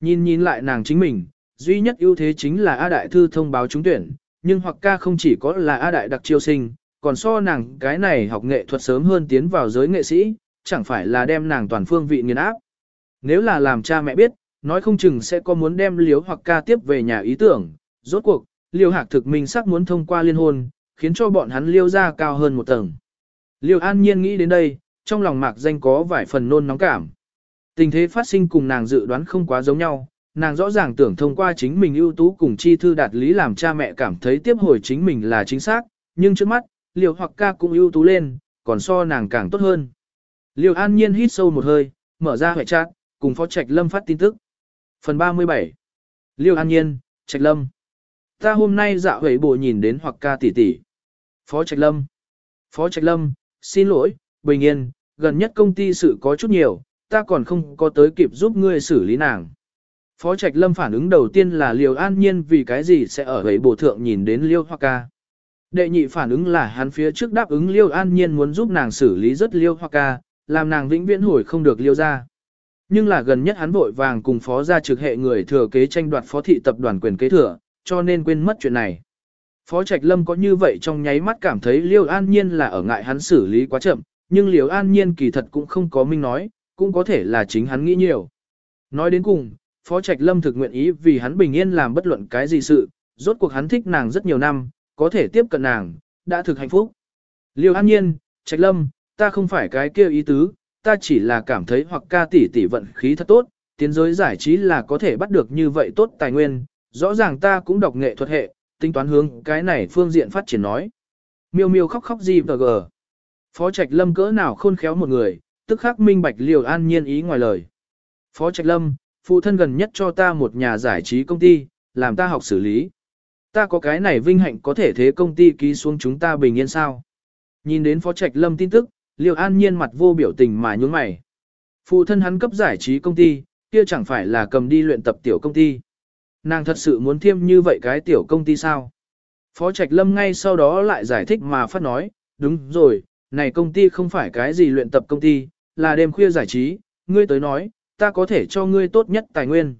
Nhìn nhìn lại nàng chính mình, duy nhất ưu thế chính là A Đại Thư thông báo trúng tuyển, nhưng hoặc ca không chỉ có là A Đại đặc chiêu sinh, còn so nàng cái này học nghệ thuật sớm hơn tiến vào giới nghệ sĩ, chẳng phải là đem nàng toàn phương vị nghiền áp. Nếu là làm cha mẹ biết, nói không chừng sẽ có muốn đem liếu hoặc ca tiếp về nhà ý tưởng, rốt cuộc, liêu hạc thực minh sắc muốn thông qua liên hôn, khiến cho bọn hắn liêu ra cao hơn một tầng. Liêu an nhiên nghĩ đến đây, trong lòng mạc danh có vài phần nôn nóng cảm. Tình thế phát sinh cùng nàng dự đoán không quá giống nhau, nàng rõ ràng tưởng thông qua chính mình ưu tú cùng chi thư đạt lý làm cha mẹ cảm thấy tiếp hồi chính mình là chính xác, nhưng trước mắt, liều hoặc ca cũng ưu tú lên, còn so nàng càng tốt hơn. Liều an nhiên hít sâu một hơi, mở ra hệ chat, cùng phó trạch lâm phát tin tức. Phần 37 Liêu an nhiên, trạch lâm. Ta hôm nay dạ hủy bộ nhìn đến hoặc ca tỷ tỷ. Phó trạch lâm. Phó trạch lâm, xin lỗi, bình yên, gần nhất công ty sự có chút nhiều, ta còn không có tới kịp giúp ngươi xử lý nàng. Phó Trạch Lâm phản ứng đầu tiên là Liêu An Nhiên vì cái gì sẽ ở hủy bộ thượng nhìn đến Liêu Hoặc Ca. Đệ nhị phản ứng là hắn phía trước đáp ứng Liêu An Nhiên muốn giúp nàng xử lý rất Liêu Hoặc Ca, làm nàng vĩnh viễn hồi không được Liêu ra. Nhưng là gần nhất hắn vội vàng cùng phó gia trực hệ người thừa kế tranh đoạt phó thị tập đoàn quyền kế thừa, cho nên quên mất chuyện này. Phó Trạch Lâm có như vậy trong nháy mắt cảm thấy Liêu An Nhiên là ở ngại hắn xử lý quá chậm, nhưng Liêu An Nhiên kỳ thật cũng không có minh nói, cũng có thể là chính hắn nghĩ nhiều. Nói đến cùng, Phó Trạch Lâm thực nguyện ý vì hắn bình yên làm bất luận cái gì sự, rốt cuộc hắn thích nàng rất nhiều năm, có thể tiếp cận nàng, đã thực hạnh phúc. Liêu An Nhiên, Trạch Lâm, ta không phải cái kia ý tứ, ta chỉ là cảm thấy hoặc ca tỷ tỷ vận khí thật tốt, tiến giới giải trí là có thể bắt được như vậy tốt tài nguyên, rõ ràng ta cũng đọc nghệ thuật hệ, tính toán hướng cái này phương diện phát triển nói. Miêu miêu khóc khóc gì gờ. Phó Trạch Lâm cỡ nào khôn khéo một người, tức khắc minh bạch liều an nhiên ý ngoài lời. Phó Trạch Lâm, phụ thân gần nhất cho ta một nhà giải trí công ty, làm ta học xử lý. Ta có cái này vinh hạnh có thể thế công ty ký xuống chúng ta bình yên sao. Nhìn đến Phó Trạch Lâm tin tức, Liêu an nhiên mặt vô biểu tình mà nhún mày. Phụ thân hắn cấp giải trí công ty, kia chẳng phải là cầm đi luyện tập tiểu công ty. Nàng thật sự muốn thiêm như vậy cái tiểu công ty sao? Phó Trạch Lâm ngay sau đó lại giải thích mà phát nói, đúng rồi, này công ty không phải cái gì luyện tập công ty, là đêm khuya giải trí, ngươi tới nói, ta có thể cho ngươi tốt nhất tài nguyên.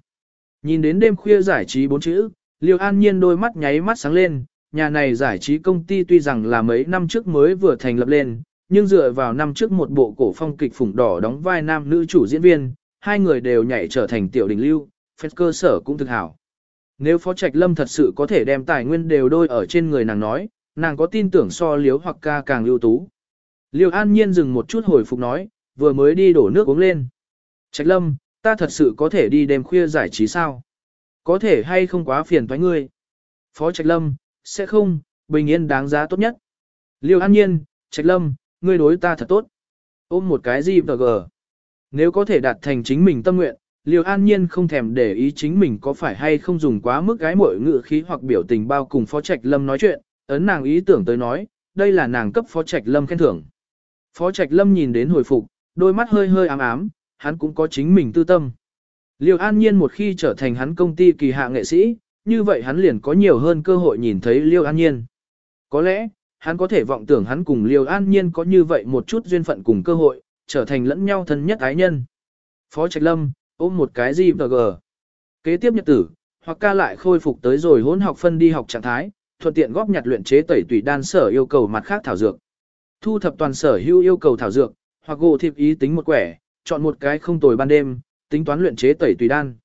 Nhìn đến đêm khuya giải trí bốn chữ, Liêu An Nhiên đôi mắt nháy mắt sáng lên, nhà này giải trí công ty tuy rằng là mấy năm trước mới vừa thành lập lên, nhưng dựa vào năm trước một bộ cổ phong kịch phủng đỏ đóng vai nam nữ chủ diễn viên, hai người đều nhảy trở thành tiểu đình lưu, phép cơ sở cũng thực hảo. Nếu Phó Trạch Lâm thật sự có thể đem tài nguyên đều đôi ở trên người nàng nói, nàng có tin tưởng so liếu hoặc ca càng ưu tú. Liêu An Nhiên dừng một chút hồi phục nói, vừa mới đi đổ nước uống lên. Trạch Lâm, ta thật sự có thể đi đêm khuya giải trí sao? Có thể hay không quá phiền thoái ngươi? Phó Trạch Lâm, sẽ không, bình yên đáng giá tốt nhất. Liêu An Nhiên, Trạch Lâm, ngươi đối ta thật tốt. Ôm một cái gì gờ. Nếu có thể đạt thành chính mình tâm nguyện, Liêu An Nhiên không thèm để ý chính mình có phải hay không dùng quá mức gái mội ngự khí hoặc biểu tình bao cùng Phó Trạch Lâm nói chuyện, ấn nàng ý tưởng tới nói, đây là nàng cấp Phó Trạch Lâm khen thưởng. Phó Trạch Lâm nhìn đến hồi phục, đôi mắt hơi hơi ám ám, hắn cũng có chính mình tư tâm. Liêu An Nhiên một khi trở thành hắn công ty kỳ hạ nghệ sĩ, như vậy hắn liền có nhiều hơn cơ hội nhìn thấy Liêu An Nhiên. Có lẽ, hắn có thể vọng tưởng hắn cùng Liêu An Nhiên có như vậy một chút duyên phận cùng cơ hội, trở thành lẫn nhau thân nhất ái nhân. Phó Trạch Lâm, ôm một cái gì và gờ. Kế tiếp nhật tử, hoặc ca lại khôi phục tới rồi hỗn học phân đi học trạng thái, thuận tiện góp nhặt luyện chế tẩy tùy đan sở yêu cầu mặt khác thảo dược. Thu thập toàn sở hữu yêu cầu thảo dược, hoặc gỗ thiệp ý tính một quẻ, chọn một cái không tồi ban đêm, tính toán luyện chế tẩy tùy đan.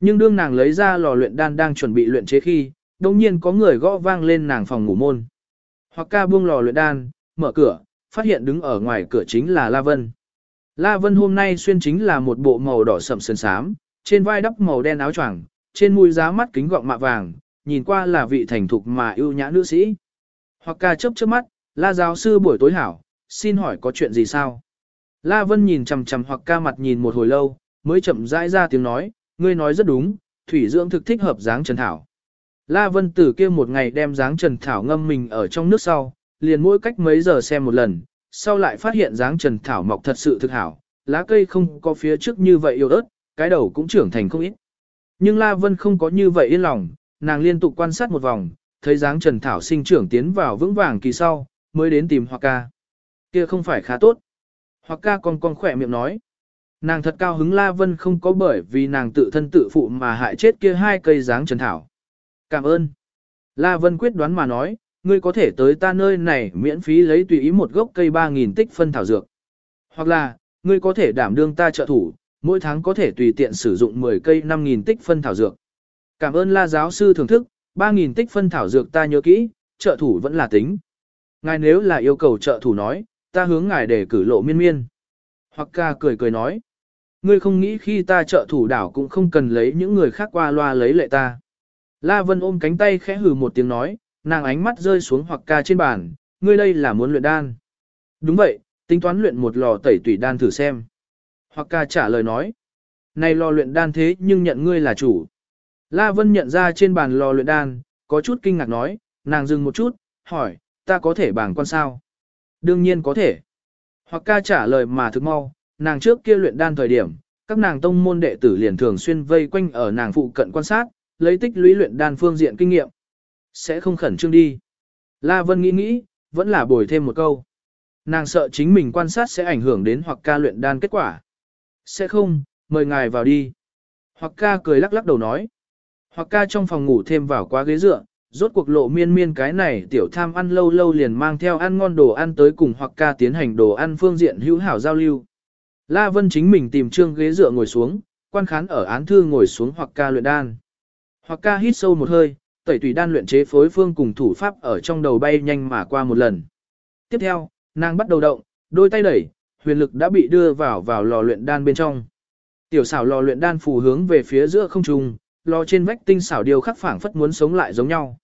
Nhưng đương nàng lấy ra lò luyện đan đang chuẩn bị luyện chế khi, đồng nhiên có người gõ vang lên nàng phòng ngủ môn. Hoặc ca buông lò luyện đan, mở cửa, phát hiện đứng ở ngoài cửa chính là La Vân. La Vân hôm nay xuyên chính là một bộ màu đỏ sậm sơn sám, trên vai đắp màu đen áo choàng, trên mũi giá mắt kính gọng mạ vàng, nhìn qua là vị thành thục mà ưu nhã nữ sĩ. Hoặc ca chớp chớp mắt, La giáo sư buổi tối hảo, xin hỏi có chuyện gì sao? La Vân nhìn chằm chằm hoặc ca mặt nhìn một hồi lâu, mới chậm rãi ra tiếng nói, ngươi nói rất đúng, thủy dưỡng thực thích hợp dáng Trần Thảo. La Vân từ kia một ngày đem dáng Trần Thảo ngâm mình ở trong nước sau, liền mỗi cách mấy giờ xem một lần, sau lại phát hiện dáng Trần Thảo mọc thật sự thực hảo, lá cây không có phía trước như vậy yêu ớt, cái đầu cũng trưởng thành không ít. Nhưng La Vân không có như vậy yên lòng, nàng liên tục quan sát một vòng, thấy dáng Trần Thảo sinh trưởng tiến vào vững vàng kỳ sau, mới đến tìm Hoặc ca. Kia không phải khá tốt. Hoặc ca còn còn khỏe miệng nói. Nàng thật cao hứng La Vân không có bởi vì nàng tự thân tự phụ mà hại chết kia hai cây dáng Trần Thảo. Cảm ơn. La Vân quyết đoán mà nói, ngươi có thể tới ta nơi này miễn phí lấy tùy ý một gốc cây 3.000 tích phân thảo dược. Hoặc là, ngươi có thể đảm đương ta trợ thủ, mỗi tháng có thể tùy tiện sử dụng 10 cây 5.000 tích phân thảo dược. Cảm ơn la giáo sư thưởng thức, 3.000 tích phân thảo dược ta nhớ kỹ, trợ thủ vẫn là tính. Ngài nếu là yêu cầu trợ thủ nói, ta hướng ngài để cử lộ miên miên. Hoặc ca cười cười nói, ngươi không nghĩ khi ta trợ thủ đảo cũng không cần lấy những người khác qua loa lấy lệ ta. La Vân ôm cánh tay khẽ hừ một tiếng nói, nàng ánh mắt rơi xuống hoặc ca trên bàn, ngươi đây là muốn luyện đan. Đúng vậy, tính toán luyện một lò tẩy tủy đan thử xem. Hoặc ca trả lời nói, này lò luyện đan thế nhưng nhận ngươi là chủ. La Vân nhận ra trên bàn lò luyện đan, có chút kinh ngạc nói, nàng dừng một chút, hỏi, ta có thể bảng quan sao? Đương nhiên có thể. Hoặc ca trả lời mà thực mau, nàng trước kia luyện đan thời điểm, các nàng tông môn đệ tử liền thường xuyên vây quanh ở nàng phụ cận quan sát, lấy tích lũy luyện đan phương diện kinh nghiệm. Sẽ không khẩn trương đi. La Vân nghĩ nghĩ, vẫn là bồi thêm một câu. Nàng sợ chính mình quan sát sẽ ảnh hưởng đến hoặc ca luyện đan kết quả. Sẽ không, mời ngài vào đi. Hoặc ca cười lắc lắc đầu nói. Hoặc ca trong phòng ngủ thêm vào quá ghế dựa, rốt cuộc lộ miên miên cái này tiểu tham ăn lâu lâu liền mang theo ăn ngon đồ ăn tới cùng hoặc ca tiến hành đồ ăn phương diện hữu hảo giao lưu. La Vân chính mình tìm trương ghế dựa ngồi xuống, quan khán ở án thư ngồi xuống hoặc ca luyện đan. Hoặc ca hít sâu một hơi, tẩy tùy đan luyện chế phối phương cùng thủ pháp ở trong đầu bay nhanh mà qua một lần. Tiếp theo, nàng bắt đầu động, đôi tay đẩy, huyền lực đã bị đưa vào vào lò luyện đan bên trong. Tiểu xảo lò luyện đan phù hướng về phía giữa không trung, lò trên vách tinh xảo điều khắc phảng phất muốn sống lại giống nhau.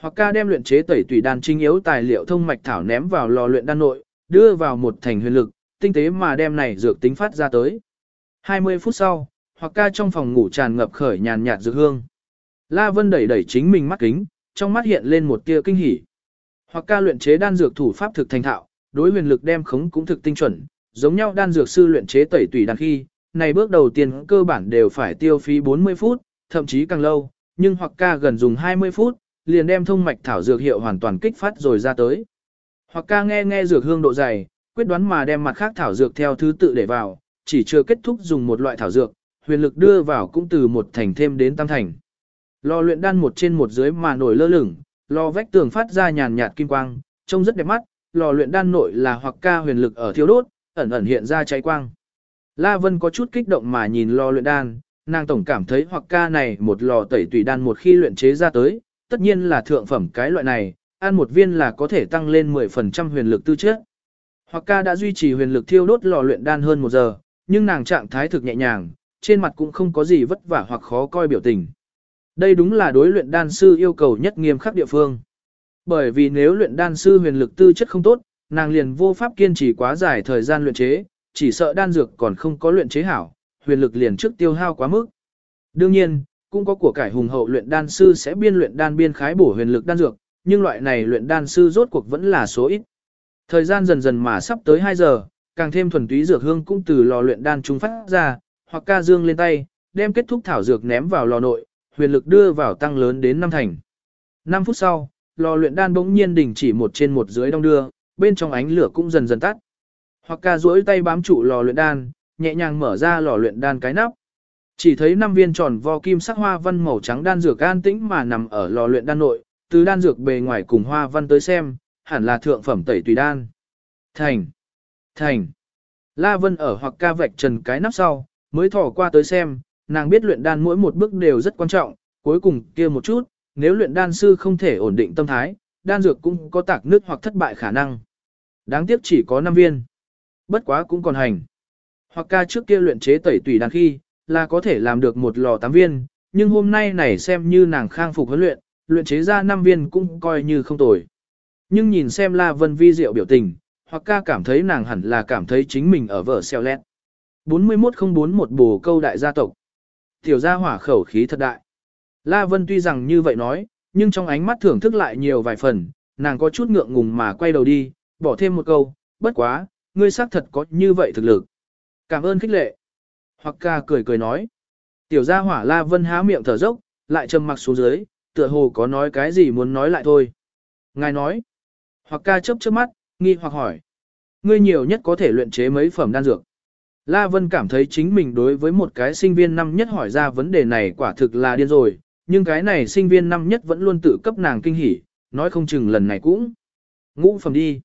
Hoặc ca đem luyện chế tẩy tùy đan chính yếu tài liệu thông mạch thảo ném vào lò luyện đan nội, đưa vào một thành huyền lực, tinh tế mà đem này dược tính phát ra tới. 20 phút sau, hoặc ca trong phòng ngủ tràn ngập khởi nhàn nhạt dược hương. La Vân đẩy đẩy chính mình mắt kính, trong mắt hiện lên một tia kinh hỉ. Hoặc ca luyện chế đan dược thủ pháp thực thành thạo, đối huyền lực đem khống cũng thực tinh chuẩn, giống nhau đan dược sư luyện chế tẩy tùy đan khi, này bước đầu tiên cơ bản đều phải tiêu phí 40 phút, thậm chí càng lâu, nhưng hoặc ca gần dùng 20 phút, liền đem thông mạch thảo dược hiệu hoàn toàn kích phát rồi ra tới. Hoặc ca nghe nghe dược hương độ dày, quyết đoán mà đem mặt khác thảo dược theo thứ tự để vào, chỉ chưa kết thúc dùng một loại thảo dược, huyền lực đưa vào cũng từ một thành thêm đến tam thành. Lò luyện đan một trên một dưới mà nổi lơ lửng, lò vách tường phát ra nhàn nhạt kim quang, trông rất đẹp mắt, lò luyện đan nội là hoặc ca huyền lực ở thiêu đốt, ẩn ẩn hiện ra cháy quang. La Vân có chút kích động mà nhìn lò luyện đan, nàng tổng cảm thấy hoặc ca này một lò tẩy tùy đan một khi luyện chế ra tới, tất nhiên là thượng phẩm cái loại này, ăn một viên là có thể tăng lên 10% huyền lực tư chất. Hoặc ca đã duy trì huyền lực thiêu đốt lò luyện đan hơn một giờ, nhưng nàng trạng thái thực nhẹ nhàng, trên mặt cũng không có gì vất vả hoặc khó coi biểu tình. Đây đúng là đối luyện đan sư yêu cầu nhất nghiêm khắc địa phương. Bởi vì nếu luyện đan sư huyền lực tư chất không tốt, nàng liền vô pháp kiên trì quá dài thời gian luyện chế, chỉ sợ đan dược còn không có luyện chế hảo, huyền lực liền trước tiêu hao quá mức. Đương nhiên, cũng có của cải hùng hậu luyện đan sư sẽ biên luyện đan biên khái bổ huyền lực đan dược, nhưng loại này luyện đan sư rốt cuộc vẫn là số ít. Thời gian dần dần mà sắp tới 2 giờ, càng thêm thuần túy dược hương cũng từ lò luyện đan trung phát ra, hoặc ca dương lên tay, đem kết thúc thảo dược ném vào lò nội, huyền lực đưa vào tăng lớn đến năm thành. 5 phút sau, lò luyện đan bỗng nhiên đình chỉ một trên một dưới đông đưa, bên trong ánh lửa cũng dần dần tắt. Hoặc ca duỗi tay bám trụ lò luyện đan, nhẹ nhàng mở ra lò luyện đan cái nắp. Chỉ thấy năm viên tròn vo kim sắc hoa văn màu trắng đan dược an tĩnh mà nằm ở lò luyện đan nội, từ đan dược bề ngoài cùng hoa văn tới xem, hẳn là thượng phẩm tẩy tùy đan. Thành! Thành! La Vân ở hoặc ca vạch trần cái nắp sau, mới thỏ qua tới xem, nàng biết luyện đan mỗi một bước đều rất quan trọng, cuối cùng kia một chút, nếu luyện đan sư không thể ổn định tâm thái, đan dược cũng có tạc nước hoặc thất bại khả năng. Đáng tiếc chỉ có 5 viên. Bất quá cũng còn hành. Hoặc ca trước kia luyện chế tẩy tùy đan khi, là có thể làm được một lò 8 viên, nhưng hôm nay này xem như nàng khang phục huấn luyện, luyện chế ra 5 viên cũng coi như không tồi. Nhưng nhìn xem La Vân vi diệu biểu tình, hoặc ca cảm thấy nàng hẳn là cảm thấy chính mình ở vở xeo lét. 41041 bồ câu đại gia tộc. Tiểu gia hỏa khẩu khí thật đại. La Vân tuy rằng như vậy nói, nhưng trong ánh mắt thưởng thức lại nhiều vài phần, nàng có chút ngượng ngùng mà quay đầu đi, bỏ thêm một câu, bất quá, ngươi xác thật có như vậy thực lực. Cảm ơn khích lệ. Hoặc ca cười cười nói. Tiểu gia hỏa La Vân há miệng thở dốc, lại trầm mặc xuống dưới, tựa hồ có nói cái gì muốn nói lại thôi. Ngài nói. Hoặc ca chớp chớp mắt, nghi hoặc hỏi. Ngươi nhiều nhất có thể luyện chế mấy phẩm đan dược. La Vân cảm thấy chính mình đối với một cái sinh viên năm nhất hỏi ra vấn đề này quả thực là điên rồi, nhưng cái này sinh viên năm nhất vẫn luôn tự cấp nàng kinh hỉ, nói không chừng lần này cũng. Ngũ phẩm đi.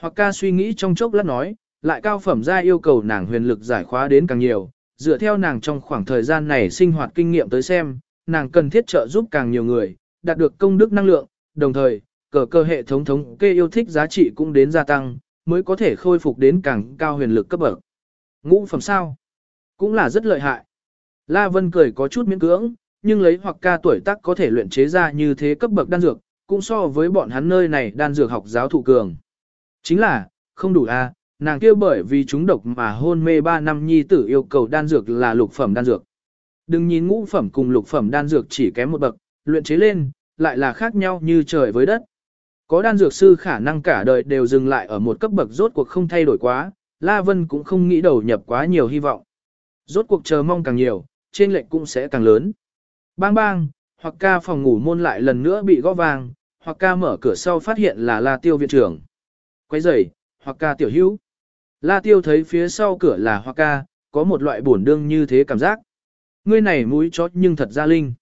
Hoặc ca suy nghĩ trong chốc lát nói, lại cao phẩm ra yêu cầu nàng huyền lực giải khóa đến càng nhiều, dựa theo nàng trong khoảng thời gian này sinh hoạt kinh nghiệm tới xem, nàng cần thiết trợ giúp càng nhiều người, đạt được công đức năng lượng, đồng thời, cờ cơ hệ thống thống kê yêu thích giá trị cũng đến gia tăng, mới có thể khôi phục đến càng cao huyền lực cấp bậc. Ngũ phẩm sao? Cũng là rất lợi hại. La Vân cười có chút miễn cưỡng, nhưng lấy hoặc ca tuổi tác có thể luyện chế ra như thế cấp bậc đan dược, cũng so với bọn hắn nơi này đan dược học giáo thụ cường. Chính là, không đủ a, à, nàng kia bởi vì chúng độc mà hôn mê 3 năm nhi tử yêu cầu đan dược là lục phẩm đan dược. Đừng nhìn ngũ phẩm cùng lục phẩm đan dược chỉ kém một bậc, luyện chế lên, lại là khác nhau như trời với đất. Có đan dược sư khả năng cả đời đều dừng lại ở một cấp bậc rốt cuộc không thay đổi quá, La Vân cũng không nghĩ đầu nhập quá nhiều hy vọng. Rốt cuộc chờ mong càng nhiều, trên lệnh cũng sẽ càng lớn. Bang bang, hoặc ca phòng ngủ môn lại lần nữa bị gõ vang, hoặc ca mở cửa sau phát hiện là La Tiêu viện trưởng. Quay rời, hoặc ca tiểu hữu. La Tiêu thấy phía sau cửa là hoặc ca, có một loại buồn đương như thế cảm giác. Ngươi này mũi chót nhưng thật ra linh.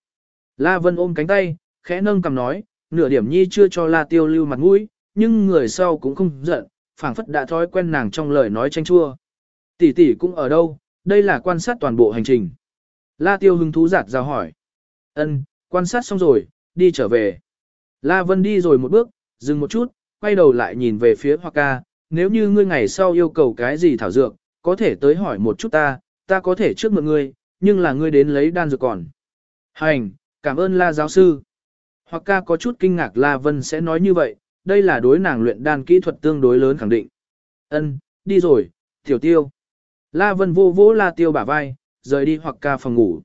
La Vân ôm cánh tay, khẽ nâng cầm nói, nửa điểm nhi chưa cho La Tiêu lưu mặt mũi, nhưng người sau cũng không giận, phảng phất đã thói quen nàng trong lời nói tranh chua. Tỷ tỷ cũng ở đâu, đây là quan sát toàn bộ hành trình. La Tiêu hứng thú giạt ra hỏi. Ân, quan sát xong rồi, đi trở về. La Vân đi rồi một bước, dừng một chút, quay đầu lại nhìn về phía Hoa ca, nếu như ngươi ngày sau yêu cầu cái gì thảo dược, có thể tới hỏi một chút ta, ta có thể trước mượn ngươi, nhưng là ngươi đến lấy đan dược còn. Hành, cảm ơn La giáo sư. Hoa ca có chút kinh ngạc La Vân sẽ nói như vậy, đây là đối nàng luyện đan kỹ thuật tương đối lớn khẳng định. Ân, đi rồi, tiểu tiêu. La Vân vô vỗ La Tiêu bả vai, rời đi hoặc ca phòng ngủ.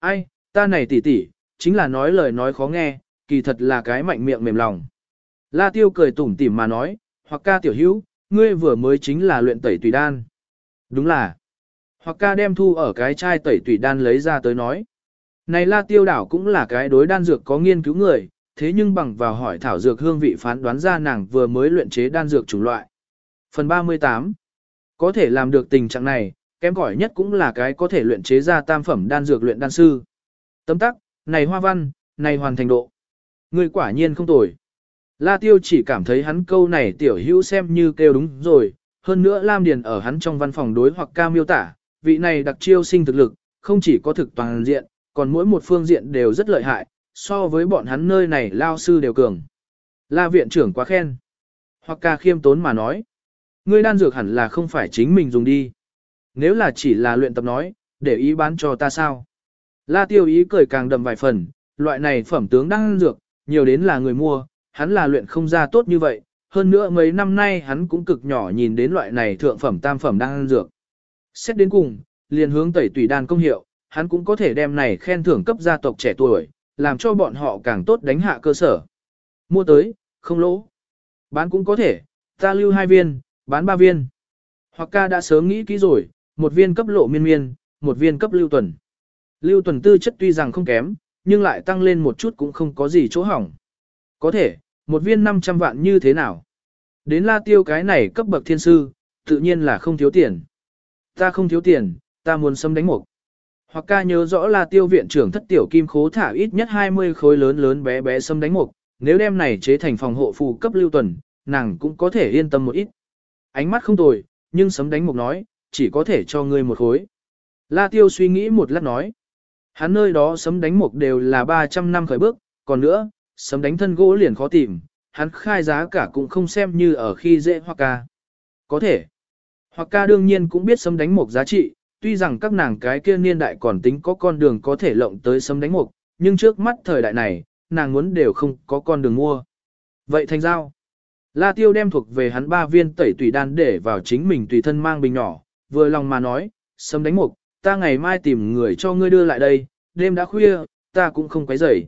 Ai, ta này tỉ tỉ, chính là nói lời nói khó nghe, kỳ thật là cái mạnh miệng mềm lòng. La Tiêu cười tủm tỉm mà nói, hoặc ca tiểu hữu, ngươi vừa mới chính là luyện tẩy tùy đan. Đúng là. Hoặc ca đem thu ở cái chai tẩy tùy đan lấy ra tới nói. Này La Tiêu đảo cũng là cái đối đan dược có nghiên cứu người, thế nhưng bằng vào hỏi thảo dược hương vị phán đoán ra nàng vừa mới luyện chế đan dược chủng loại. Phần 38 Có thể làm được tình trạng này, kém cỏi nhất cũng là cái có thể luyện chế ra tam phẩm đan dược luyện đan sư. Tấm tắc, này hoa văn, này hoàn thành độ. Người quả nhiên không tồi. La Tiêu chỉ cảm thấy hắn câu này tiểu hữu xem như kêu đúng rồi, hơn nữa Lam Điền ở hắn trong văn phòng đối hoặc ca miêu tả, vị này đặc chiêu sinh thực lực, không chỉ có thực toàn diện, còn mỗi một phương diện đều rất lợi hại, so với bọn hắn nơi này lao sư đều cường. La viện trưởng quá khen. Hoặc ca khiêm tốn mà nói. Ngươi đan dược hẳn là không phải chính mình dùng đi. Nếu là chỉ là luyện tập nói, để ý bán cho ta sao? La tiêu ý cười càng đậm vài phần, loại này phẩm tướng đan dược, nhiều đến là người mua, hắn là luyện không ra tốt như vậy, hơn nữa mấy năm nay hắn cũng cực nhỏ nhìn đến loại này thượng phẩm tam phẩm đan dược. Xét đến cùng, liền hướng tẩy tùy đan công hiệu, hắn cũng có thể đem này khen thưởng cấp gia tộc trẻ tuổi, làm cho bọn họ càng tốt đánh hạ cơ sở. Mua tới, không lỗ. Bán cũng có thể, ta lưu hai viên, bán ba viên. Hoặc ca đã sớm nghĩ kỹ rồi, một viên cấp lộ miên miên, một viên cấp lưu tuần. Lưu tuần tư chất tuy rằng không kém, nhưng lại tăng lên một chút cũng không có gì chỗ hỏng. Có thể, một viên 500 vạn như thế nào? Đến la tiêu cái này cấp bậc thiên sư, tự nhiên là không thiếu tiền. Ta không thiếu tiền, ta muốn xâm đánh một. Hoặc ca nhớ rõ là tiêu viện trưởng thất tiểu kim khố thả ít nhất 20 khối lớn lớn bé bé xâm đánh mục, nếu đem này chế thành phòng hộ phù cấp lưu tuần, nàng cũng có thể yên tâm một ít. Ánh mắt không tồi, nhưng sấm đánh mục nói, chỉ có thể cho ngươi một khối. La tiêu suy nghĩ một lát nói, hắn nơi đó sấm đánh mục đều là 300 năm khởi bước, còn nữa, sấm đánh thân gỗ liền khó tìm, hắn khai giá cả cũng không xem như ở khi dễ hoặc ca. Có thể, hoặc ca đương nhiên cũng biết sấm đánh mục giá trị, tuy rằng các nàng cái kia niên đại còn tính có con đường có thể lộng tới sấm đánh mục, nhưng trước mắt thời đại này, nàng muốn đều không có con đường mua. Vậy thành giao. La Tiêu đem thuộc về hắn ba viên tẩy tùy đan để vào chính mình tùy thân mang bình nhỏ, vừa lòng mà nói, sấm đánh mục, ta ngày mai tìm người cho ngươi đưa lại đây, đêm đã khuya, ta cũng không quấy rầy.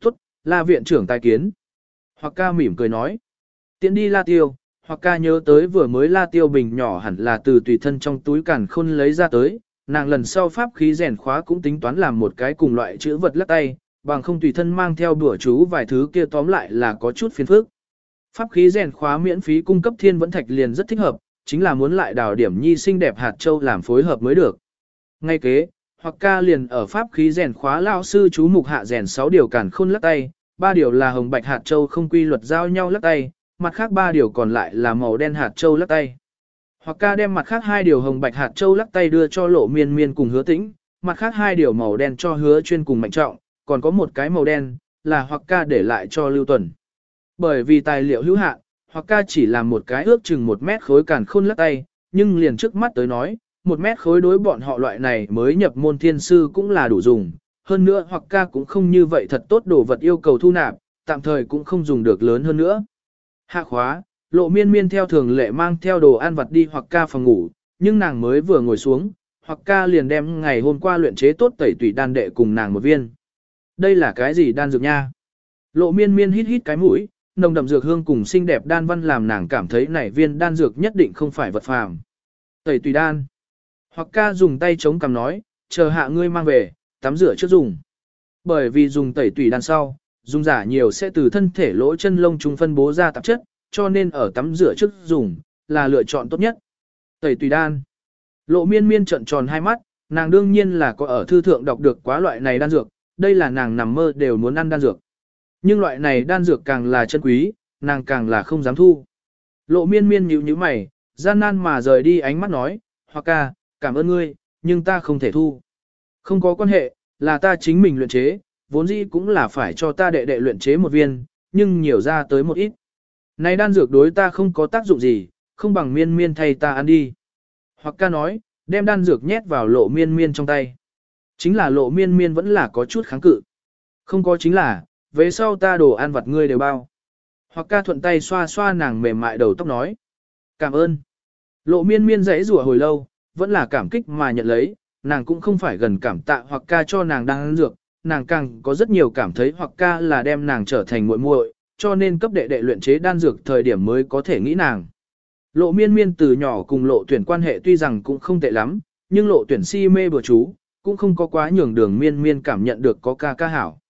Tốt, La viện trưởng tài kiến. Hoặc ca mỉm cười nói. tiến đi La Tiêu, hoặc ca nhớ tới vừa mới la tiêu bình nhỏ hẳn là từ tùy thân trong túi càn khôn lấy ra tới, nàng lần sau pháp khí rèn khóa cũng tính toán làm một cái cùng loại chữ vật lắc tay, bằng không tùy thân mang theo đùa chú vài thứ kia tóm lại là có chút phiền phức. Pháp khí rèn khóa miễn phí cung cấp thiên vẫn thạch liền rất thích hợp, chính là muốn lại đào điểm nhi xinh đẹp hạt châu làm phối hợp mới được. Ngay kế, hoặc ca liền ở pháp khí rèn khóa lao sư chú mục hạ rèn 6 điều càn khôn lắc tay, ba điều là hồng bạch hạt châu không quy luật giao nhau lắc tay, mặt khác ba điều còn lại là màu đen hạt châu lắc tay. Hoặc ca đem mặt khác hai điều hồng bạch hạt châu lắc tay đưa cho lộ miên miên cùng hứa tĩnh, mặt khác hai điều màu đen cho hứa chuyên cùng mạnh trọng, còn có một cái màu đen, là hoặc ca để lại cho lưu tuần. Bởi vì tài liệu hữu hạn, hoặc ca chỉ làm một cái ước chừng một mét khối càn khôn lắc tay, nhưng liền trước mắt tới nói, một mét khối đối bọn họ loại này mới nhập môn thiên sư cũng là đủ dùng. Hơn nữa hoặc ca cũng không như vậy thật tốt đồ vật yêu cầu thu nạp, tạm thời cũng không dùng được lớn hơn nữa. Hạ khóa, lộ miên miên theo thường lệ mang theo đồ ăn vặt đi hoặc ca phòng ngủ, nhưng nàng mới vừa ngồi xuống, hoặc ca liền đem ngày hôm qua luyện chế tốt tẩy tủy đan đệ cùng nàng một viên. Đây là cái gì đan dược nha? Lộ miên miên hít hít cái mũi, nồng đậm dược hương cùng xinh đẹp đan văn làm nàng cảm thấy này viên đan dược nhất định không phải vật phàm. Tẩy tùy đan. Hoặc ca dùng tay chống cằm nói, chờ hạ ngươi mang về, tắm rửa trước dùng. Bởi vì dùng tẩy tùy đan sau, dùng giả nhiều sẽ từ thân thể lỗ chân lông trung phân bố ra tạp chất, cho nên ở tắm rửa trước dùng, là lựa chọn tốt nhất. Tẩy tùy đan. Lộ miên miên trợn tròn hai mắt, nàng đương nhiên là có ở thư thượng đọc được quá loại này đan dược, đây là nàng nằm mơ đều muốn ăn đan dược. Nhưng loại này đan dược càng là chân quý, nàng càng là không dám thu. Lộ miên miên nhíu nhíu mày, gian nan mà rời đi ánh mắt nói, Hoa ca, cảm ơn ngươi, nhưng ta không thể thu. Không có quan hệ, là ta chính mình luyện chế, vốn dĩ cũng là phải cho ta đệ đệ luyện chế một viên, nhưng nhiều ra tới một ít. Này đan dược đối ta không có tác dụng gì, không bằng miên miên thay ta ăn đi. Hoặc ca nói, đem đan dược nhét vào lộ miên miên trong tay. Chính là lộ miên miên vẫn là có chút kháng cự. Không có chính là, về sau ta đồ ăn vặt ngươi đều bao. Hoặc ca thuận tay xoa xoa nàng mềm mại đầu tóc nói. Cảm ơn. Lộ miên miên dãy rủa hồi lâu, vẫn là cảm kích mà nhận lấy, nàng cũng không phải gần cảm tạ hoặc ca cho nàng đang ăn dược, nàng càng có rất nhiều cảm thấy hoặc ca là đem nàng trở thành muội muội, cho nên cấp đệ đệ luyện chế đan dược thời điểm mới có thể nghĩ nàng. Lộ miên miên từ nhỏ cùng lộ tuyển quan hệ tuy rằng cũng không tệ lắm, nhưng lộ tuyển si mê bừa chú, cũng không có quá nhường đường miên miên cảm nhận được có ca ca hảo.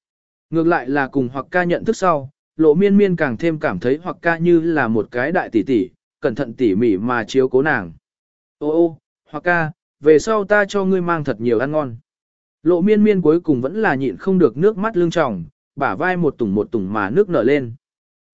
Ngược lại là cùng hoặc ca nhận thức sau, lộ miên miên càng thêm cảm thấy hoặc ca như là một cái đại tỷ tỷ, cẩn thận tỉ mỉ mà chiếu cố nàng. Ô ô, hoặc ca, về sau ta cho ngươi mang thật nhiều ăn ngon. Lộ miên miên cuối cùng vẫn là nhịn không được nước mắt lưng tròng, bả vai một tủng một tủng mà nước nở lên.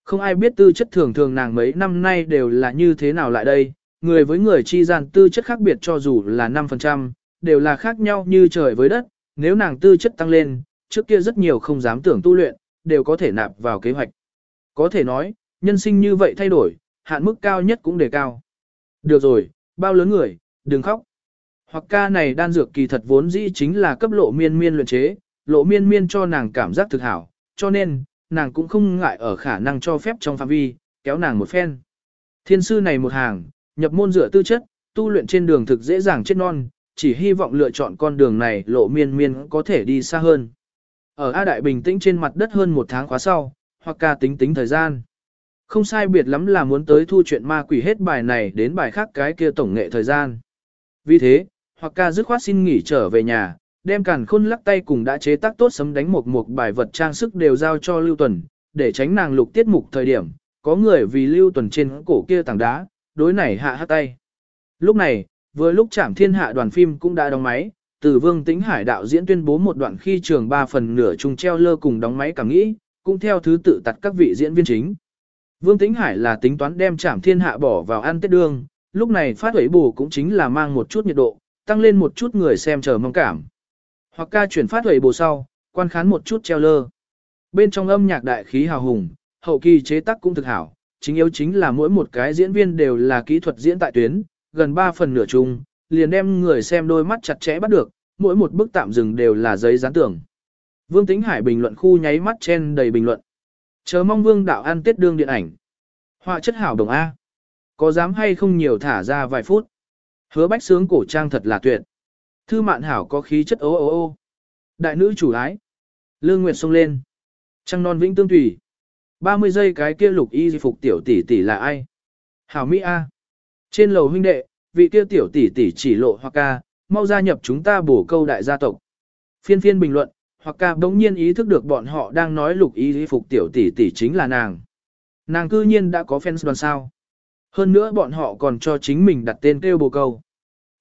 Không ai biết tư chất thường thường nàng mấy năm nay đều là như thế nào lại đây, người với người chi gian tư chất khác biệt cho dù là 5%, đều là khác nhau như trời với đất, nếu nàng tư chất tăng lên, trước kia rất nhiều không dám tưởng tu luyện, đều có thể nạp vào kế hoạch. Có thể nói, nhân sinh như vậy thay đổi, hạn mức cao nhất cũng đề cao. Được rồi, bao lớn người, đừng khóc. Hoặc ca này đan dược kỳ thật vốn dĩ chính là cấp lộ miên miên luyện chế, lộ miên miên cho nàng cảm giác thực hảo, cho nên, nàng cũng không ngại ở khả năng cho phép trong phạm vi, kéo nàng một phen. Thiên sư này một hàng, nhập môn dựa tư chất, tu luyện trên đường thực dễ dàng chết non, chỉ hy vọng lựa chọn con đường này lộ miên miên có thể đi xa hơn. Ở A Đại bình tĩnh trên mặt đất hơn một tháng khóa sau, hoặc ca tính tính thời gian. Không sai biệt lắm là muốn tới thu chuyện ma quỷ hết bài này đến bài khác cái kia tổng nghệ thời gian. Vì thế, hoặc ca dứt khoát xin nghỉ trở về nhà, đem càn khôn lắc tay cùng đã chế tác tốt sấm đánh một một bài vật trang sức đều giao cho Lưu Tuần, để tránh nàng lục tiết mục thời điểm, có người vì Lưu Tuần trên cổ kia tảng đá, đối này hạ hát tay. Lúc này, vừa lúc chạm thiên hạ đoàn phim cũng đã đóng máy, từ Vương Tĩnh Hải đạo diễn tuyên bố một đoạn khi trường ba phần nửa chung treo lơ cùng đóng máy cảm nghĩ, cũng theo thứ tự tặt các vị diễn viên chính. Vương Tĩnh Hải là tính toán đem Trảm thiên hạ bỏ vào ăn tết đương, lúc này phát huẩy bù cũng chính là mang một chút nhiệt độ, tăng lên một chút người xem chờ mong cảm. Hoặc ca chuyển phát huệ bù sau, quan khán một chút treo lơ. Bên trong âm nhạc đại khí hào hùng, hậu kỳ chế tác cũng thực hảo, chính yếu chính là mỗi một cái diễn viên đều là kỹ thuật diễn tại tuyến, gần 3 phần nửa chung, liền đem người xem đôi mắt chặt chẽ bắt được, mỗi một bức tạm dừng đều là giấy dán tưởng. Vương Tĩnh Hải bình luận khu nháy mắt chen đầy bình luận. Chờ mong Vương đạo ăn tết đương điện ảnh. Họa chất hảo đồng A. Có dám hay không nhiều thả ra vài phút. Hứa bách sướng cổ trang thật là tuyệt. Thư mạn hảo có khí chất ô ô ô. Đại nữ chủ ái. Lương Nguyệt xông lên. Trăng non vĩnh tương thủy. 30 giây cái kia lục y phục tiểu tỷ tỷ là ai? Hảo Mỹ A. Trên lầu huynh đệ, vị kia tiểu tỷ tỷ chỉ lộ hoặc ca, mau gia nhập chúng ta bổ câu đại gia tộc. Phiên phiên bình luận, hoặc ca đống nhiên ý thức được bọn họ đang nói lục y phục tiểu tỷ tỷ chính là nàng. Nàng cư nhiên đã có fans đoàn sao. Hơn nữa bọn họ còn cho chính mình đặt tên kêu bồ câu.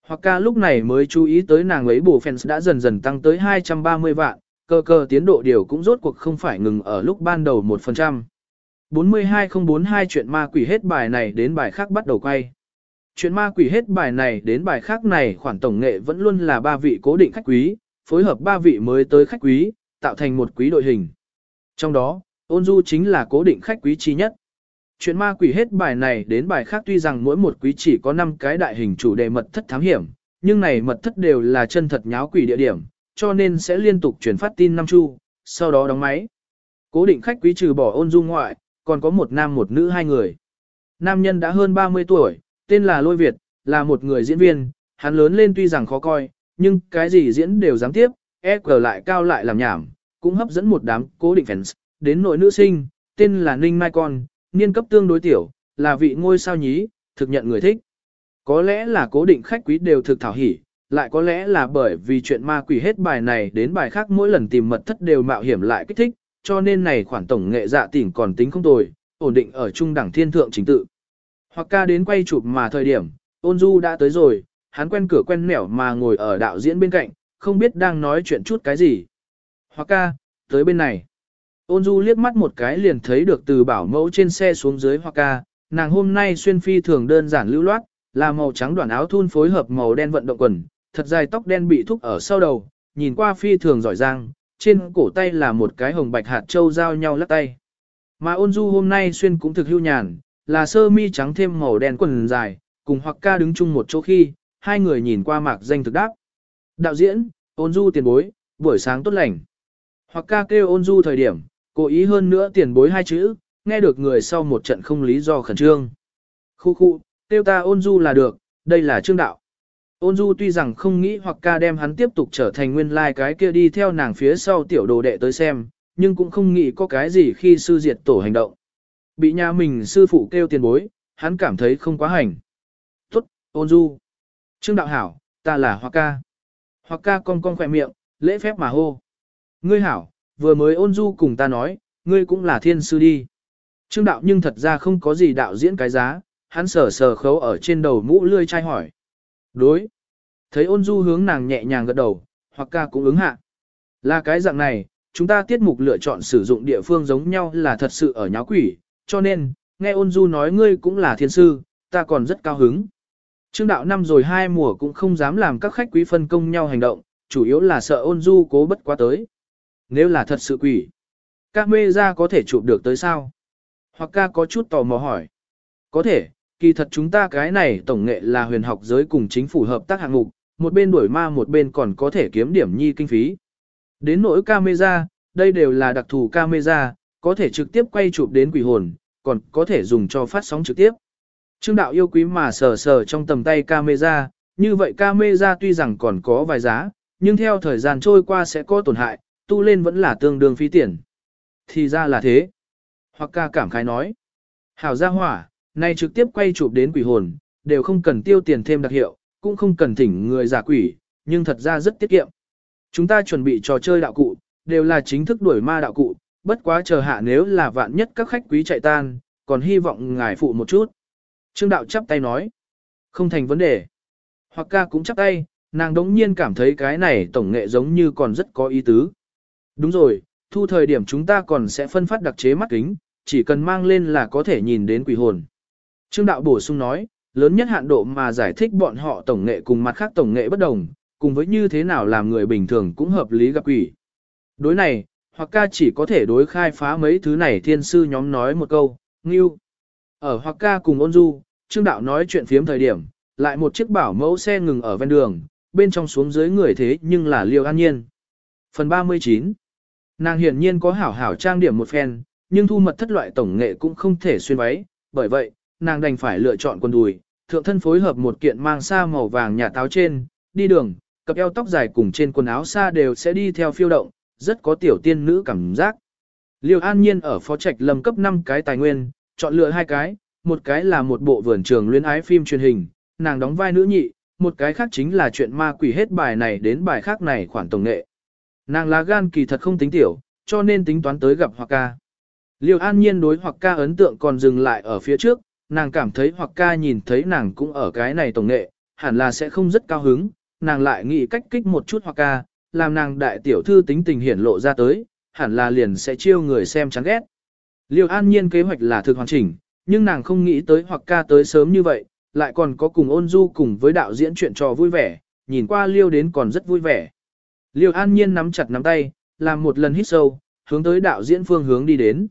Hoặc ca lúc này mới chú ý tới nàng ấy bổ fans đã dần dần tăng tới 230 vạn, cơ cơ tiến độ điều cũng rốt cuộc không phải ngừng ở lúc ban đầu 1%. 42042 chuyện ma quỷ hết bài này đến bài khác bắt đầu quay. Chuyện ma quỷ hết bài này đến bài khác này khoản tổng nghệ vẫn luôn là ba vị cố định khách quý, phối hợp ba vị mới tới khách quý, tạo thành một quý đội hình. Trong đó, ôn du chính là cố định khách quý chi nhất. Chuyện ma quỷ hết bài này đến bài khác tuy rằng mỗi một quý chỉ có 5 cái đại hình chủ đề mật thất thám hiểm, nhưng này mật thất đều là chân thật nháo quỷ địa điểm, cho nên sẽ liên tục truyền phát tin năm chu, sau đó đóng máy. Cố định khách quý trừ bỏ ôn dung ngoại, còn có một nam một nữ hai người. Nam nhân đã hơn 30 tuổi, tên là Lôi Việt, là một người diễn viên, hắn lớn lên tuy rằng khó coi, nhưng cái gì diễn đều dám tiếp, EQ lại cao lại làm nhảm, cũng hấp dẫn một đám cố định fans, đến nội nữ sinh, tên là Ninh Mai Con, niên cấp tương đối tiểu, là vị ngôi sao nhí, thực nhận người thích. Có lẽ là cố định khách quý đều thực thảo hỉ, lại có lẽ là bởi vì chuyện ma quỷ hết bài này đến bài khác mỗi lần tìm mật thất đều mạo hiểm lại kích thích, cho nên này khoản tổng nghệ dạ tỉnh còn tính không tồi, ổn định ở trung đẳng thiên thượng chính tự. Hoặc ca đến quay chụp mà thời điểm, ôn du đã tới rồi, hắn quen cửa quen nẻo mà ngồi ở đạo diễn bên cạnh, không biết đang nói chuyện chút cái gì. Hoặc ca, tới bên này. Ôn du liếc mắt một cái liền thấy được từ bảo mẫu trên xe xuống dưới Hoa ca, nàng hôm nay xuyên phi thường đơn giản lưu loát, là màu trắng đoạn áo thun phối hợp màu đen vận động quần, thật dài tóc đen bị thúc ở sau đầu, nhìn qua phi thường giỏi giang, trên cổ tay là một cái hồng bạch hạt châu giao nhau lắc tay. Mà ôn du hôm nay xuyên cũng thực hưu nhàn, là sơ mi trắng thêm màu đen quần dài, cùng hoặc ca đứng chung một chỗ khi, hai người nhìn qua mạc danh thực đáp. Đạo diễn, ôn du tiền bối, buổi sáng tốt lành. Hoặc ca kêu ôn du thời điểm, cố ý hơn nữa tiền bối hai chữ, nghe được người sau một trận không lý do khẩn trương. Khu khu, tiêu ta ôn du là được, đây là trương đạo. Ôn du tuy rằng không nghĩ hoặc ca đem hắn tiếp tục trở thành nguyên lai like cái kia đi theo nàng phía sau tiểu đồ đệ tới xem, nhưng cũng không nghĩ có cái gì khi sư diệt tổ hành động. Bị nhà mình sư phụ kêu tiền bối, hắn cảm thấy không quá hành. Tốt, ôn du. Trương đạo hảo, ta là Hoa ca. Hoa ca con con khỏe miệng, lễ phép mà hô. Ngươi hảo, vừa mới ôn du cùng ta nói, ngươi cũng là thiên sư đi. Trương đạo nhưng thật ra không có gì đạo diễn cái giá, hắn sờ sờ khấu ở trên đầu mũ lươi trai hỏi. Đối. Thấy ôn du hướng nàng nhẹ nhàng gật đầu, hoặc ca cũng ứng hạ. Là cái dạng này, chúng ta tiết mục lựa chọn sử dụng địa phương giống nhau là thật sự ở nháo quỷ, cho nên, nghe ôn du nói ngươi cũng là thiên sư, ta còn rất cao hứng. Trương đạo năm rồi hai mùa cũng không dám làm các khách quý phân công nhau hành động, chủ yếu là sợ ôn du cố bất quá tới. Nếu là thật sự quỷ, các mê ra có thể chụp được tới sao? Hoặc ca có chút tò mò hỏi. Có thể, kỳ thật chúng ta cái này tổng nghệ là huyền học giới cùng chính phủ hợp tác hạng mục, một bên đuổi ma một bên còn có thể kiếm điểm nhi kinh phí. Đến nỗi camera, đây đều là đặc thù camera, có thể trực tiếp quay chụp đến quỷ hồn, còn có thể dùng cho phát sóng trực tiếp. Trương đạo yêu quý mà sờ sờ trong tầm tay camera, như vậy camera tuy rằng còn có vài giá, nhưng theo thời gian trôi qua sẽ có tổn hại, tu lên vẫn là tương đương phí tiền. Thì ra là thế. Hoặc ca cảm khái nói. Hảo gia hỏa, nay trực tiếp quay chụp đến quỷ hồn, đều không cần tiêu tiền thêm đặc hiệu, cũng không cần thỉnh người giả quỷ, nhưng thật ra rất tiết kiệm. Chúng ta chuẩn bị trò chơi đạo cụ, đều là chính thức đuổi ma đạo cụ, bất quá chờ hạ nếu là vạn nhất các khách quý chạy tan, còn hy vọng ngài phụ một chút. Trương đạo chắp tay nói, không thành vấn đề. Hoặc ca cũng chắp tay, nàng đống nhiên cảm thấy cái này tổng nghệ giống như còn rất có ý tứ. Đúng rồi, thu thời điểm chúng ta còn sẽ phân phát đặc chế mắt kính, chỉ cần mang lên là có thể nhìn đến quỷ hồn. Trương đạo bổ sung nói, lớn nhất hạn độ mà giải thích bọn họ tổng nghệ cùng mặt khác tổng nghệ bất đồng, cùng với như thế nào làm người bình thường cũng hợp lý gặp quỷ. Đối này, hoặc ca chỉ có thể đối khai phá mấy thứ này thiên sư nhóm nói một câu, ngưu. Ở hoặc ca cùng ôn du, trương đạo nói chuyện phiếm thời điểm, lại một chiếc bảo mẫu xe ngừng ở ven đường, bên trong xuống dưới người thế nhưng là liêu an nhiên. Phần 39 Nàng hiển nhiên có hảo hảo trang điểm một phen, nhưng thu mật thất loại tổng nghệ cũng không thể xuyên váy, bởi vậy, nàng đành phải lựa chọn quần đùi, thượng thân phối hợp một kiện mang sa màu vàng nhà táo trên, đi đường, cặp eo tóc dài cùng trên quần áo sa đều sẽ đi theo phiêu động, rất có tiểu tiên nữ cảm giác. Liêu An Nhiên ở phó trạch lâm cấp 5 cái tài nguyên, chọn lựa hai cái, một cái là một bộ vườn trường luyến ái phim truyền hình, nàng đóng vai nữ nhị, một cái khác chính là chuyện ma quỷ hết bài này đến bài khác này khoản tổng nghệ. Nàng lá gan kỳ thật không tính tiểu, cho nên tính toán tới gặp Hoặc ca. Liêu An Nhiên đối Hoặc ca ấn tượng còn dừng lại ở phía trước, nàng cảm thấy Hoặc ca nhìn thấy nàng cũng ở cái này tổng nghệ, hẳn là sẽ không rất cao hứng, nàng lại nghĩ cách kích một chút Hoặc ca, làm nàng đại tiểu thư tính tình hiển lộ ra tới, hẳn là liền sẽ chiêu người xem chán ghét. Liêu An Nhiên kế hoạch là thực hoàn chỉnh, nhưng nàng không nghĩ tới hoặc ca tới sớm như vậy, lại còn có cùng ôn du cùng với đạo diễn chuyện trò vui vẻ, nhìn qua Liêu đến còn rất vui vẻ. Liêu An Nhiên nắm chặt nắm tay, làm một lần hít sâu, hướng tới đạo diễn phương hướng đi đến.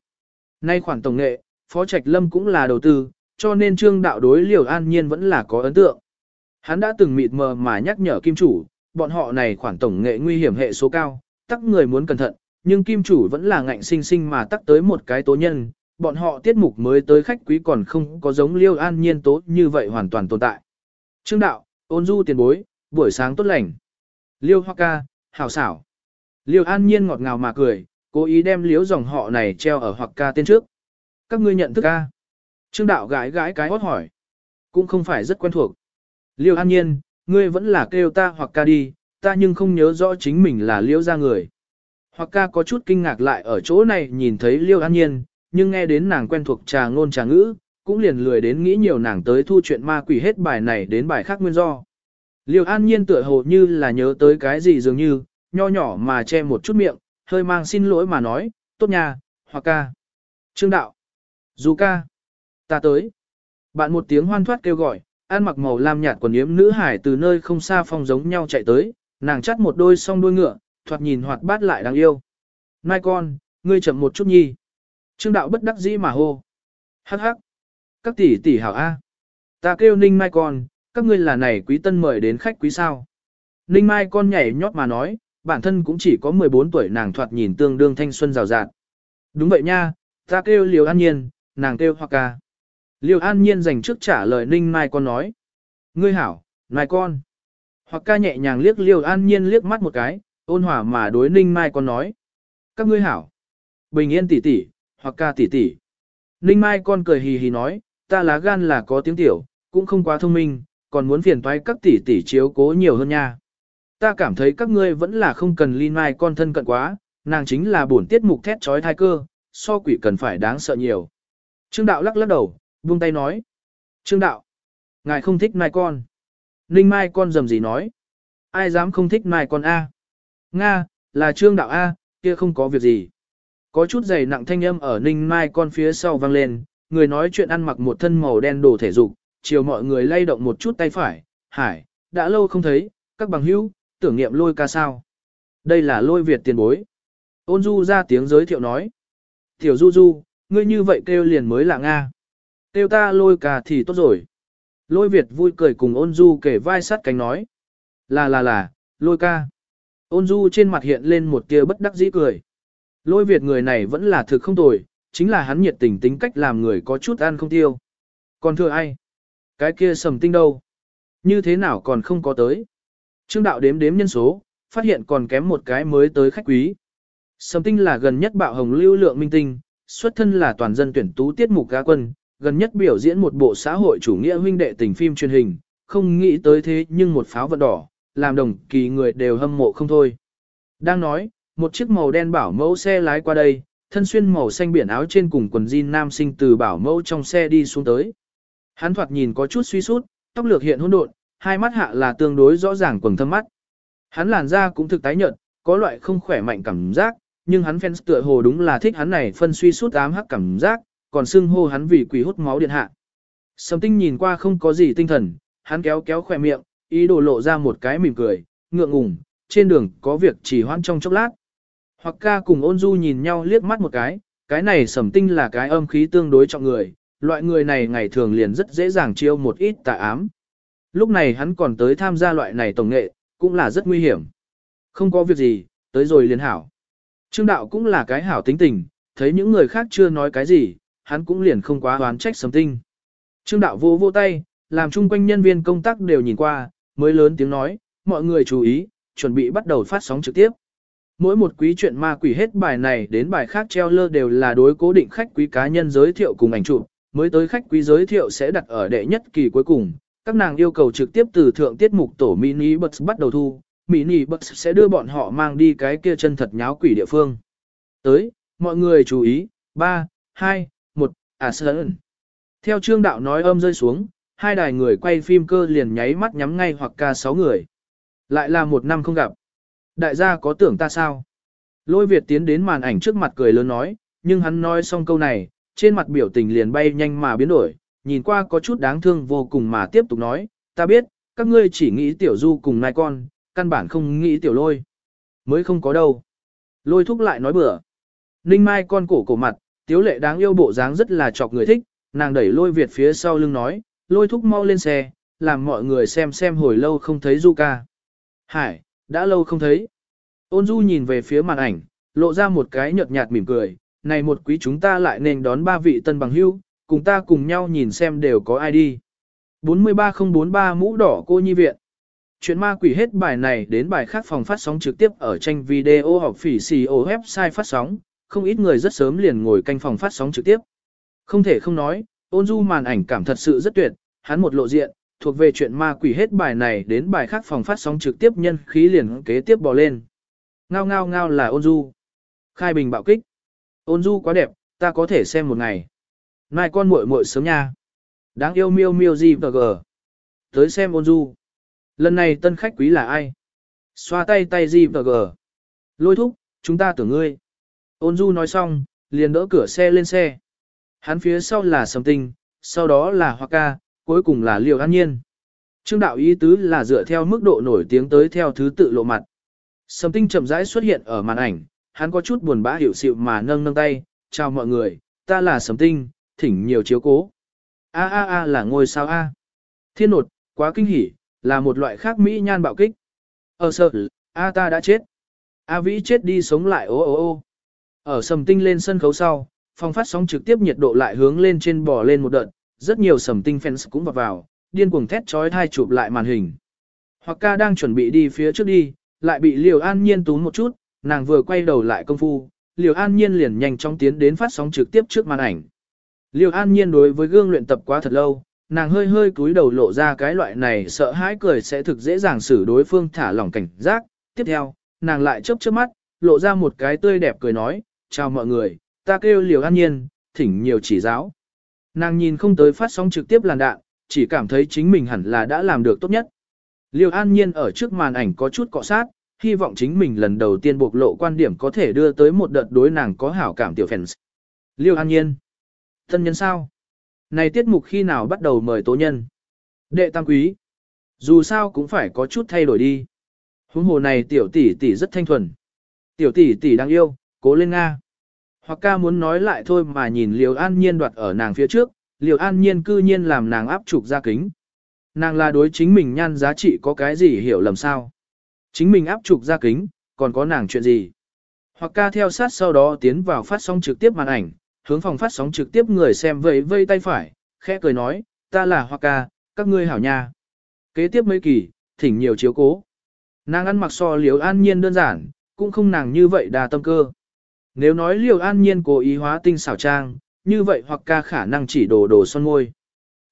Nay khoản tổng nghệ, Phó Trạch Lâm cũng là đầu tư, cho nên trương đạo đối Liêu An Nhiên vẫn là có ấn tượng. Hắn đã từng mịt mờ mà nhắc nhở kim chủ, bọn họ này khoản tổng nghệ nguy hiểm hệ số cao, tắc người muốn cẩn thận, nhưng kim chủ vẫn là ngạnh sinh sinh mà tắc tới một cái tố nhân, bọn họ tiết mục mới tới khách quý còn không có giống liêu an nhiên tố như vậy hoàn toàn tồn tại. Trương đạo, ôn du tiền bối, buổi sáng tốt lành. Liêu hoa ca, hảo xảo. Liêu an nhiên ngọt ngào mà cười, cố ý đem liếu dòng họ này treo ở hoặc ca tên trước. Các ngươi nhận thức ca. Trương đạo gái gái cái hót hỏi. Cũng không phải rất quen thuộc. Liêu an nhiên, Ngươi vẫn là kêu ta hoặc ca đi, ta nhưng không nhớ rõ chính mình là liêu ra người. Hoặc ca có chút kinh ngạc lại ở chỗ này nhìn thấy Liêu An Nhiên, nhưng nghe đến nàng quen thuộc trà ngôn trà ngữ, cũng liền lười đến nghĩ nhiều nàng tới thu chuyện ma quỷ hết bài này đến bài khác nguyên do. Liêu An Nhiên tựa hồ như là nhớ tới cái gì dường như, nho nhỏ mà che một chút miệng, hơi mang xin lỗi mà nói, tốt nha, hoặc ca. Trương đạo. Du ca. Ta tới. Bạn một tiếng hoan thoát kêu gọi, ăn mặc màu lam nhạt quần yếm nữ hải từ nơi không xa phong giống nhau chạy tới, nàng chắt một đôi song đuôi ngựa, thoạt nhìn hoạt bát lại đáng yêu. Mai con, ngươi chậm một chút nhi. Trương đạo bất đắc dĩ mà hô. Hắc hắc. Các tỷ tỷ hảo A. Ta kêu ninh mai con, các ngươi là này quý tân mời đến khách quý sao. Ninh mai con nhảy nhót mà nói, bản thân cũng chỉ có 14 tuổi nàng thoạt nhìn tương đương thanh xuân rào rạt. Đúng vậy nha, ta kêu liều an nhiên, nàng kêu hoa ca. Liêu an nhiên dành trước trả lời ninh mai con nói. Ngươi hảo, mai con. Hoặc ca nhẹ nhàng liếc liêu an nhiên liếc mắt một cái, ôn hòa mà đối ninh mai con nói. Các ngươi hảo. Bình yên tỷ tỷ, hoặc ca tỷ tỷ. Ninh mai con cười hì hì nói, ta lá gan là có tiếng tiểu, cũng không quá thông minh, còn muốn phiền toái các tỷ tỷ chiếu cố nhiều hơn nha. Ta cảm thấy các ngươi vẫn là không cần Linh Mai con thân cận quá, nàng chính là bổn tiết mục thét trói thai cơ, so quỷ cần phải đáng sợ nhiều. Trương Đạo lắc lắc đầu, buông tay nói. Trương Đạo, ngài không thích Mai con. Ninh Mai con dầm gì nói. Ai dám không thích Mai con A? Nga, là Trương Đạo A, kia không có việc gì. Có chút giày nặng thanh âm ở Ninh Mai con phía sau vang lên, người nói chuyện ăn mặc một thân màu đen đồ thể dục, chiều mọi người lay động một chút tay phải, hải, đã lâu không thấy, các bằng hữu, tưởng niệm lôi ca sao. Đây là lôi Việt tiền bối. Ôn du ra tiếng giới thiệu nói. Tiểu du du, ngươi như vậy kêu liền mới là Nga. Kêu ta lôi ca thì tốt rồi. Lôi Việt vui cười cùng ôn du kể vai sát cánh nói. Là là là, lôi ca. Ôn du trên mặt hiện lên một tia bất đắc dĩ cười. Lôi Việt người này vẫn là thực không tồi, chính là hắn nhiệt tình tính cách làm người có chút ăn không tiêu. Còn thưa ai? Cái kia sầm tinh đâu? Như thế nào còn không có tới? Trương đạo đếm đếm nhân số, phát hiện còn kém một cái mới tới khách quý. Sầm tinh là gần nhất bạo hồng lưu lượng minh tinh, xuất thân là toàn dân tuyển tú tiết mục cá quân, gần nhất biểu diễn một bộ xã hội chủ nghĩa huynh đệ tình phim truyền hình, không nghĩ tới thế nhưng một pháo vận đỏ, làm đồng kỳ người đều hâm mộ không thôi. Đang nói, một chiếc màu đen bảo mẫu xe lái qua đây, thân xuyên màu xanh biển áo trên cùng quần jean nam sinh từ bảo mẫu trong xe đi xuống tới. Hắn thoạt nhìn có chút suy sút, tóc lược hiện hỗn độn, hai mắt hạ là tương đối rõ ràng quầng thâm mắt. Hắn làn da cũng thực tái nhợt, có loại không khỏe mạnh cảm giác, nhưng hắn fans tựa hồ đúng là thích hắn này phân suy sút ám hắc cảm giác, còn xưng hô hắn vì quỷ hút máu điện hạ. Sầm tinh nhìn qua không có gì tinh thần, hắn kéo kéo khỏe miệng, ý đồ lộ ra một cái mỉm cười, ngượng ngùng, trên đường có việc chỉ hoãn trong chốc lát. Hoặc ca cùng ôn du nhìn nhau liếc mắt một cái, cái này sầm tinh là cái âm khí tương đối trọng người, loại người này ngày thường liền rất dễ dàng chiêu một ít tà ám. Lúc này hắn còn tới tham gia loại này tổng nghệ, cũng là rất nguy hiểm. Không có việc gì, tới rồi liền hảo. Trương đạo cũng là cái hảo tính tình, thấy những người khác chưa nói cái gì, hắn cũng liền không quá đoán trách sấm tinh. Trương đạo vô vô tay, làm chung quanh nhân viên công tác đều nhìn qua, mới lớn tiếng nói, mọi người chú ý, chuẩn bị bắt đầu phát sóng trực tiếp. Mỗi một quý chuyện ma quỷ hết bài này đến bài khác treo lơ đều là đối cố định khách quý cá nhân giới thiệu cùng ảnh chụp, mới tới khách quý giới thiệu sẽ đặt ở đệ nhất kỳ cuối cùng. Các nàng yêu cầu trực tiếp từ thượng tiết mục tổ mini bus bắt đầu thu, mini bus sẽ đưa bọn họ mang đi cái kia chân thật nháo quỷ địa phương. Tới, mọi người chú ý, 3, 2, 1, à sơn. Theo trương đạo nói âm rơi xuống, hai đài người quay phim cơ liền nháy mắt nhắm ngay hoặc ca 6 người. Lại là một năm không gặp. Đại gia có tưởng ta sao? Lôi Việt tiến đến màn ảnh trước mặt cười lớn nói, nhưng hắn nói xong câu này, trên mặt biểu tình liền bay nhanh mà biến đổi, nhìn qua có chút đáng thương vô cùng mà tiếp tục nói, ta biết, các ngươi chỉ nghĩ tiểu du cùng nai con, căn bản không nghĩ tiểu lôi. Mới không có đâu. Lôi thúc lại nói bừa. Ninh mai con cổ cổ mặt, tiếu lệ đáng yêu bộ dáng rất là chọc người thích, nàng đẩy lôi Việt phía sau lưng nói, lôi thúc mau lên xe, làm mọi người xem xem hồi lâu không thấy du ca. Hải, đã lâu không thấy. Ôn du nhìn về phía màn ảnh, lộ ra một cái nhợt nhạt mỉm cười, này một quý chúng ta lại nên đón ba vị tân bằng hưu, cùng ta cùng nhau nhìn xem đều có ai đi. 43043 mũ đỏ cô nhi viện. Chuyện ma quỷ hết bài này đến bài khác phòng phát sóng trực tiếp ở tranh video học phỉ xì ô website phát sóng, không ít người rất sớm liền ngồi canh phòng phát sóng trực tiếp. Không thể không nói, ôn du màn ảnh cảm thật sự rất tuyệt, hắn một lộ diện, thuộc về chuyện ma quỷ hết bài này đến bài khác phòng phát sóng trực tiếp nhân khí liền kế tiếp bò lên. Ngao ngao ngao là ôn du. Khai bình bạo kích. Ôn du quá đẹp, ta có thể xem một ngày. Mai con muội muội sớm nha. Đáng yêu miêu miêu gì và gờ. Tới xem ôn du. Lần này tân khách quý là ai? Xoa tay tay gì và gờ. Lôi thúc, chúng ta tưởng ngươi. Ôn du nói xong, liền đỡ cửa xe lên xe. Hắn phía sau là sầm tinh, sau đó là hoa ca, cuối cùng là liều an nhiên. Trương đạo ý tứ là dựa theo mức độ nổi tiếng tới theo thứ tự lộ mặt. Sầm tinh chậm rãi xuất hiện ở màn ảnh, hắn có chút buồn bã hiểu xịu mà nâng nâng tay, chào mọi người, ta là sầm tinh, thỉnh nhiều chiếu cố. A a a là ngôi sao A. Thiên nột, quá kinh hỉ, là một loại khác Mỹ nhan bạo kích. Ở sợ, A ta đã chết. A vĩ chết đi sống lại ô ô ô. Ở sầm tinh lên sân khấu sau, phòng phát sóng trực tiếp nhiệt độ lại hướng lên trên bò lên một đợt, rất nhiều sầm tinh fans cũng vào vào, điên cuồng thét chói thai chụp lại màn hình. Hoặc ca đang chuẩn bị đi phía trước đi, lại bị Liều An Nhiên tún một chút, nàng vừa quay đầu lại công phu, Liều An Nhiên liền nhanh chóng tiến đến phát sóng trực tiếp trước màn ảnh. Liều An Nhiên đối với gương luyện tập quá thật lâu, nàng hơi hơi cúi đầu lộ ra cái loại này sợ hãi cười sẽ thực dễ dàng xử đối phương thả lỏng cảnh giác. Tiếp theo, nàng lại chớp chớp mắt, lộ ra một cái tươi đẹp cười nói, chào mọi người, ta kêu Liều An Nhiên, thỉnh nhiều chỉ giáo. Nàng nhìn không tới phát sóng trực tiếp làn đạn, chỉ cảm thấy chính mình hẳn là đã làm được tốt nhất. Liêu An Nhiên ở trước màn ảnh có chút cọ sát, hy vọng chính mình lần đầu tiên bộc lộ quan điểm có thể đưa tới một đợt đối nàng có hảo cảm tiểu fans. Liêu An Nhiên. Thân nhân sao? Này tiết mục khi nào bắt đầu mời tố nhân? Đệ tam quý. Dù sao cũng phải có chút thay đổi đi. Huống hồ này tiểu tỷ tỷ rất thanh thuần. Tiểu tỷ tỷ đang yêu, cố lên Nga. Hoặc ca muốn nói lại thôi mà nhìn Liêu An Nhiên đoạt ở nàng phía trước, Liêu An Nhiên cư nhiên làm nàng áp trục ra kính. Nàng là đối chính mình nhan giá trị có cái gì hiểu lầm sao? Chính mình áp trục ra kính, còn có nàng chuyện gì? Hoặc ca theo sát sau đó tiến vào phát sóng trực tiếp màn ảnh, hướng phòng phát sóng trực tiếp người xem vẫy vây tay phải, khẽ cười nói, ta là Hoặc ca, các ngươi hảo nha. Kế tiếp mấy kỳ, thỉnh nhiều chiếu cố. Nàng ăn mặc so liều an nhiên đơn giản, cũng không nàng như vậy đa tâm cơ. Nếu nói liều an nhiên cố ý hóa tinh xảo trang, như vậy hoặc ca khả năng chỉ đồ đồ son môi.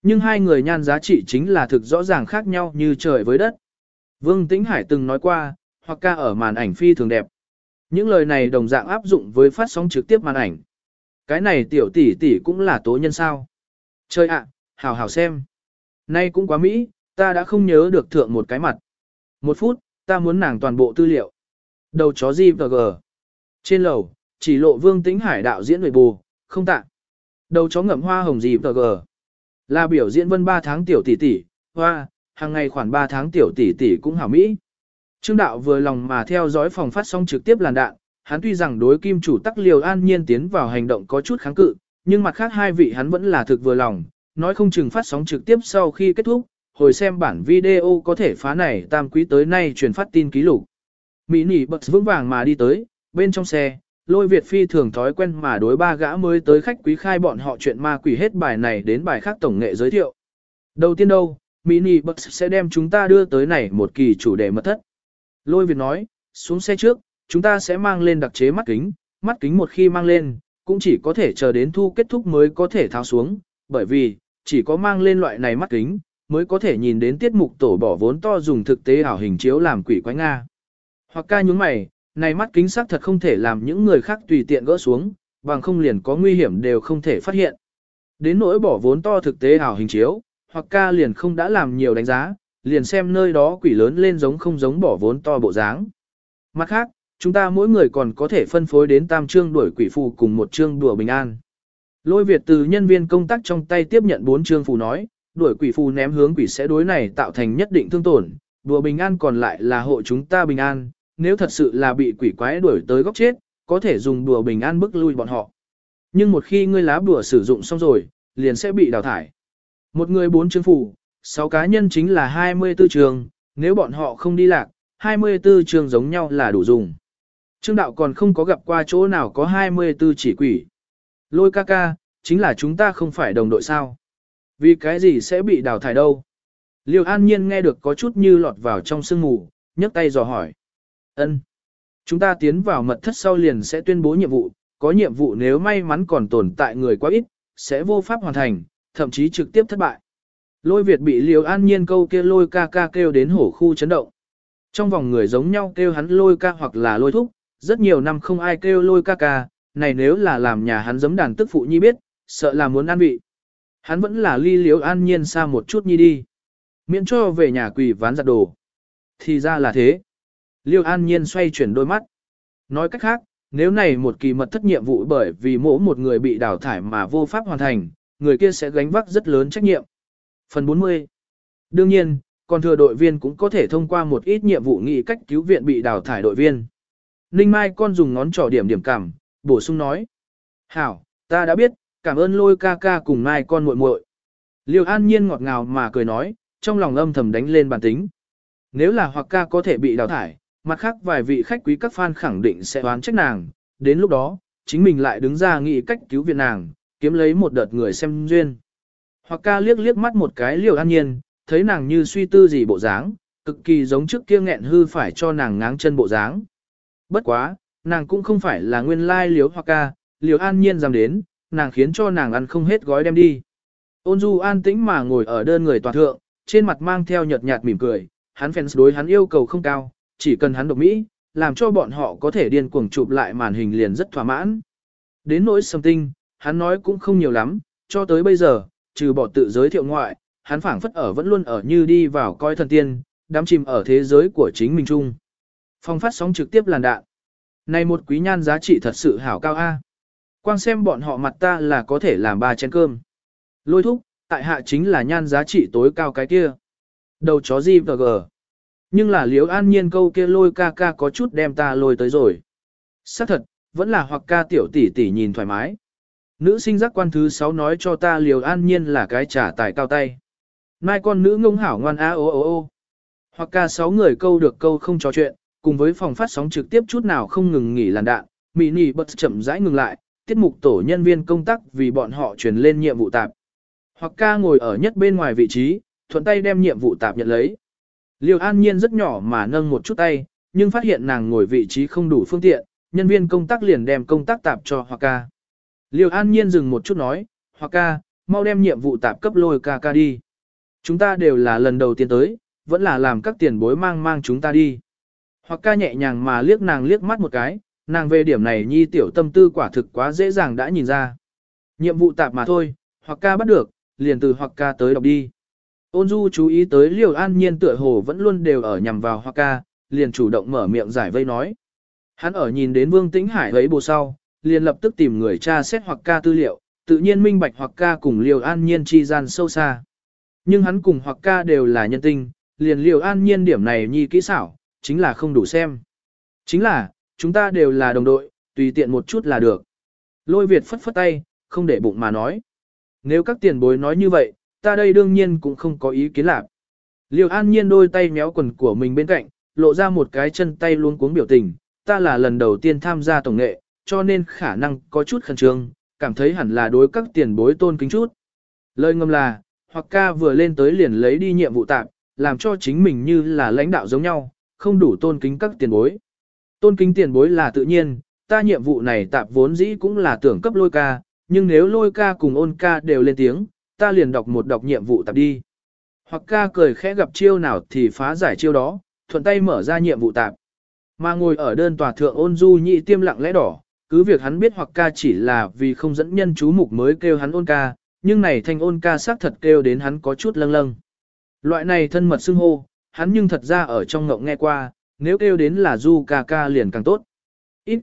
Nhưng hai người nhan giá trị chính là thực rõ ràng khác nhau như trời với đất. Vương Tĩnh Hải từng nói qua, hoặc ca ở màn ảnh phi thường đẹp. Những lời này đồng dạng áp dụng với phát sóng trực tiếp màn ảnh. Cái này tiểu tỷ tỷ cũng là tố nhân sao. Chơi ạ, hào hào xem. Nay cũng quá Mỹ, ta đã không nhớ được thượng một cái mặt. Một phút, ta muốn nàng toàn bộ tư liệu. Đầu chó gì và gờ. Trên lầu, chỉ lộ Vương Tĩnh Hải đạo diễn người bù, không tạ. Đầu chó ngậm hoa hồng gì và gờ. Là biểu diễn vân 3 tháng tiểu tỷ tỷ, hoa, hàng ngày khoảng 3 tháng tiểu tỷ tỷ cũng hảo mỹ. Trương đạo vừa lòng mà theo dõi phòng phát sóng trực tiếp làn đạn, hắn tuy rằng đối kim chủ tắc liều an nhiên tiến vào hành động có chút kháng cự, nhưng mặt khác hai vị hắn vẫn là thực vừa lòng, nói không chừng phát sóng trực tiếp sau khi kết thúc, hồi xem bản video có thể phá này tam quý tới nay truyền phát tin ký lục. Mỹ nỉ bật vững vàng mà đi tới, bên trong xe, lôi Việt phi thường thói quen mà đối ba gã mới tới khách quý khai bọn họ chuyện ma quỷ hết bài này đến bài khác tổng nghệ giới thiệu. Đầu tiên đâu, Mini Bus sẽ đem chúng ta đưa tới này một kỳ chủ đề mật thất. Lôi Việt nói, xuống xe trước, chúng ta sẽ mang lên đặc chế mắt kính, mắt kính một khi mang lên, cũng chỉ có thể chờ đến thu kết thúc mới có thể tháo xuống, bởi vì, chỉ có mang lên loại này mắt kính, mới có thể nhìn đến tiết mục tổ bỏ vốn to dùng thực tế ảo hình chiếu làm quỷ quái Nga. Hoặc ca nhúng mày, này mắt kính xác thật không thể làm những người khác tùy tiện gỡ xuống, bằng không liền có nguy hiểm đều không thể phát hiện. Đến nỗi bỏ vốn to thực tế ảo hình chiếu, hoặc ca liền không đã làm nhiều đánh giá, liền xem nơi đó quỷ lớn lên giống không giống bỏ vốn to bộ dáng. Mặt khác, chúng ta mỗi người còn có thể phân phối đến tam trương đuổi quỷ phù cùng một trương đùa bình an. Lôi Việt từ nhân viên công tác trong tay tiếp nhận bốn trương phù nói, đuổi quỷ phù ném hướng quỷ sẽ đối này tạo thành nhất định thương tổn, đùa bình an còn lại là hộ chúng ta bình an, nếu thật sự là bị quỷ quái đuổi tới góc chết, có thể dùng đùa bình an bức lui bọn họ. Nhưng một khi ngươi lá đùa sử dụng xong rồi, liền sẽ bị đào thải. Một người bốn chương phủ, sáu cá nhân chính là 24 trường, nếu bọn họ không đi lạc, 24 trường giống nhau là đủ dùng. Trương đạo còn không có gặp qua chỗ nào có 24 chỉ quỷ. Lôi ca ca, chính là chúng ta không phải đồng đội sao. Vì cái gì sẽ bị đào thải đâu? Liêu an nhiên nghe được có chút như lọt vào trong sương mù, nhấc tay dò hỏi. Ân, Chúng ta tiến vào mật thất sau liền sẽ tuyên bố nhiệm vụ, có nhiệm vụ nếu may mắn còn tồn tại người quá ít, sẽ vô pháp hoàn thành, thậm chí trực tiếp thất bại. Lôi Việt bị Liêu An Nhiên câu kia lôi ca ca kêu đến hổ khu chấn động. Trong vòng người giống nhau kêu hắn lôi ca hoặc là lôi thúc, rất nhiều năm không ai kêu lôi ca ca, này nếu là làm nhà hắn giấm đàn tức phụ nhi biết, sợ là muốn ăn vị. Hắn vẫn là ly Liêu an nhiên xa một chút nhi đi. Miễn cho về nhà quỳ ván giặt đồ. Thì ra là thế. Liêu an nhiên xoay chuyển đôi mắt. Nói cách khác, nếu này một kỳ mật thất nhiệm vụ bởi vì mỗi một người bị đào thải mà vô pháp hoàn thành, người kia sẽ gánh vác rất lớn trách nhiệm. Phần 40 Đương nhiên, còn thừa đội viên cũng có thể thông qua một ít nhiệm vụ nghị cách cứu viện bị đào thải đội viên. Ninh Mai con dùng ngón trỏ điểm điểm cảm, bổ sung nói. Hảo, ta đã biết, cảm ơn lôi ca ca cùng Mai con muội muội. Liêu an nhiên ngọt ngào mà cười nói, trong lòng âm thầm đánh lên bản tính. Nếu là hoặc ca có thể bị đào thải, mặt khác vài vị khách quý các fan khẳng định sẽ oán trách nàng, đến lúc đó, chính mình lại đứng ra nghị cách cứu viện nàng, kiếm lấy một đợt người xem duyên. Hoặc ca liếc liếc mắt một cái liều an nhiên, thấy nàng như suy tư gì bộ dáng, cực kỳ giống trước kia nghẹn hư phải cho nàng ngáng chân bộ dáng. Bất quá, nàng cũng không phải là nguyên lai liếu hoặc ca, liều an nhiên dám đến, nàng khiến cho nàng ăn không hết gói đem đi. Ôn du an tĩnh mà ngồi ở đơn người toàn thượng, trên mặt mang theo nhợt nhạt mỉm cười, hắn fans đối hắn yêu cầu không cao, chỉ cần hắn độc mỹ, làm cho bọn họ có thể điên cuồng chụp lại màn hình liền rất thỏa mãn. Đến nỗi sầm tinh, hắn nói cũng không nhiều lắm, cho tới bây giờ, trừ bỏ tự giới thiệu ngoại, hắn phảng phất ở vẫn luôn ở như đi vào coi thần tiên, đắm chìm ở thế giới của chính mình chung. Phong phát sóng trực tiếp làn đạn. Này một quý nhan giá trị thật sự hảo cao A. Quang xem bọn họ mặt ta là có thể làm ba chén cơm. Lôi thúc, tại hạ chính là nhan giá trị tối cao cái kia. Đầu chó gì và gờ. Nhưng là liếu an nhiên câu kia lôi ca ca có chút đem ta lôi tới rồi. xác thật, vẫn là hoặc ca tiểu tỷ tỷ nhìn thoải mái. Nữ sinh giác quan thứ 6 nói cho ta liều an nhiên là cái trả tài cao tay. Mai con nữ ngông hảo ngoan á ô ô ô. Hoặc ca 6 người câu được câu không trò chuyện, cùng với phòng phát sóng trực tiếp chút nào không ngừng nghỉ làn đạn, mỹ nỉ bật chậm rãi ngừng lại, tiết mục tổ nhân viên công tác vì bọn họ truyền lên nhiệm vụ tạp. Hoặc ca ngồi ở nhất bên ngoài vị trí, thuận tay đem nhiệm vụ tạp nhận lấy. Liêu an nhiên rất nhỏ mà nâng một chút tay, nhưng phát hiện nàng ngồi vị trí không đủ phương tiện, nhân viên công tác liền đem công tác tạp cho hoặc ca. Liêu an nhiên dừng một chút nói, Hoa ca, mau đem nhiệm vụ tạp cấp lôi ca ca đi. Chúng ta đều là lần đầu tiên tới, vẫn là làm các tiền bối mang mang chúng ta đi. Hoa ca nhẹ nhàng mà liếc nàng liếc mắt một cái, nàng về điểm này nhi tiểu tâm tư quả thực quá dễ dàng đã nhìn ra. Nhiệm vụ tạp mà thôi, Hoa ca bắt được, liền từ Hoa ca tới đọc đi. Ôn du chú ý tới liều an nhiên tựa hồ vẫn luôn đều ở nhằm vào hoa ca, liền chủ động mở miệng giải vây nói. Hắn ở nhìn đến vương tĩnh hải ấy bồ sau, liền lập tức tìm người tra xét hoặc ca tư liệu, tự nhiên minh bạch hoặc ca cùng liều an nhiên chi gian sâu xa. Nhưng hắn cùng hoặc ca đều là nhân tinh, liền liều an nhiên điểm này nhi kỹ xảo, chính là không đủ xem. Chính là, chúng ta đều là đồng đội, tùy tiện một chút là được. Lôi Việt phất phất tay, không để bụng mà nói. Nếu các tiền bối nói như vậy, ta đây đương nhiên cũng không có ý kiến lạc. Liêu an nhiên đôi tay méo quần của mình bên cạnh, lộ ra một cái chân tay luôn cuống biểu tình, ta là lần đầu tiên tham gia tổng nghệ, cho nên khả năng có chút khẩn trương, cảm thấy hẳn là đối các tiền bối tôn kính chút. Lời ngầm là, hoặc ca vừa lên tới liền lấy đi nhiệm vụ tạm, làm cho chính mình như là lãnh đạo giống nhau, không đủ tôn kính các tiền bối. Tôn kính tiền bối là tự nhiên, ta nhiệm vụ này tạm vốn dĩ cũng là tưởng cấp lôi ca, nhưng nếu lôi ca cùng ôn ca đều lên tiếng, ta liền đọc một đọc nhiệm vụ tạm đi. Hoặc ca cười khẽ gặp chiêu nào thì phá giải chiêu đó, thuận tay mở ra nhiệm vụ tạp. Mà ngồi ở đơn tòa thượng ôn du nhị tiêm lặng lẽ đỏ, cứ việc hắn biết hoặc ca chỉ là vì không dẫn nhân chú mục mới kêu hắn ôn ca, nhưng này thanh ôn ca xác thật kêu đến hắn có chút lâng lâng. Loại này thân mật xưng hô, hắn nhưng thật ra ở trong ngộng nghe qua, nếu kêu đến là du ca ca liền càng tốt. Ít.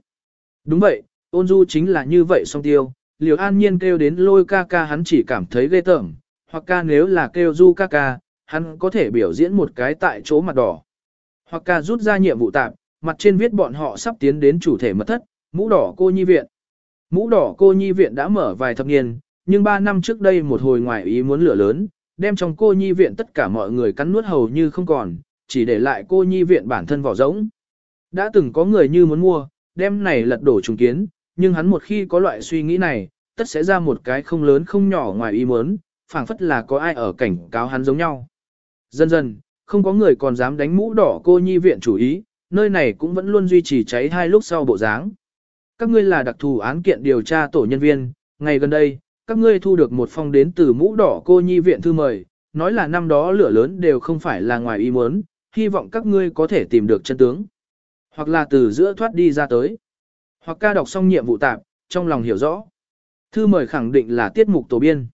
Đúng vậy, ôn du chính là như vậy song tiêu, liều an nhiên kêu đến lôi ca ca hắn chỉ cảm thấy ghê tởm, hoặc ca nếu là kêu du ca ca, hắn có thể biểu diễn một cái tại chỗ mặt đỏ. Hoặc ca rút ra nhiệm vụ tạm, mặt trên viết bọn họ sắp tiến đến chủ thể mật thất, mũ đỏ cô nhi viện. Mũ đỏ cô nhi viện đã mở vài thập niên, nhưng 3 năm trước đây một hồi ngoài ý muốn lửa lớn, đem trong cô nhi viện tất cả mọi người cắn nuốt hầu như không còn, chỉ để lại cô nhi viện bản thân vỏ rỗng. Đã từng có người như muốn mua, đem này lật đổ trùng kiến, nhưng hắn một khi có loại suy nghĩ này, tất sẽ ra một cái không lớn không nhỏ ngoài ý muốn, phảng phất là có ai ở cảnh cáo hắn giống nhau. Dần dần, không có người còn dám đánh mũ đỏ cô nhi viện chủ ý, nơi này cũng vẫn luôn duy trì cháy hai lúc sau bộ dáng. Các ngươi là đặc thù án kiện điều tra tổ nhân viên, ngày gần đây, các ngươi thu được một phong đến từ mũ đỏ cô nhi viện thư mời, nói là năm đó lửa lớn đều không phải là ngoài ý muốn, hy vọng các ngươi có thể tìm được chân tướng. hoặc là từ giữa thoát đi ra tới. Hoặc ca đọc xong nhiệm vụ tạp, trong lòng hiểu rõ. Thư mời khẳng định là tiết mục tổ biên.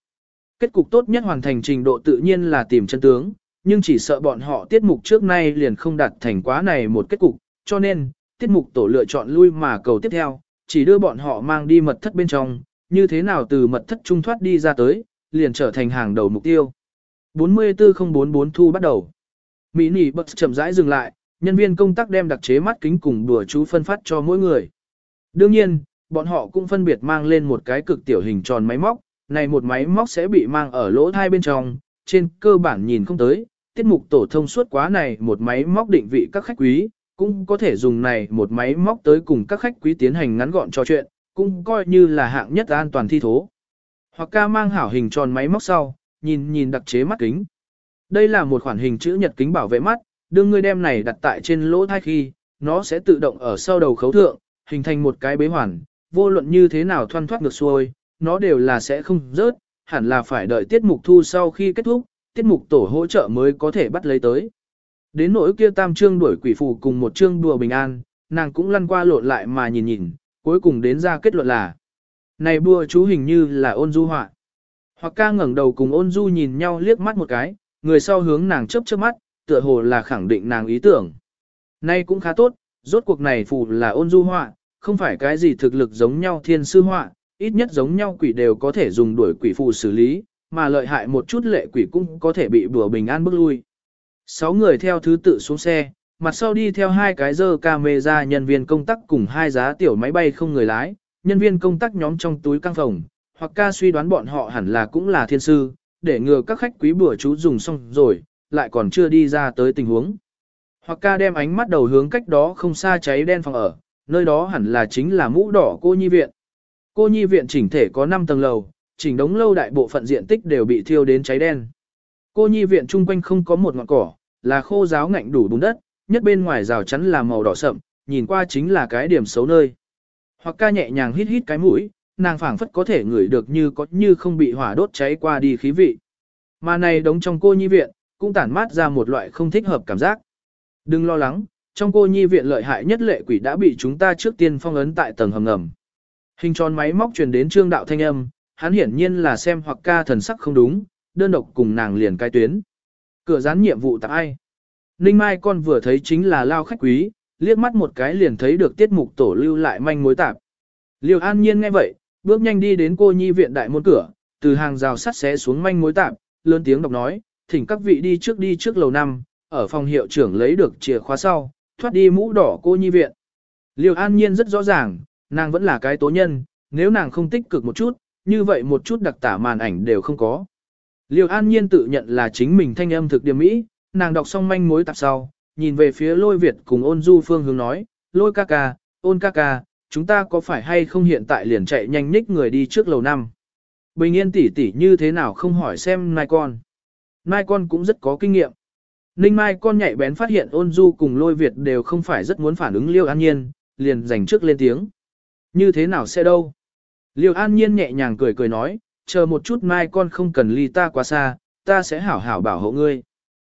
Kết cục tốt nhất hoàn thành trình độ tự nhiên là tìm chân tướng, nhưng chỉ sợ bọn họ tiết mục trước nay liền không đạt thành quá này một kết cục, cho nên, tiết mục tổ lựa chọn lui mà cầu tiếp theo, chỉ đưa bọn họ mang đi mật thất bên trong, như thế nào từ mật thất trung thoát đi ra tới, liền trở thành hàng đầu mục tiêu. 44044 thu bắt đầu. Mỹ nỉ bật chậm rãi dừng lại, nhân viên công tác đem đặc chế mắt kính cùng đùa chú phân phát cho mỗi người. Đương nhiên, bọn họ cũng phân biệt mang lên một cái cực tiểu hình tròn máy móc, này một máy móc sẽ bị mang ở lỗ thai bên trong, trên cơ bản nhìn không tới, tiết mục tổ thông suốt quá này một máy móc định vị các khách quý, cũng có thể dùng này một máy móc tới cùng các khách quý tiến hành ngắn gọn trò chuyện, cũng coi như là hạng nhất an toàn thi thố. Hoặc ca mang hảo hình tròn máy móc sau, nhìn nhìn đặc chế mắt kính. Đây là một khoản hình chữ nhật kính bảo vệ mắt, đương ngươi đem này đặt tại trên lỗ thai khi, nó sẽ tự động ở sau đầu khấu thượng, hình thành một cái bế hoàn, vô luận như thế nào thoăn thoát ngược xuôi, nó đều là sẽ không rớt, hẳn là phải đợi tiết mục thu sau khi kết thúc, tiết mục tổ hỗ trợ mới có thể bắt lấy tới. Đến nỗi kia tam trương đuổi quỷ phù cùng một trương đùa bình an, nàng cũng lăn qua lộn lại mà nhìn nhìn, cuối cùng đến ra kết luận là này bùa chú hình như là ôn du họa. Hoặc ca ngẩng đầu cùng ôn du nhìn nhau liếc mắt một cái, người sau hướng nàng chớp chớp mắt, tựa hồ là khẳng định nàng ý tưởng. Nay cũng khá tốt, rốt cuộc này phù là ôn du họa, không phải cái gì thực lực giống nhau thiên sư họa, ít nhất giống nhau quỷ đều có thể dùng đuổi quỷ phù xử lý, mà lợi hại một chút lệ quỷ cũng có thể bị bùa bình an bước lui. Sáu người theo thứ tự xuống xe, mặt sau đi theo hai cái dơ camera nhân viên công tác cùng hai giá tiểu máy bay không người lái, nhân viên công tác nhóm trong túi căng phòng, hoặc ca suy đoán bọn họ hẳn là cũng là thiên sư, để ngừa các khách quý bữa chú dùng xong rồi, lại còn chưa đi ra tới tình huống. Hoặc ca đem ánh mắt đầu hướng cách đó không xa cháy đen phòng ở, nơi đó hẳn là chính là mũ đỏ cô nhi viện. Cô nhi viện chỉnh thể có 5 tầng lầu, chỉnh đống lâu đại bộ phận diện tích đều bị thiêu đến cháy đen. Cô nhi viện chung quanh không có một ngọn cỏ, là khô giáo ngạnh đủ bùn đất, nhất bên ngoài rào chắn là màu đỏ sậm, nhìn qua chính là cái điểm xấu nơi. Hoặc ca nhẹ nhàng hít hít cái mũi, nàng phảng phất có thể ngửi được như có như không bị hỏa đốt cháy qua đi khí vị. Mà này đống trong cô nhi viện, cũng tản mát ra một loại không thích hợp cảm giác. Đừng lo lắng, trong cô nhi viện lợi hại nhất lệ quỷ đã bị chúng ta trước tiên phong ấn tại tầng hầm ngầm. Hình tròn máy móc truyền đến trương đạo thanh âm, hắn hiển nhiên là xem hoặc ca thần sắc không đúng, đơn độc cùng nàng liền cai tuyến. Cửa dán nhiệm vụ tại ai? Ninh Mai con vừa thấy chính là lao khách quý, liếc mắt một cái liền thấy được tiết mục tổ lưu lại manh mối tạp. Liêu an nhiên nghe vậy, bước nhanh đi đến cô nhi viện đại môn cửa, từ hàng rào sắt xé xuống manh mối tạp, lớn tiếng đọc nói, thỉnh các vị đi trước đi trước lầu năm, ở phòng hiệu trưởng lấy được chìa khóa sau, thoát đi mũ đỏ cô nhi viện. Liêu an nhiên rất rõ ràng, nàng vẫn là cái tố nhân, nếu nàng không tích cực một chút, như vậy một chút đặc tả màn ảnh đều không có. Liêu an nhiên tự nhận là chính mình thanh âm thực điểm mỹ, nàng đọc xong manh mối tạp sau, nhìn về phía lôi Việt cùng ôn du phương hướng nói, lôi ca ca, ôn ca ca, chúng ta có phải hay không hiện tại liền chạy nhanh nhích người đi trước lầu năm. Bình yên tỷ tỷ như thế nào không hỏi xem nai con. Nai con cũng rất có kinh nghiệm. Ninh Mai con nhạy bén phát hiện ôn du cùng lôi Việt đều không phải rất muốn phản ứng Liêu An Nhiên, liền giành trước lên tiếng. Như thế nào sẽ đâu? Liêu An Nhiên nhẹ nhàng cười cười nói, chờ một chút Mai con không cần ly ta quá xa, ta sẽ hảo hảo bảo hộ ngươi.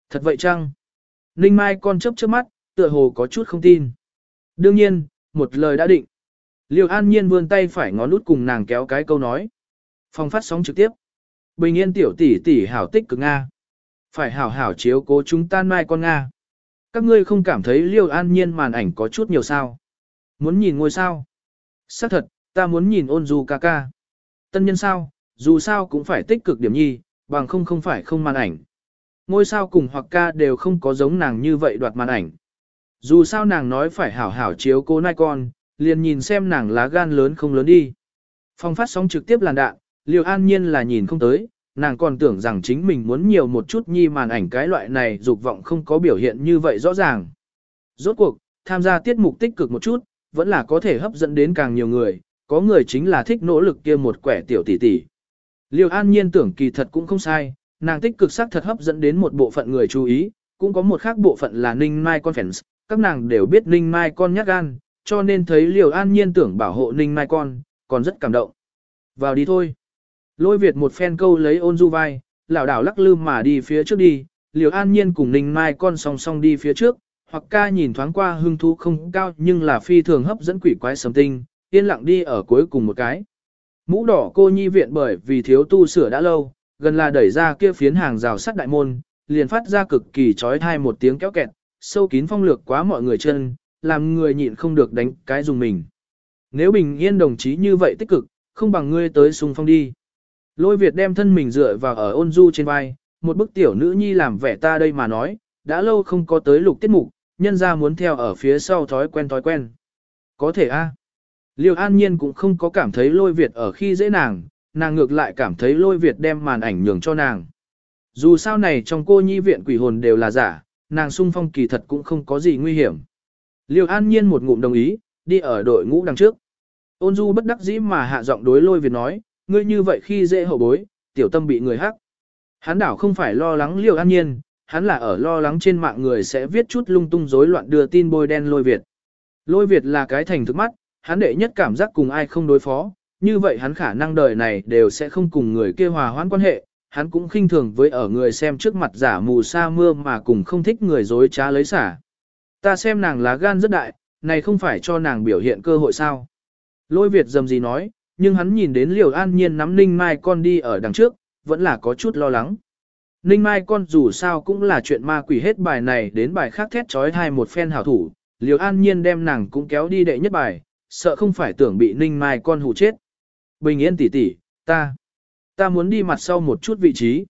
Thật vậy chăng? Ninh Mai con chấp chớp mắt, tựa hồ có chút không tin. Đương nhiên, một lời đã định. Liêu An Nhiên vươn tay phải ngón út cùng nàng kéo cái câu nói. Phòng phát sóng trực tiếp. Bình yên tiểu tỷ tỷ hảo tích cực Nga. Phải hảo hảo chiếu cố chúng ta mai con Nga. Các ngươi không cảm thấy Liêu An Nhiên màn ảnh có chút nhiều sao. Muốn nhìn ngôi sao. xác thật, ta muốn nhìn ôn du ca ca. Tân nhân sao, dù sao cũng phải tích cực điểm nhi, bằng không không phải không màn ảnh ngôi sao cùng hoặc ca đều không có giống nàng như vậy đoạt màn ảnh. Dù sao nàng nói phải hảo hảo chiếu cô nai con, liền nhìn xem nàng lá gan lớn không lớn đi. Phong phát sóng trực tiếp làn đạn, liều an nhiên là nhìn không tới, nàng còn tưởng rằng chính mình muốn nhiều một chút nhi màn ảnh cái loại này dục vọng không có biểu hiện như vậy rõ ràng. Rốt cuộc, tham gia tiết mục tích cực một chút, vẫn là có thể hấp dẫn đến càng nhiều người, có người chính là thích nỗ lực kia một quẻ tiểu tỷ tỷ. Liêu an nhiên tưởng kỳ thật cũng không sai, nàng tích cực sắc thật hấp dẫn đến một bộ phận người chú ý, cũng có một khác bộ phận là Ninh Mai con fans, các nàng đều biết Ninh Mai con nhát gan, cho nên thấy Liêu An Nhiên tưởng bảo hộ Ninh Mai con, còn rất cảm động. Vào đi thôi. Lôi Việt một phen câu lấy ôn du vai, lảo đảo lắc lư mà đi phía trước đi, Liêu An Nhiên cùng Ninh Mai con song song đi phía trước, hoặc ca nhìn thoáng qua hưng thú không cao nhưng là phi thường hấp dẫn quỷ quái sầm tinh, yên lặng đi ở cuối cùng một cái. Mũ đỏ cô nhi viện bởi vì thiếu tu sửa đã lâu, gần là đẩy ra kia phiến hàng rào sắt đại môn, liền phát ra cực kỳ trói thai một tiếng kéo kẹt, sâu kín phong lược quá mọi người chân, làm người nhịn không được đánh cái dùng mình. Nếu bình yên đồng chí như vậy tích cực, không bằng ngươi tới xung phong đi. Lôi Việt đem thân mình dựa vào ở ôn du trên vai, một bức tiểu nữ nhi làm vẻ ta đây mà nói, đã lâu không có tới lục tiết mục, nhân ra muốn theo ở phía sau thói quen thói quen. Có thể a. À. Liêu An Nhiên cũng không có cảm thấy lôi Việt ở khi dễ nàng, nàng ngược lại cảm thấy lôi Việt đem màn ảnh nhường cho nàng. Dù sao này trong cô nhi viện quỷ hồn đều là giả, nàng sung phong kỳ thật cũng không có gì nguy hiểm. Liêu An Nhiên một ngụm đồng ý, đi ở đội ngũ đằng trước. Ôn du bất đắc dĩ mà hạ giọng đối lôi Việt nói, ngươi như vậy khi dễ hậu bối, tiểu tâm bị người hắc. Hắn đảo không phải lo lắng Liêu An Nhiên, hắn là ở lo lắng trên mạng người sẽ viết chút lung tung rối loạn đưa tin bôi đen lôi Việt. Lôi Việt là cái thành thức mắt, hắn đệ nhất cảm giác cùng ai không đối phó, như vậy hắn khả năng đời này đều sẽ không cùng người kia hòa hoãn quan hệ, hắn cũng khinh thường với ở người xem trước mặt giả mù sa mưa mà cùng không thích người dối trá lấy xả. Ta xem nàng lá gan rất đại, này không phải cho nàng biểu hiện cơ hội sao. Lôi Việt dầm gì nói, nhưng hắn nhìn đến liều an nhiên nắm ninh mai con đi ở đằng trước, vẫn là có chút lo lắng. Ninh mai con dù sao cũng là chuyện ma quỷ hết bài này đến bài khác thét trói hai một phen hảo thủ, liều an nhiên đem nàng cũng kéo đi đệ nhất bài, sợ không phải tưởng bị ninh mai con hù chết. Bình yên tỷ tỷ, ta, ta muốn đi mặt sau một chút vị trí.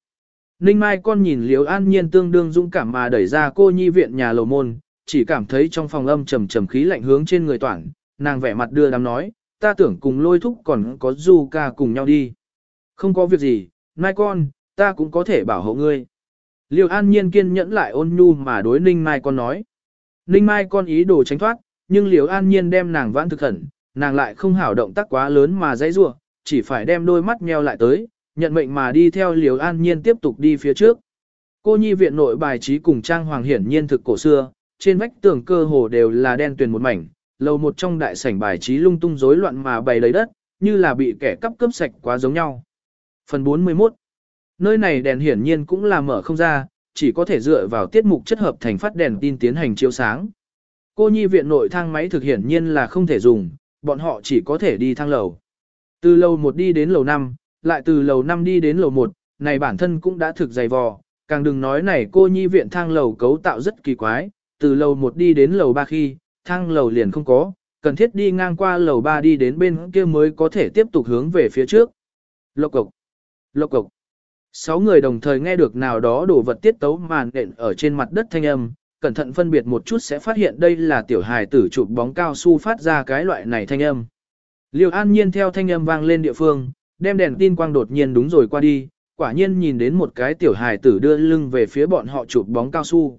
Ninh mai con nhìn liếu an nhiên tương đương dũng cảm mà đẩy ra cô nhi viện nhà lầu môn, chỉ cảm thấy trong phòng âm trầm trầm khí lạnh hướng trên người toàn, nàng vẻ mặt đưa đám nói, ta tưởng cùng lôi thúc còn có du ca cùng nhau đi. Không có việc gì, mai con, ta cũng có thể bảo hộ ngươi. Liêu an nhiên kiên nhẫn lại ôn nhu mà đối ninh mai con nói. Ninh mai con ý đồ tránh thoát, nhưng liều an nhiên đem nàng vãn thực khẩn, nàng lại không hảo động tác quá lớn mà dãy rủa, chỉ phải đem đôi mắt nheo lại tới, nhận mệnh mà đi theo liều an nhiên tiếp tục đi phía trước. Cô nhi viện nội bài trí cùng trang hoàng hiển nhiên thực cổ xưa, trên vách tường cơ hồ đều là đen tuyền một mảnh, lầu một trong đại sảnh bài trí lung tung rối loạn mà bày lấy đất, như là bị kẻ cắp cướp sạch quá giống nhau. Phần 41 Nơi này đèn hiển nhiên cũng là mở không ra, chỉ có thể dựa vào tiết mục chất hợp thành phát đèn tin tiến hành chiếu sáng. Cô nhi viện nội thang máy thực hiển nhiên là không thể dùng, bọn họ chỉ có thể đi thang lầu. Từ lầu 1 đi đến lầu 5, lại từ lầu 5 đi đến lầu 1, này bản thân cũng đã thực dày vò, càng đừng nói này cô nhi viện thang lầu cấu tạo rất kỳ quái, từ lầu 1 đi đến lầu 3 khi, thang lầu liền không có, cần thiết đi ngang qua lầu 3 đi đến bên kia mới có thể tiếp tục hướng về phía trước. Lộc cộc, lộc cộc. Sáu người đồng thời nghe được nào đó đổ vật tiết tấu màn đện ở trên mặt đất thanh âm, cẩn thận phân biệt một chút sẽ phát hiện đây là tiểu hài tử chụp bóng cao su phát ra cái loại này thanh âm. Liêu an nhiên theo thanh âm vang lên địa phương, đem đèn tin quang đột nhiên đúng rồi qua đi, quả nhiên nhìn đến một cái tiểu hài tử đưa lưng về phía bọn họ chụp bóng cao su.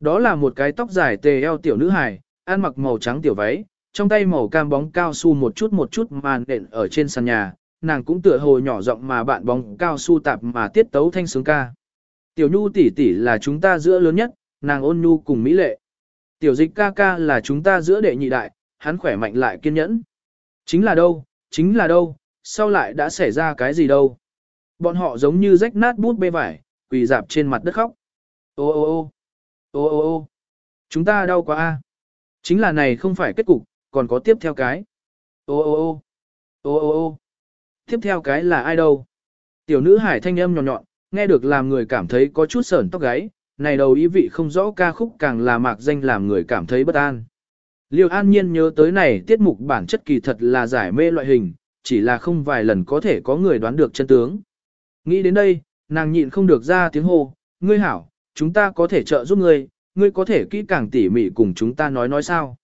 Đó là một cái tóc dài tề eo tiểu nữ hài, ăn mặc màu trắng tiểu váy, trong tay màu cam bóng cao su một chút một chút màn đện ở trên sàn nhà, nàng cũng tựa hồ nhỏ giọng mà bạn bóng cao su tạp mà tiết tấu thanh sướng ca. Tiểu Nhu tỷ tỷ là chúng ta giữa lớn nhất, nàng ôn nhu cùng mỹ lệ. Tiểu dịch ca ca là chúng ta giữa đệ nhị đại, hắn khỏe mạnh lại kiên nhẫn. Chính là đâu, chính là đâu, sau lại đã xảy ra cái gì đâu. Bọn họ giống như rách nát bút bê vải, quỳ dạp trên mặt đất khóc. Ô ô ô ô ô ô chúng ta đau quá a. Chính là này không phải kết cục, còn có tiếp theo cái. Ô ô ô ô ô ô tiếp theo cái là ai đâu. Tiểu nữ hải thanh âm nhọn nhọn, nghe được làm người cảm thấy có chút sởn tóc gáy, này đầu ý vị không rõ ca khúc càng là mạc danh làm người cảm thấy bất an. Liêu an nhiên nhớ tới này tiết mục bản chất kỳ thật là giải mê loại hình, chỉ là không vài lần có thể có người đoán được chân tướng. Nghĩ đến đây, nàng nhịn không được ra tiếng hô, ngươi hảo, chúng ta có thể trợ giúp ngươi, ngươi có thể kỹ càng tỉ mỉ cùng chúng ta nói nói sao.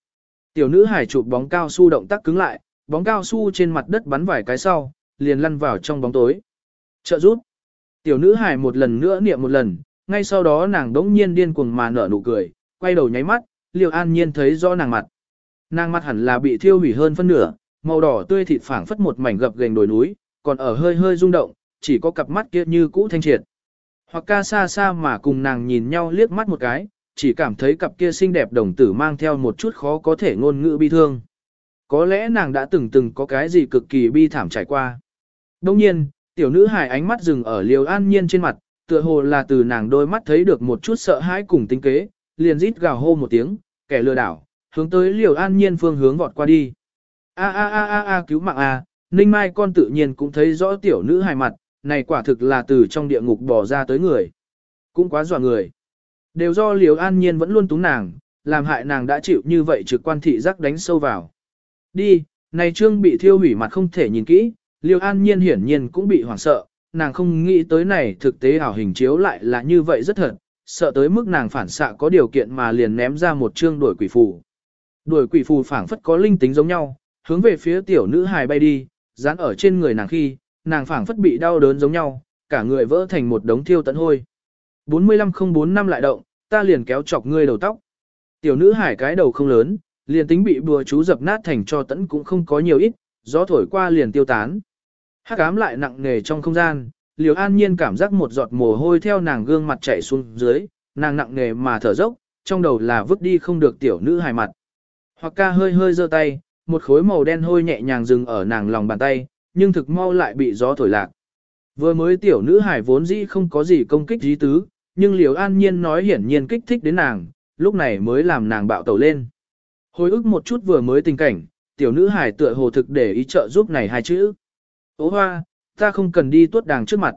Tiểu nữ hải chụp bóng cao su động tác cứng lại, bóng cao su trên mặt đất bắn vài cái sau, liền lăn vào trong bóng tối. Trợ giúp. Tiểu nữ hải một lần nữa niệm một lần, ngay sau đó nàng đống nhiên điên cuồng mà nở nụ cười, quay đầu nháy mắt, Liêu An Nhiên thấy rõ nàng mặt. Nàng mặt hẳn là bị thiêu hủy hơn phân nửa, màu đỏ tươi thịt phảng phất một mảnh gập gềnh đồi núi, còn ở hơi hơi rung động, chỉ có cặp mắt kia như cũ thanh triệt. Hoặc ca xa xa mà cùng nàng nhìn nhau liếc mắt một cái, chỉ cảm thấy cặp kia xinh đẹp đồng tử mang theo một chút khó có thể ngôn ngữ bi thương. Có lẽ nàng đã từng từng có cái gì cực kỳ bi thảm trải qua. Đông nhiên, tiểu nữ hài ánh mắt dừng ở liều an nhiên trên mặt, tựa hồ là từ nàng đôi mắt thấy được một chút sợ hãi cùng tính kế, liền rít gào hô một tiếng, kẻ lừa đảo, hướng tới liều an nhiên phương hướng vọt qua đi. A a a a a cứu mạng a, Ninh Mai con tự nhiên cũng thấy rõ tiểu nữ hài mặt, này quả thực là từ trong địa ngục bỏ ra tới người. Cũng quá dọa người. Đều do liều an nhiên vẫn luôn túng nàng, làm hại nàng đã chịu như vậy trực quan thị giác đánh sâu vào. Đi, này trương bị thiêu hủy mặt không thể nhìn kỹ, liều an nhiên hiển nhiên cũng bị hoảng sợ, nàng không nghĩ tới này thực tế ảo hình chiếu lại là như vậy rất thật, sợ tới mức nàng phản xạ có điều kiện mà liền ném ra một chương đuổi quỷ phù. Đuổi quỷ phù phảng phất có linh tính giống nhau, hướng về phía tiểu nữ hài bay đi, dán ở trên người nàng khi, nàng phảng phất bị đau đớn giống nhau, cả người vỡ thành một đống thiêu tận hôi. 45045 năm lại động, ta liền kéo chọc ngươi đầu tóc. Tiểu nữ hải cái đầu không lớn, liền tính bị bùa chú dập nát thành cho tẫn cũng không có nhiều ít, gió thổi qua liền tiêu tán. Hắc ám lại nặng nề trong không gian, liễu an nhiên cảm giác một giọt mồ hôi theo nàng gương mặt chảy xuống dưới, nàng nặng nề mà thở dốc, trong đầu là vứt đi không được tiểu nữ hài mặt. Hoặc ca hơi hơi giơ tay, một khối màu đen hôi nhẹ nhàng dừng ở nàng lòng bàn tay, nhưng thực mau lại bị gió thổi lạc. Vừa mới tiểu nữ hải vốn dĩ không có gì công kích dí tứ, nhưng liễu an nhiên nói hiển nhiên kích thích đến nàng, lúc này mới làm nàng bạo tẩu lên. Hồi ức một chút vừa mới tình cảnh, tiểu nữ hải tựa hồ thực để ý trợ giúp này hai chữ. Ô hoa, ta không cần đi tuốt đàng trước mặt.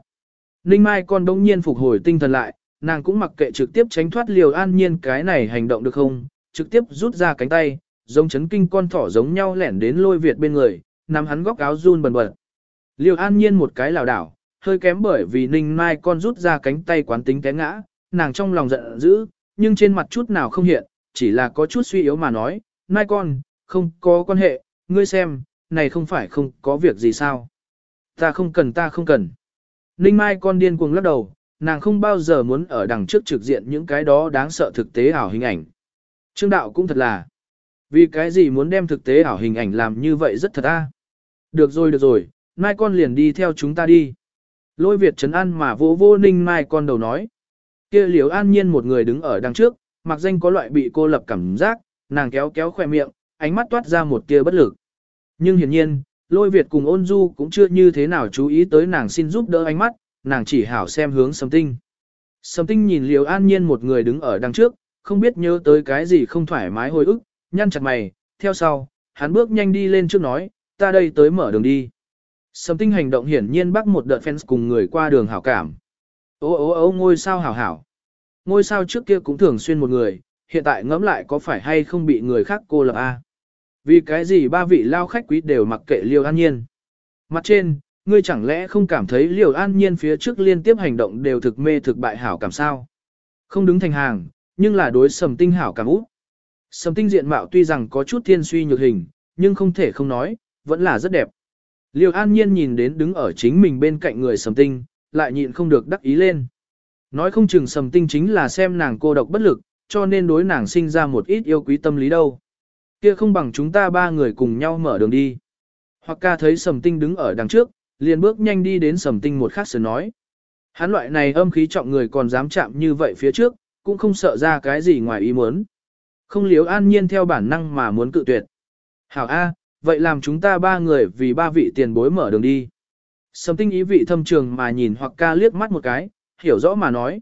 Ninh Mai con đông nhiên phục hồi tinh thần lại, nàng cũng mặc kệ trực tiếp tránh thoát liều an nhiên cái này hành động được không, trực tiếp rút ra cánh tay, giống chấn kinh con thỏ giống nhau lẻn đến lôi Việt bên người, nắm hắn góc áo run bần bật. Liều an nhiên một cái lảo đảo, hơi kém bởi vì Ninh Mai con rút ra cánh tay quán tính té ngã, nàng trong lòng giận dữ, nhưng trên mặt chút nào không hiện, chỉ là có chút suy yếu mà nói, Mai con, không có quan hệ, ngươi xem, này không phải không có việc gì sao. Ta không cần ta không cần. Ninh Mai con điên cuồng lắc đầu, nàng không bao giờ muốn ở đằng trước trực diện những cái đó đáng sợ thực tế ảo hình ảnh. Trương đạo cũng thật là. Vì cái gì muốn đem thực tế ảo hình ảnh làm như vậy rất thật a. Được rồi được rồi, Mai con liền đi theo chúng ta đi. Lôi Việt trấn an mà vô vô Ninh Mai con đầu nói. kia liều an nhiên một người đứng ở đằng trước, mặc danh có loại bị cô lập cảm giác, nàng kéo kéo khỏe miệng, ánh mắt toát ra một tia bất lực. Nhưng hiển nhiên, lôi Việt cùng ôn du cũng chưa như thế nào chú ý tới nàng xin giúp đỡ ánh mắt, nàng chỉ hảo xem hướng sầm tinh. Sầm tinh nhìn liều an nhiên một người đứng ở đằng trước, không biết nhớ tới cái gì không thoải mái hồi ức, nhăn chặt mày, theo sau, hắn bước nhanh đi lên trước nói, ta đây tới mở đường đi. Sầm tinh hành động hiển nhiên bắt một đợt fans cùng người qua đường hảo cảm. Ô ô ô ngôi sao hảo hảo. Ngôi sao trước kia cũng thường xuyên một người, hiện tại ngẫm lại có phải hay không bị người khác cô lập a? Vì cái gì ba vị lao khách quý đều mặc kệ Liêu An Nhiên? Mặt trên, ngươi chẳng lẽ không cảm thấy Liêu An Nhiên phía trước liên tiếp hành động đều thực mê thực bại hảo cảm sao? Không đứng thành hàng, nhưng là đối sầm tinh hảo cảm út. Sầm tinh diện mạo tuy rằng có chút thiên suy nhược hình, nhưng không thể không nói, vẫn là rất đẹp. Liêu An Nhiên nhìn đến đứng ở chính mình bên cạnh người sầm tinh, lại nhịn không được đắc ý lên. Nói không chừng sầm tinh chính là xem nàng cô độc bất lực, cho nên đối nàng sinh ra một ít yêu quý tâm lý đâu. Kia không bằng chúng ta ba người cùng nhau mở đường đi. Hoặc ca thấy sầm tinh đứng ở đằng trước, liền bước nhanh đi đến sầm tinh một khắc sớm nói. Hắn loại này âm khí trọng người còn dám chạm như vậy phía trước, cũng không sợ ra cái gì ngoài ý muốn. Không liếu an nhiên theo bản năng mà muốn cự tuyệt. Hảo A, vậy làm chúng ta ba người vì ba vị tiền bối mở đường đi. Sầm tinh ý vị thâm trường mà nhìn hoặc ca liếc mắt một cái, hiểu rõ mà nói.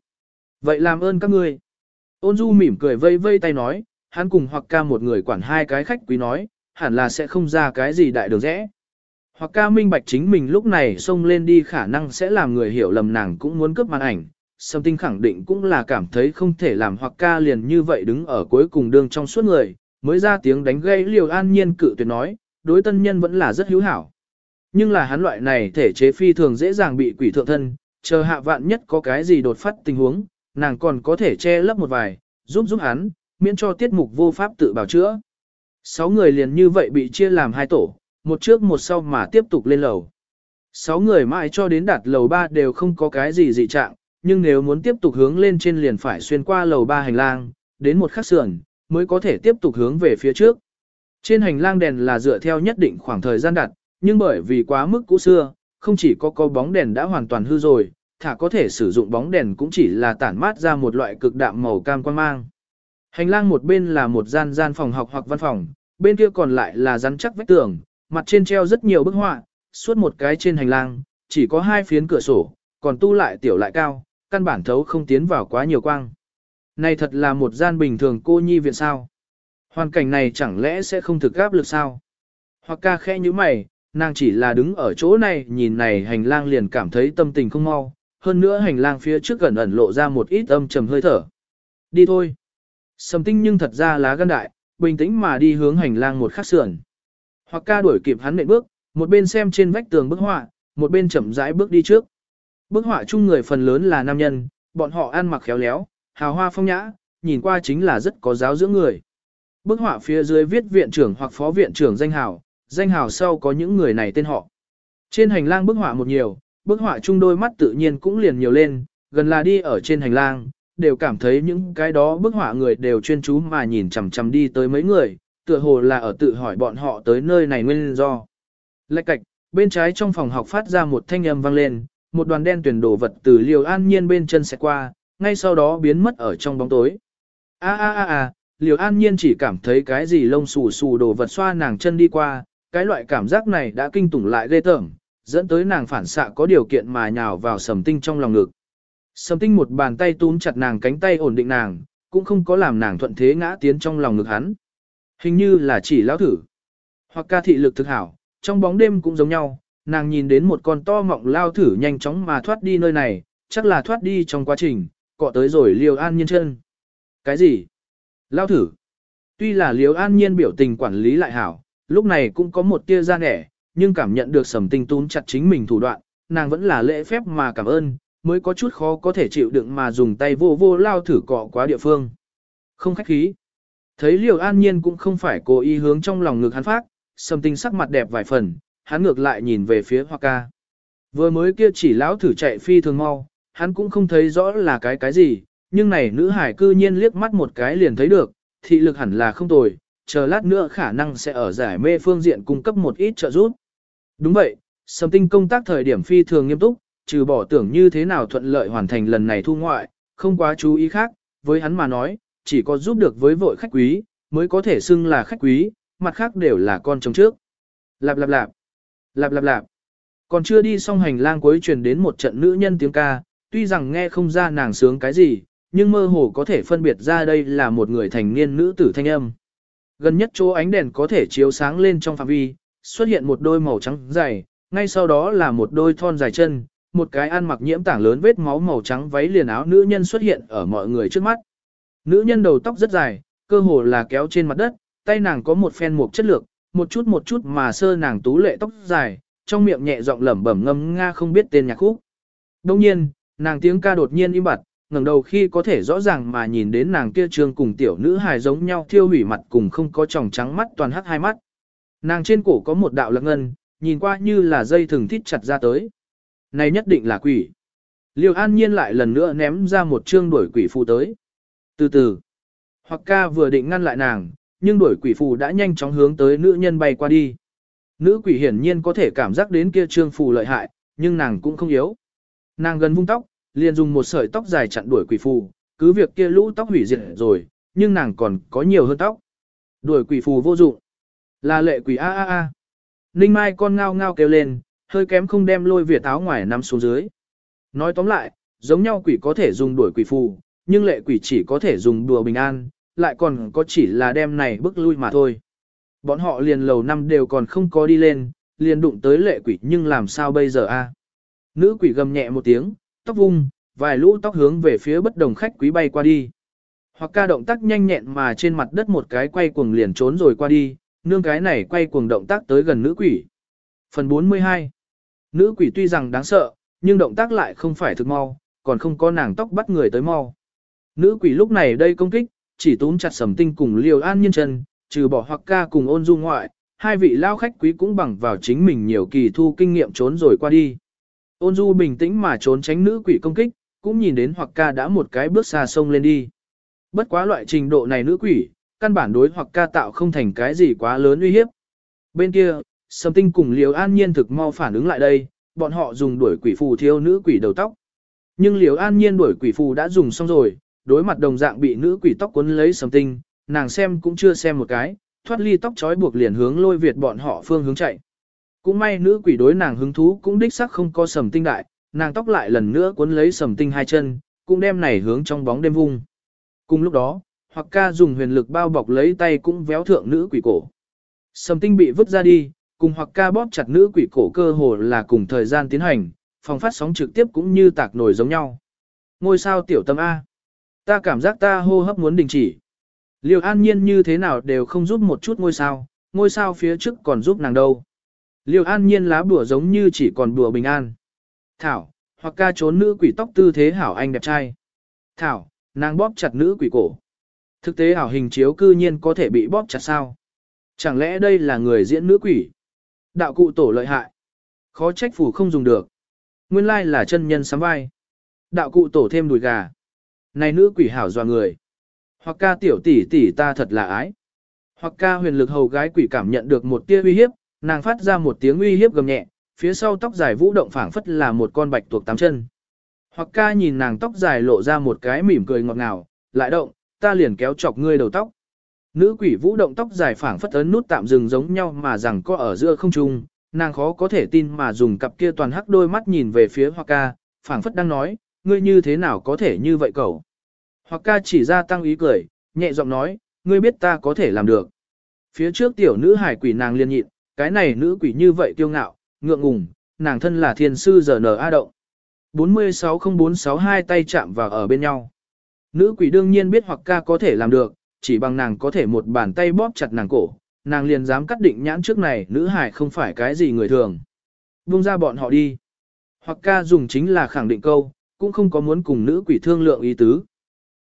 Vậy làm ơn các ngươi. Ôn du mỉm cười vây vây tay nói, hắn cùng hoặc ca một người quản hai cái khách quý nói, hẳn là sẽ không ra cái gì đại đường rẽ. Hoặc ca minh bạch chính mình lúc này xông lên đi khả năng sẽ làm người hiểu lầm nàng cũng muốn cướp màn ảnh. Sâm tinh khẳng định cũng là cảm thấy không thể làm hoặc ca liền như vậy đứng ở cuối cùng đường trong suốt người, mới ra tiếng đánh gây liều an nhiên cự tuyệt nói, đối tân nhân vẫn là rất hữu hảo. Nhưng là hắn loại này thể chế phi thường dễ dàng bị quỷ thượng thân, chờ hạ vạn nhất có cái gì đột phát tình huống, nàng còn có thể che lấp một vài, giúp giúp hắn, miễn cho tiết mục vô pháp tự bảo chữa. Sáu người liền như vậy bị chia làm hai tổ, một trước một sau mà tiếp tục lên lầu. Sáu người mãi cho đến đạt lầu ba đều không có cái gì dị trạng, nhưng nếu muốn tiếp tục hướng lên trên liền phải xuyên qua lầu ba hành lang, đến một khắc sườn, mới có thể tiếp tục hướng về phía trước. Trên hành lang đèn là dựa theo nhất định khoảng thời gian đặt, nhưng bởi vì quá mức cũ xưa, không chỉ có có bóng đèn đã hoàn toàn hư rồi, thả có thể sử dụng bóng đèn cũng chỉ là tản mát ra một loại cực đạm màu cam quan mang. Hành lang một bên là một gian gian phòng học hoặc văn phòng, bên kia còn lại là rắn chắc vách tường, mặt trên treo rất nhiều bức họa, suốt một cái trên hành lang, chỉ có hai phiến cửa sổ, còn tu lại tiểu lại cao, căn bản thấu không tiến vào quá nhiều quang. Này thật là một gian bình thường cô nhi viện sao. Hoàn cảnh này chẳng lẽ sẽ không thực áp lực sao? Hoặc ca khẽ như mày, nàng chỉ là đứng ở chỗ này nhìn này hành lang liền cảm thấy tâm tình không mau, hơn nữa hành lang phía trước gần ẩn lộ ra một ít âm trầm hơi thở. Đi thôi. Sầm tinh nhưng thật ra lá gan đại, bình tĩnh mà đi hướng hành lang một khắc sườn. Hoặc ca đuổi kịp hắn nện bước, một bên xem trên vách tường bức họa, một bên chậm rãi bước đi trước. Bức họa chung người phần lớn là nam nhân, bọn họ ăn mặc khéo léo, hào hoa phong nhã, nhìn qua chính là rất có giáo dưỡng người. Bức họa phía dưới viết viện trưởng hoặc phó viện trưởng danh hào, danh hào sau có những người này tên họ. Trên hành lang bức họa một nhiều, bức họa chung đôi mắt tự nhiên cũng liền nhiều lên, gần là đi ở trên hành lang, đều cảm thấy những cái đó bức họa người đều chuyên chú mà nhìn chằm chằm đi tới mấy người, tựa hồ là ở tự hỏi bọn họ tới nơi này nguyên do. Lạch cạch, bên trái trong phòng học phát ra một thanh âm vang lên, một đoàn đen tuyển đổ vật từ liều an nhiên bên chân sẽ qua, ngay sau đó biến mất ở trong bóng tối. A a a a, liều an nhiên chỉ cảm thấy cái gì lông xù xù đổ vật xoa nàng chân đi qua, cái loại cảm giác này đã kinh tủng lại ghê tởm, dẫn tới nàng phản xạ có điều kiện mà nhào vào sầm tinh trong lòng ngực. Sầm tinh một bàn tay túm chặt nàng cánh tay ổn định nàng, cũng không có làm nàng thuận thế ngã tiến trong lòng ngực hắn. Hình như là chỉ lão thử. Hoặc ca thị lực thực hảo, trong bóng đêm cũng giống nhau, nàng nhìn đến một con to mọng lao thử nhanh chóng mà thoát đi nơi này, chắc là thoát đi trong quá trình, cọ tới rồi liều an nhiên chân. Cái gì? Lao thử. Tuy là liều an nhiên biểu tình quản lý lại hảo, lúc này cũng có một tia ra nẻ, nhưng cảm nhận được sầm tinh tún chặt chính mình thủ đoạn, nàng vẫn là lễ phép mà cảm ơn, mới có chút khó có thể chịu đựng mà dùng tay vô vô lao thử cọ quá địa phương. Không khách khí. Thấy liều an nhiên cũng không phải cố ý hướng trong lòng ngực hắn phát, sầm tinh sắc mặt đẹp vài phần, hắn ngược lại nhìn về phía hoa ca. Vừa mới kia chỉ lão thử chạy phi thường mau, hắn cũng không thấy rõ là cái cái gì, nhưng này nữ hải cư nhiên liếc mắt một cái liền thấy được, thị lực hẳn là không tồi, chờ lát nữa khả năng sẽ ở giải mê phương diện cung cấp một ít trợ giúp. Đúng vậy, sầm tinh công tác thời điểm phi thường nghiêm túc, trừ bỏ tưởng như thế nào thuận lợi hoàn thành lần này thu ngoại, không quá chú ý khác, với hắn mà nói, chỉ có giúp được với vội khách quý, mới có thể xưng là khách quý, mặt khác đều là con chồng trước. Lạp lạp lạp, lạp lạp lạp. Còn chưa đi xong hành lang cuối truyền đến một trận nữ nhân tiếng ca, tuy rằng nghe không ra nàng sướng cái gì, nhưng mơ hồ có thể phân biệt ra đây là một người thành niên nữ tử thanh âm. Gần nhất chỗ ánh đèn có thể chiếu sáng lên trong phạm vi, xuất hiện một đôi màu trắng dày, ngay sau đó là một đôi thon dài chân, một cái ăn mặc nhiễm tảng lớn vết máu màu trắng váy liền áo nữ nhân xuất hiện ở mọi người trước mắt. Nữ nhân đầu tóc rất dài, cơ hồ là kéo trên mặt đất, tay nàng có một phen mục chất lược, một chút một chút mà sơ nàng tú lệ tóc dài, trong miệng nhẹ giọng lẩm bẩm ngâm nga không biết tên nhạc khúc. Đông nhiên, nàng tiếng ca đột nhiên im bặt, ngẩng đầu khi có thể rõ ràng mà nhìn đến nàng kia trương cùng tiểu nữ hài giống nhau thiêu hủy mặt cùng không có tròng trắng mắt toàn hắc hai mắt. Nàng trên cổ có một đạo lạc ngân, nhìn qua như là dây thừng thít chặt ra tới. Này nhất định là quỷ. Liêu an nhiên lại lần nữa ném ra một trương đuổi quỷ phù tới. Từ từ, hoặc ca vừa định ngăn lại nàng, nhưng đuổi quỷ phù đã nhanh chóng hướng tới nữ nhân bay qua đi. Nữ quỷ hiển nhiên có thể cảm giác đến kia trương phù lợi hại, nhưng nàng cũng không yếu. Nàng gần vung tóc, liền dùng một sợi tóc dài chặn đuổi quỷ phù, cứ việc kia lũ tóc hủy diệt rồi, nhưng nàng còn có nhiều hơn tóc. Đuổi quỷ phù vô dụng. Là lệ quỷ a a a. Ninh Mai con ngao ngao kêu lên, hơi kém không đem lôi việt áo ngoài nằm xuống dưới. Nói tóm lại, giống nhau quỷ có thể dùng đuổi quỷ phù, nhưng lệ quỷ chỉ có thể dùng đùa bình an, lại còn có chỉ là đem này bức lui mà thôi. Bọn họ liền lầu năm đều còn không có đi lên, liền đụng tới lệ quỷ nhưng làm sao bây giờ a? Nữ quỷ gầm nhẹ một tiếng, tóc vung, vài lũ tóc hướng về phía bất đồng khách quý bay qua đi. Hoặc ca động tác nhanh nhẹn mà trên mặt đất một cái quay cuồng liền trốn rồi qua đi, nương cái này quay cuồng động tác tới gần nữ quỷ. Phần 42 Nữ quỷ tuy rằng đáng sợ, nhưng động tác lại không phải thực mau, còn không có nàng tóc bắt người tới mau. Nữ quỷ lúc này đây công kích, chỉ túm chặt sầm tinh cùng liều an nhân chân, trừ bỏ hoặc ca cùng ôn du ngoại, hai vị lao khách quý cũng bằng vào chính mình nhiều kỳ thu kinh nghiệm trốn rồi qua đi. Ôn du bình tĩnh mà trốn tránh nữ quỷ công kích, cũng nhìn đến hoặc ca đã một cái bước xa sông lên đi. Bất quá loại trình độ này nữ quỷ, căn bản đối hoặc ca tạo không thành cái gì quá lớn uy hiếp. Bên kia, Sầm Tinh cùng Liều An Nhiên thực mau phản ứng lại đây, bọn họ dùng đuổi quỷ phù thiêu nữ quỷ đầu tóc. Nhưng Liều An Nhiên đuổi quỷ phù đã dùng xong rồi, đối mặt đồng dạng bị nữ quỷ tóc cuốn lấy Sầm Tinh, nàng xem cũng chưa xem một cái, thoát ly tóc trói buộc liền hướng lôi Việt bọn họ phương hướng chạy. Cũng may nữ quỷ đối nàng hứng thú cũng đích sắc không có Sầm Tinh đại, nàng tóc lại lần nữa cuốn lấy Sầm Tinh hai chân, cũng đem này hướng trong bóng đêm vung. Cùng lúc đó, hoặc ca dùng huyền lực bao bọc lấy tay cũng véo thượng nữ quỷ cổ. Sầm tinh bị vứt ra đi, cùng hoặc ca bóp chặt nữ quỷ cổ cơ hồ là cùng thời gian tiến hành, phòng phát sóng trực tiếp cũng như tạc nổi giống nhau. Ngôi sao tiểu tâm A. Ta cảm giác ta hô hấp muốn đình chỉ. Liêu an nhiên như thế nào đều không giúp một chút ngôi sao, ngôi sao phía trước còn giúp nàng đâu. Liêu an nhiên lá bùa giống như chỉ còn bùa bình an. Thảo, hoặc ca trốn nữ quỷ tóc tư thế hảo anh đẹp trai. Thảo, nàng bóp chặt nữ quỷ cổ. Thực tế hảo hình chiếu cư nhiên có thể bị bóp chặt sao. Chẳng lẽ đây là người diễn nữ quỷ? Đạo cụ tổ lợi hại. Khó trách phủ không dùng được. Nguyên lai là chân nhân sắm vai. Đạo cụ tổ thêm đùi gà. Này nữ quỷ hảo dọa người. Hoặc ca tiểu tỷ tỷ ta thật là ái. Hoặc ca huyền lực hầu gái quỷ cảm nhận được một tia uy hiếp, nàng phát ra một tiếng uy hiếp gầm nhẹ, phía sau tóc dài vũ động phảng phất là một con bạch tuộc tám chân. Hoặc ca nhìn nàng tóc dài lộ ra một cái mỉm cười ngọt ngào, lại động, ta liền kéo chọc ngươi đầu tóc. Nữ quỷ vũ động tóc dài phảng phất ấn nút tạm dừng giống nhau mà rằng có ở giữa không trung, nàng khó có thể tin mà dùng cặp kia toàn hắc đôi mắt nhìn về phía Hoa ca, phảng phất đang nói, ngươi như thế nào có thể như vậy cậu. Hoa ca chỉ ra tăng ý cười, nhẹ giọng nói, ngươi biết ta có thể làm được. Phía trước tiểu nữ hải quỷ nàng liên nhịn, cái này nữ quỷ như vậy kiêu ngạo, ngượng ngùng, nàng thân là thiên sư giờ nở a động. 460462 tay chạm vào ở bên nhau. Nữ quỷ đương nhiên biết hoặc ca có thể làm được, chỉ bằng nàng có thể một bàn tay bóp chặt nàng cổ, nàng liền dám cắt định nhãn trước này nữ hải không phải cái gì người thường. buông ra bọn họ đi. Hoặc ca dùng chính là khẳng định câu, cũng không có muốn cùng nữ quỷ thương lượng ý tứ.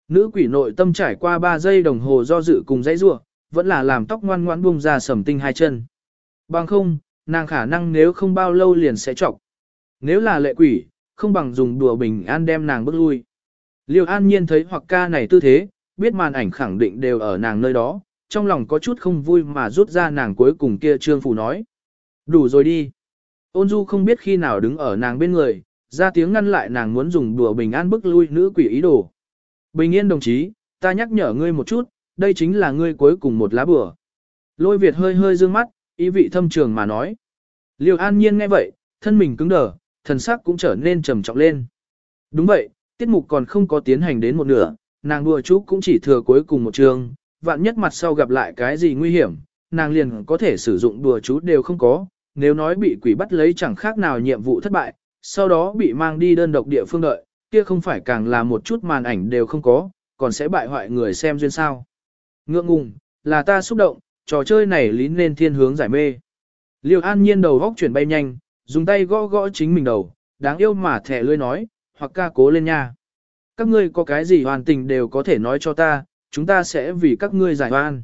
Nữ quỷ nội tâm trải qua 3 giây đồng hồ do dự cùng dãy rua, vẫn là làm tóc ngoan ngoãn buông ra sầm tinh hai chân. Bằng không, nàng khả năng nếu không bao lâu liền sẽ chọc. Nếu là lệ quỷ, không bằng dùng đùa bình an đem nàng bước lui. Liêu an nhiên thấy hoặc ca này tư thế, biết màn ảnh khẳng định đều ở nàng nơi đó, trong lòng có chút không vui mà rút ra nàng cuối cùng kia trương phù nói. Đủ rồi đi. Ôn du không biết khi nào đứng ở nàng bên người, ra tiếng ngăn lại nàng muốn dùng đùa bình an bức lui nữ quỷ ý đồ. Bình yên đồng chí, ta nhắc nhở ngươi một chút, đây chính là ngươi cuối cùng một lá bừa. Lôi Việt hơi hơi dương mắt, ý vị thâm trường mà nói. Liêu an nhiên nghe vậy, thân mình cứng đờ, thần sắc cũng trở nên trầm trọng lên. Đúng vậy, tiết mục còn không có tiến hành đến một nửa, nàng đùa chú cũng chỉ thừa cuối cùng một trường, vạn nhất mặt sau gặp lại cái gì nguy hiểm, nàng liền có thể sử dụng đùa chú đều không có, nếu nói bị quỷ bắt lấy chẳng khác nào nhiệm vụ thất bại, sau đó bị mang đi đơn độc địa phương đợi, kia không phải càng là một chút màn ảnh đều không có, còn sẽ bại hoại người xem duyên sao. Ngượng ngùng, là ta xúc động, trò chơi này lý nên thiên hướng giải mê. Liêu an nhiên đầu góc chuyển bay nhanh, dùng tay gõ gõ chính mình đầu, đáng yêu mà thẻ lươi nói, hoặc ca cố lên nha. Các ngươi có cái gì hoàn tình đều có thể nói cho ta, chúng ta sẽ vì các ngươi giải oan.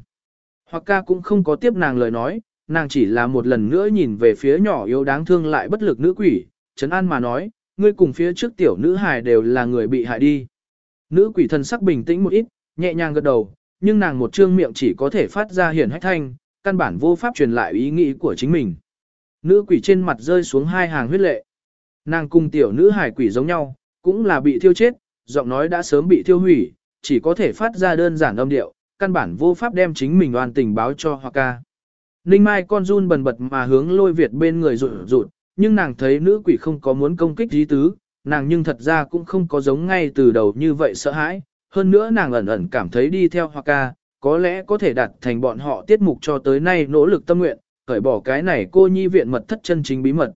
Hoặc ca cũng không có tiếp nàng lời nói, nàng chỉ là một lần nữa nhìn về phía nhỏ yếu đáng thương lại bất lực nữ quỷ, Trấn An mà nói, ngươi cùng phía trước tiểu nữ hài đều là người bị hại đi. Nữ quỷ thân sắc bình tĩnh một ít, nhẹ nhàng gật đầu, nhưng nàng một trương miệng chỉ có thể phát ra hiển hách thanh, căn bản vô pháp truyền lại ý nghĩ của chính mình. Nữ quỷ trên mặt rơi xuống hai hàng huyết lệ. Nàng cùng tiểu nữ hài quỷ giống nhau, cũng là bị thiêu chết, giọng nói đã sớm bị thiêu hủy, chỉ có thể phát ra đơn giản âm điệu, căn bản vô pháp đem chính mình oan tình báo cho Hoa ca. Ninh Mai con run bần bật mà hướng lôi Việt bên người rụt rụt, nhưng nàng thấy nữ quỷ không có muốn công kích dí tứ, nàng nhưng thật ra cũng không có giống ngay từ đầu như vậy sợ hãi, hơn nữa nàng ẩn ẩn cảm thấy đi theo Hoa ca, có lẽ có thể đạt thành bọn họ tiết mục cho tới nay nỗ lực tâm nguyện, cởi bỏ cái này cô nhi viện mật thất chân chính bí mật.